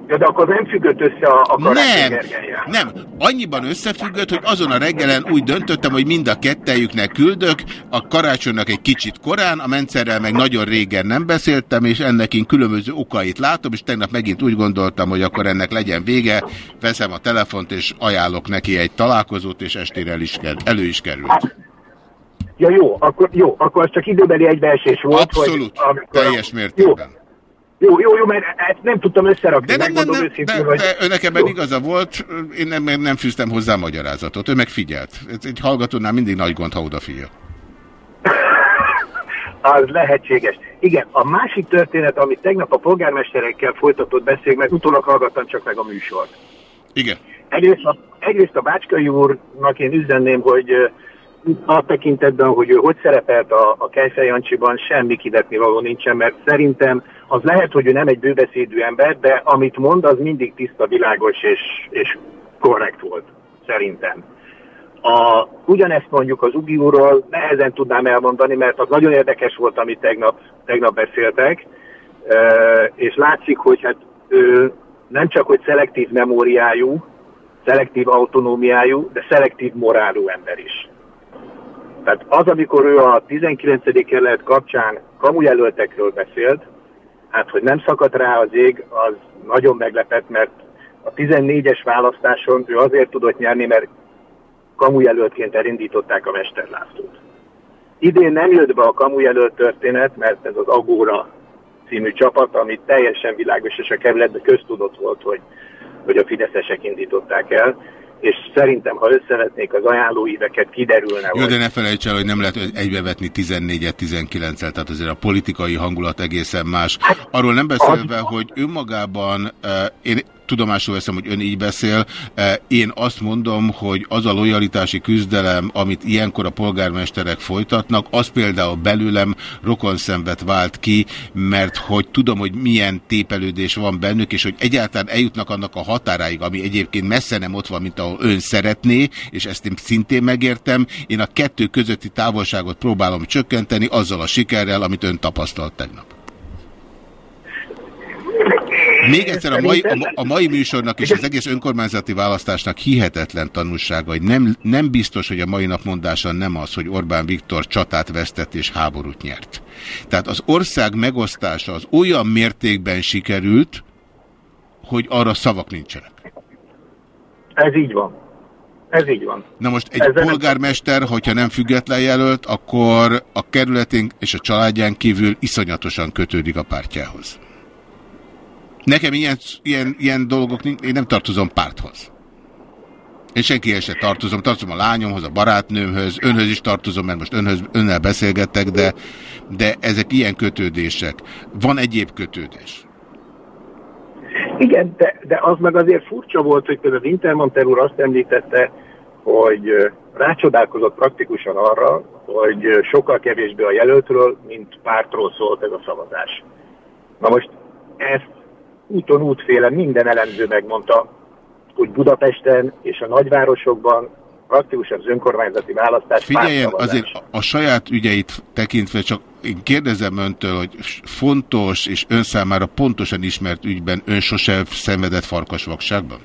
ja de akkor nem függött össze a, a Nem, nem. Annyiban összefüggött, hogy azon a reggelen úgy döntöttem, hogy mind a kettejüknek küldök, a karácsonynak egy kicsit korán, a Mencerrel meg nagyon régen nem beszéltem, és ennek én különböző okait látom, és tegnap megint úgy gondoltam, hogy akkor ennek legyen vége, veszem a telefont, és ajánlok neki egy találkozót, és estére el is ker- elő is került. Ja jó, akkor, jó, akkor az csak időbeli egybeesés volt. Abszolút, hogy, amikor, teljes mértékben. Jó, jó, jó, mert ezt nem tudtam összerakni. De nem, nem, megmondom nem, őszintén, de, hogy... de önnek ebben igaza volt, én nem, nem, fűztem hozzá magyarázatot, ő megfigyelt. Egy hallgatónál mindig nagy gond, ha odafigyel. Az lehetséges. Igen, a másik történet, amit tegnap a polgármesterekkel folytatott beszél, mert utólag hallgattam csak meg a műsort. Igen. Egyrészt a, egyrészt a Bácskai úrnak én üzenném, hogy a tekintetben, hogy ő hogy szerepelt a, a Kejfej Jancsiban, semmi kivetni való nincsen, mert szerintem az lehet, hogy ő nem egy bőbeszédű ember, de amit mond, az mindig tiszta, világos és, és korrekt volt, szerintem. A, ugyanezt mondjuk az Ugi úrról nehezen tudnám elmondani, mert az nagyon érdekes volt, amit tegnap, tegnap beszéltek, Ö, és látszik, hogy hát ő nem csak, hogy szelektív memóriájú, szelektív autonómiájú, de szelektív morálú ember is. Tehát az, amikor ő a 19. kerület kapcsán kamujelöltekről beszélt, hát hogy nem szakadt rá az ég, az nagyon meglepett, mert a 14-es választáson ő azért tudott nyerni, mert kamujelöltként elindították a Mester Lászlót. Idén nem jött be a kamujelölt történet, mert ez az Agóra című csapat, ami teljesen világos, és a kerületben köztudott volt, hogy, hogy a fideszesek indították el, és szerintem, ha összevetnék az ajánlóíveket, kiderülne, Jó, hogy de ne felejts el, hogy nem lehet egybevetni 14-et 19-el, tehát azért a politikai hangulat egészen más. Arról nem beszélve, hogy önmagában, eh, én tudomásul veszem, hogy ön így beszél, eh, én azt mondom, hogy az a lojalitási küzdelem, amit ilyenkor a polgármesterek folytatnak, az például belőlem rokonszenvet vált ki, mert hogy tudom, hogy milyen tépelődés van bennük, és hogy egyáltalán eljutnak annak a határáig, ami egyébként messze nem ott van, mint ahol ön szeretné, és ezt én szintén megértem. Én a kettő közötti távolságot próbálom csökkenteni azzal a sikerrel, amit ön tapasztalt tegnap. Még egyszer a mai, a, a mai műsornak és az egész önkormányzati választásnak hihetetlen tanulsága, hogy nem, nem biztos, hogy a mai napmondása nem az, hogy Orbán Viktor csatát vesztett és háborút nyert. Tehát az ország megosztása az olyan mértékben sikerült, hogy arra szavak nincsenek. ez így van. Ez így van. Na most egy Ezzel polgármester, hogyha nem független jelölt, akkor a kerületén és a családján kívül iszonyatosan kötődik a pártjához. Nekem ilyen, ilyen, ilyen dolgok, én nem tartozom párthoz. Én senkihez se tartozom, tartozom a lányomhoz, a barátnőmhöz, önhöz is tartozom, mert most önhöz, önnel beszélgettek, de, de ezek ilyen kötődések. Van egyéb kötődés. Igen, de, de az meg azért furcsa volt, hogy például Wintermantel úr azt említette, hogy rácsodálkozott praktikusan arra, hogy sokkal kevésbé a jelöltről, mint pártról szólt ez a szavazás. Na most ezt úton útféle minden elemző megmondta, hogy Budapesten és a nagyvárosokban praktikusan az önkormányzati választás Figyeljen, azért a- saját ügyeit tekintve csak én kérdezem öntől, hogy fontos és ön számára pontosan ismert ügyben ön sose szenvedett farkasvakságban?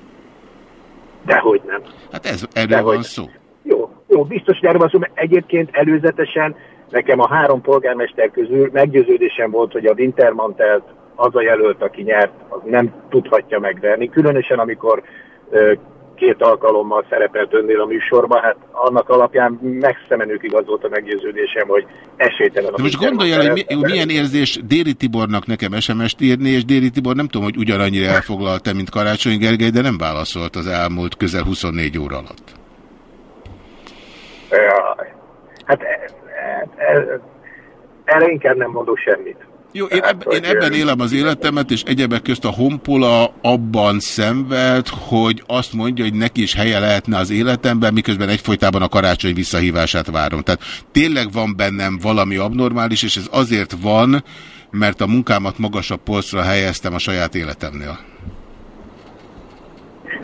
Dehogy nem. Hát ez, erről Dehogy van szó. Jó, jó, biztos, hogy erről van szó, mert egyébként előzetesen nekem a három polgármester közül meggyőződésem volt, hogy a Wintermantelt az a jelölt, aki nyert, az nem tudhatja megverni. Különösen, amikor két alkalommal szerepelt önnél a műsorban, hát annak alapján messze menőkig az volt a meggyőződésem, hogy esélytelen a De most gondolj el, hogy mi, milyen érzés Déri Tibornak nekem SMS-t írni, és Déri Tibor nem tudom, hogy ugyanannyira elfoglalta, mint Karácsony Gergely, de nem válaszolt az elmúlt közel 24 óra alatt. Jaj. Hát e, e, e, erre inkább nem mondok semmit. Jó, én, eb, én ebben élem az életemet, és egyebek közt a Honpola abban szenved, hogy azt mondja, hogy neki is helye lehetne az életemben, miközben egyfolytában a karácsony visszahívását várom. Tehát tényleg van bennem valami abnormális, és ez azért van, mert a munkámat magasabb polcra helyeztem a saját életemnél.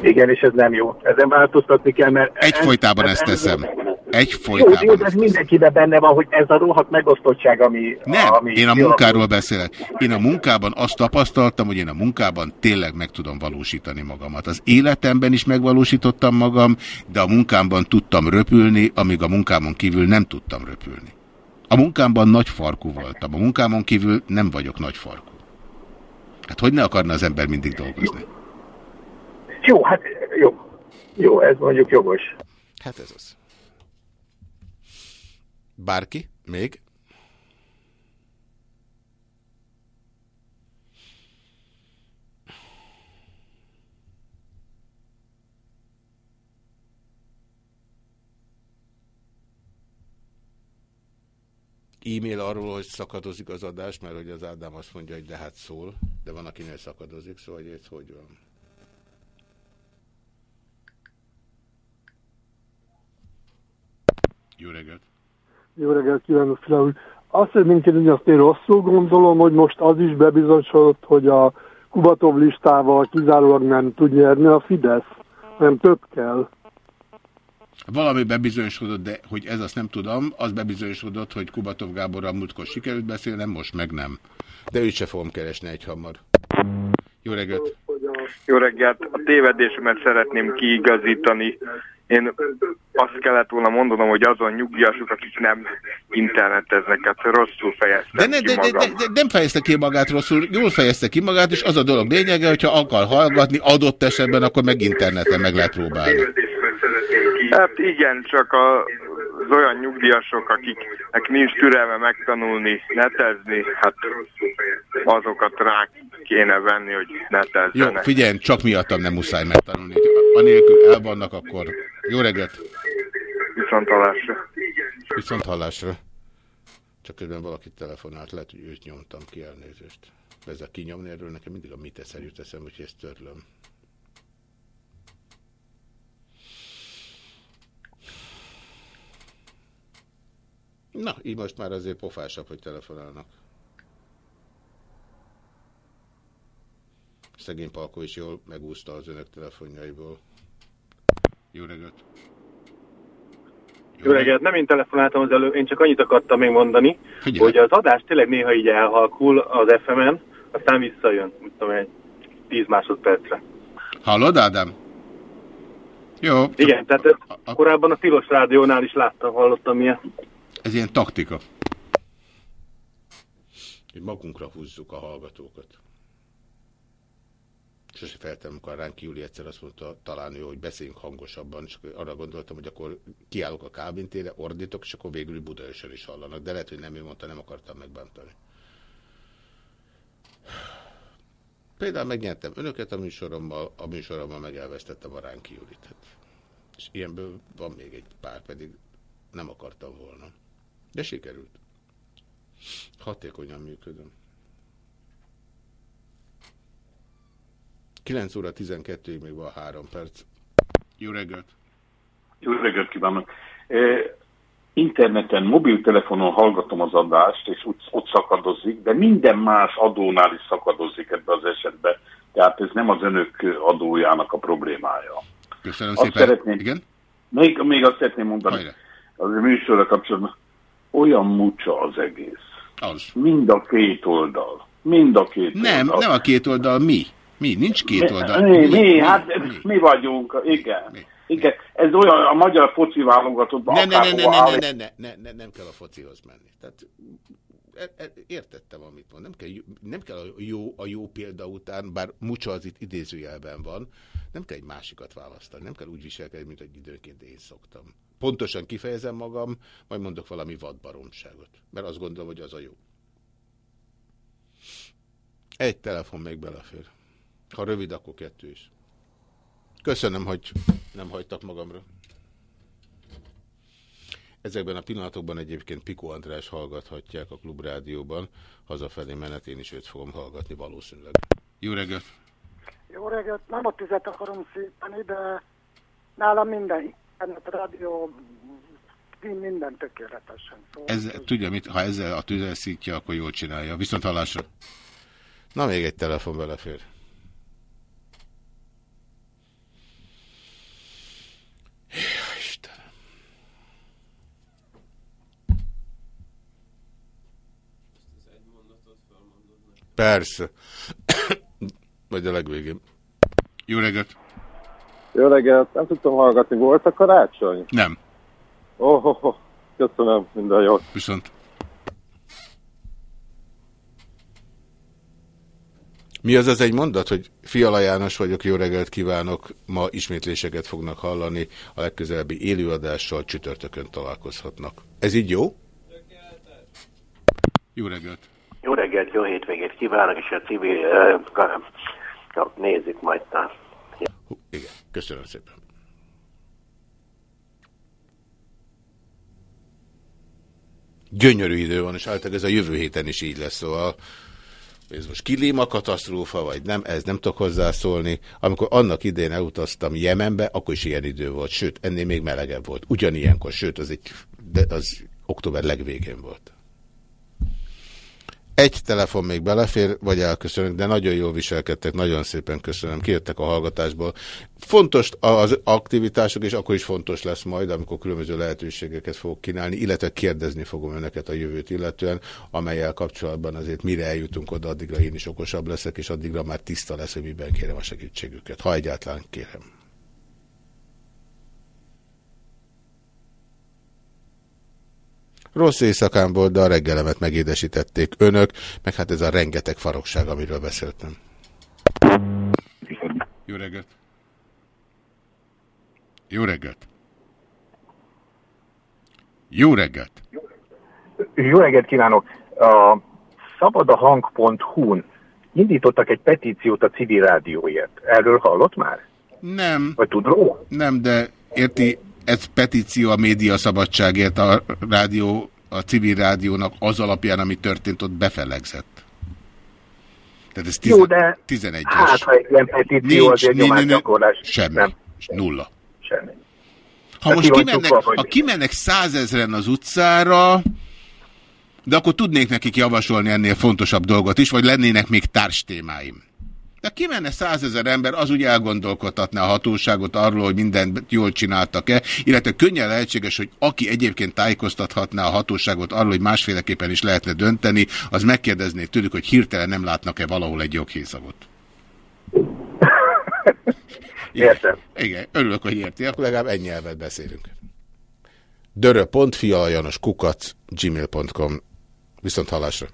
Igen, és ez nem jó. Ezen változtatni kell, mert... Egyfolytában ez- ezt ez- teszem. Jó, jó, Egyfolytában. de ez mindenkiben benne van, hogy ez a rohadt megosztottság, ami... Nem, ami én a munkáról beszélek. Én a munkában azt tapasztaltam, hogy én a munkában tényleg meg tudom valósítani magamat. Az életemben is megvalósítottam magam, de a munkámban tudtam röpülni, amíg a munkámon kívül nem tudtam röpülni. A munkámban nagy farkú voltam, a munkámon kívül nem vagyok nagy farkú. Hát hogy ne akarna az ember mindig dolgozni? Jó, hát jó. Jó, ez mondjuk jogos. Hát ez az. Bárki? Még? e-mail arról, hogy szakadozik az adás, mert hogy az Ádám azt mondja, hogy de hát szól, de van, akinél szakadozik, szóval hogy ez hogy van. Jó reggelt! Jó reggelt kívánok, Fila úr. Azt szeretném kérdezni, azt én rosszul gondolom, hogy most az is bebizonyosodott, hogy a Kubatov listával kizárólag nem tud nyerni a Fidesz, hanem több kell. Valami bebizonyosodott, de hogy ez azt nem tudom, az bebizonyosodott, hogy Kubatov Gáborral múltkor sikerült beszélnem, most meg nem. De őt se fogom keresni egy hamar. Jó reggelt! Jó reggelt! A tévedésemet szeretném kiigazítani. Én azt kellett volna mondanom, hogy azon nyugdíjasok, akik nem interneteznek, hát rosszul fejeztem De, ne, ki de, de, de, de nem fejezte ki magát rosszul, jól fejezte ki magát, és az a dolog lényege, hogyha akar hallgatni adott esetben, akkor meg interneten meg lehet próbálni. Hát igen, csak a, az olyan nyugdíjasok, akiknek nincs türelme megtanulni, netezni, hát azokat rá kéne venni, hogy Jó, netezzenek. figyelj, csak miattam nem muszáj megtanulni. Anélkül el vannak, akkor jó reggelt! Viszont hallásra. Viszont hallásra. Csak közben valaki telefonált, lehet, hogy őt nyomtam ki elnézést. Ez a kinyomni erről nekem mindig a mit eszer jut eszem, úgyhogy ezt törlöm. Na, így most már azért pofásabb, hogy telefonálnak. Szegény Palko is jól megúszta az önök telefonjaiból. Jó reggelt! Jó reggelt, nem én telefonáltam az elő, én csak annyit akartam még mondani, Figyelj. hogy az adás tényleg néha így elhalkul az FM-en, aztán visszajön, mit tudom egy 10 másodpercre. Hallod, Ádám? Jó. Igen, tehát ezt korábban a Tilos Rádiónál is láttam, hallottam ilyet. Ez ilyen taktika. Hogy magunkra húzzuk a hallgatókat. Sose feltem, amikor Ránki Júli egyszer azt mondta, talán ő, hogy beszéljünk hangosabban, csak arra gondoltam, hogy akkor kiállok a kábintére, ordítok, és akkor végül Budaörsön is hallanak. De lehet, hogy nem ő mondta, nem akartam megbántani. Például megnyertem önöket a műsorommal, a műsorommal meg elvesztettem a Ránki Júlit. Hát, és ilyenből van még egy pár, pedig nem akartam volna. De sikerült. Hatékonyan működöm. 9 óra 12-ig még van 3 perc. Jó reggelt! Jó reggelt kívánok! Eh, Interneten, mobiltelefonon hallgatom az adást, és ott, ott szakadozik, de minden más adónál is szakadozik ebbe az esetben. Tehát ez nem az önök adójának a problémája. Köszönöm Azt szépen. szeretném- Igen? Még, még azt szeretném mondani, az műsorra kapcsolatban, olyan mucsa az egész. Az. Mind a két oldal. Mind a két Nem, oldal. nem a két oldal, mi? Mi? Nincs két oldal. Mi, mi, hát mi vagyunk, igen. Igen, ez olyan a magyar foci válogatottban Ne, ne, ne, ne, ne, ne, ne, ne, ne, ne, nem kell a focihoz menni. Tehát e- e- értettem, amit mond. Nem kell, nem kell a jó, a jó példa után, bár mucsa az itt idézőjelben van, nem kell egy másikat választani. Nem kell úgy viselkedni, mint hogy időnként én szoktam. Pontosan kifejezem magam, majd mondok valami vadbaromságot. Mert azt gondolom, hogy az a jó. Egy telefon még belefér. Ha rövid, akkor kettő is. Köszönöm, hogy nem hagytak magamra. Ezekben a pillanatokban egyébként Piko András hallgathatják a Klubrádióban. Hazafelé menet én is őt fogom hallgatni valószínűleg. Jó reggelt! Jó reggelt, nem a tüzet akarom szíteni, de nálam minden internet, rádió, minden tökéletesen szól. Ez, tudja mit, ha ezzel a tüzel szítja, akkor jól csinálja. Viszont hallásra. Na, még egy telefon belefér. Persze. Vagy a legvégén. Jó reggelt! Jó reggelt, nem tudtam hallgatni, volt a karácsony? Nem. Oh, oh, oh. köszönöm, minden jót. Viszont. Mi az az egy mondat, hogy Fiala János vagyok, jó reggelt kívánok, ma ismétléseket fognak hallani, a legközelebbi élőadással csütörtökön találkozhatnak. Ez így jó? Jó reggelt! Jó reggelt, jó hétvégét kívánok, és a civil ka- nézzük majd talán. Igen, köszönöm szépen. Gyönyörű idő van, és általában ez a jövő héten is így lesz, szóval ez most kilima katasztrófa, vagy nem, ez nem tudok hozzászólni. Amikor annak idején elutaztam Jemenbe, akkor is ilyen idő volt, sőt, ennél még melegebb volt. Ugyanilyenkor, sőt, az egy de az október legvégén volt. Egy telefon még belefér, vagy elköszönök, de nagyon jól viselkedtek, nagyon szépen köszönöm. Kijöttek a hallgatásból. Fontos az aktivitások, és akkor is fontos lesz majd, amikor különböző lehetőségeket fogok kínálni, illetve kérdezni fogom önöket a jövőt illetően, amelyel kapcsolatban azért mire eljutunk oda, addigra én is okosabb leszek, és addigra már tiszta lesz, hogy miben kérem a segítségüket. Ha egyáltalán kérem. Rossz éjszakán volt, de a reggelemet megédesítették önök, meg hát ez a rengeteg farokság, amiről beszéltem. Jó reggelt! Jó reggelt! Jó reggelt! Jó reggelt kívánok! A szabadahang.hu-n indítottak egy petíciót a civil rádióért. Erről hallott már? Nem. Vagy tud róla? Nem, de érti, ez petíció a média szabadságért a rádió, a civil rádiónak az alapján, ami történt, ott befelegzett. Tehát ez Jó, de 11-es. hát, ha egy ilyen petíció azért nyomásgyakorlás. Semmi. Nem. Nulla. Semmi. Ha most ki van kimennek, vagy ha kimennek százezren az utcára, de akkor tudnék nekik javasolni ennél fontosabb dolgot is, vagy lennének még társtémáim. De kimenne százezer ember, az úgy elgondolkodhatná a hatóságot arról, hogy mindent jól csináltak-e, illetve könnyen lehetséges, hogy aki egyébként tájékoztathatná a hatóságot arról, hogy másféleképpen is lehetne dönteni, az megkérdezné tőlük, hogy hirtelen nem látnak-e valahol egy joghézagot. Értem. Igen, örülök, hogy érti, akkor legalább ennyi nyelvet beszélünk. Dörö.fi, aljanos kukac, gmail.com. Viszont hallásra.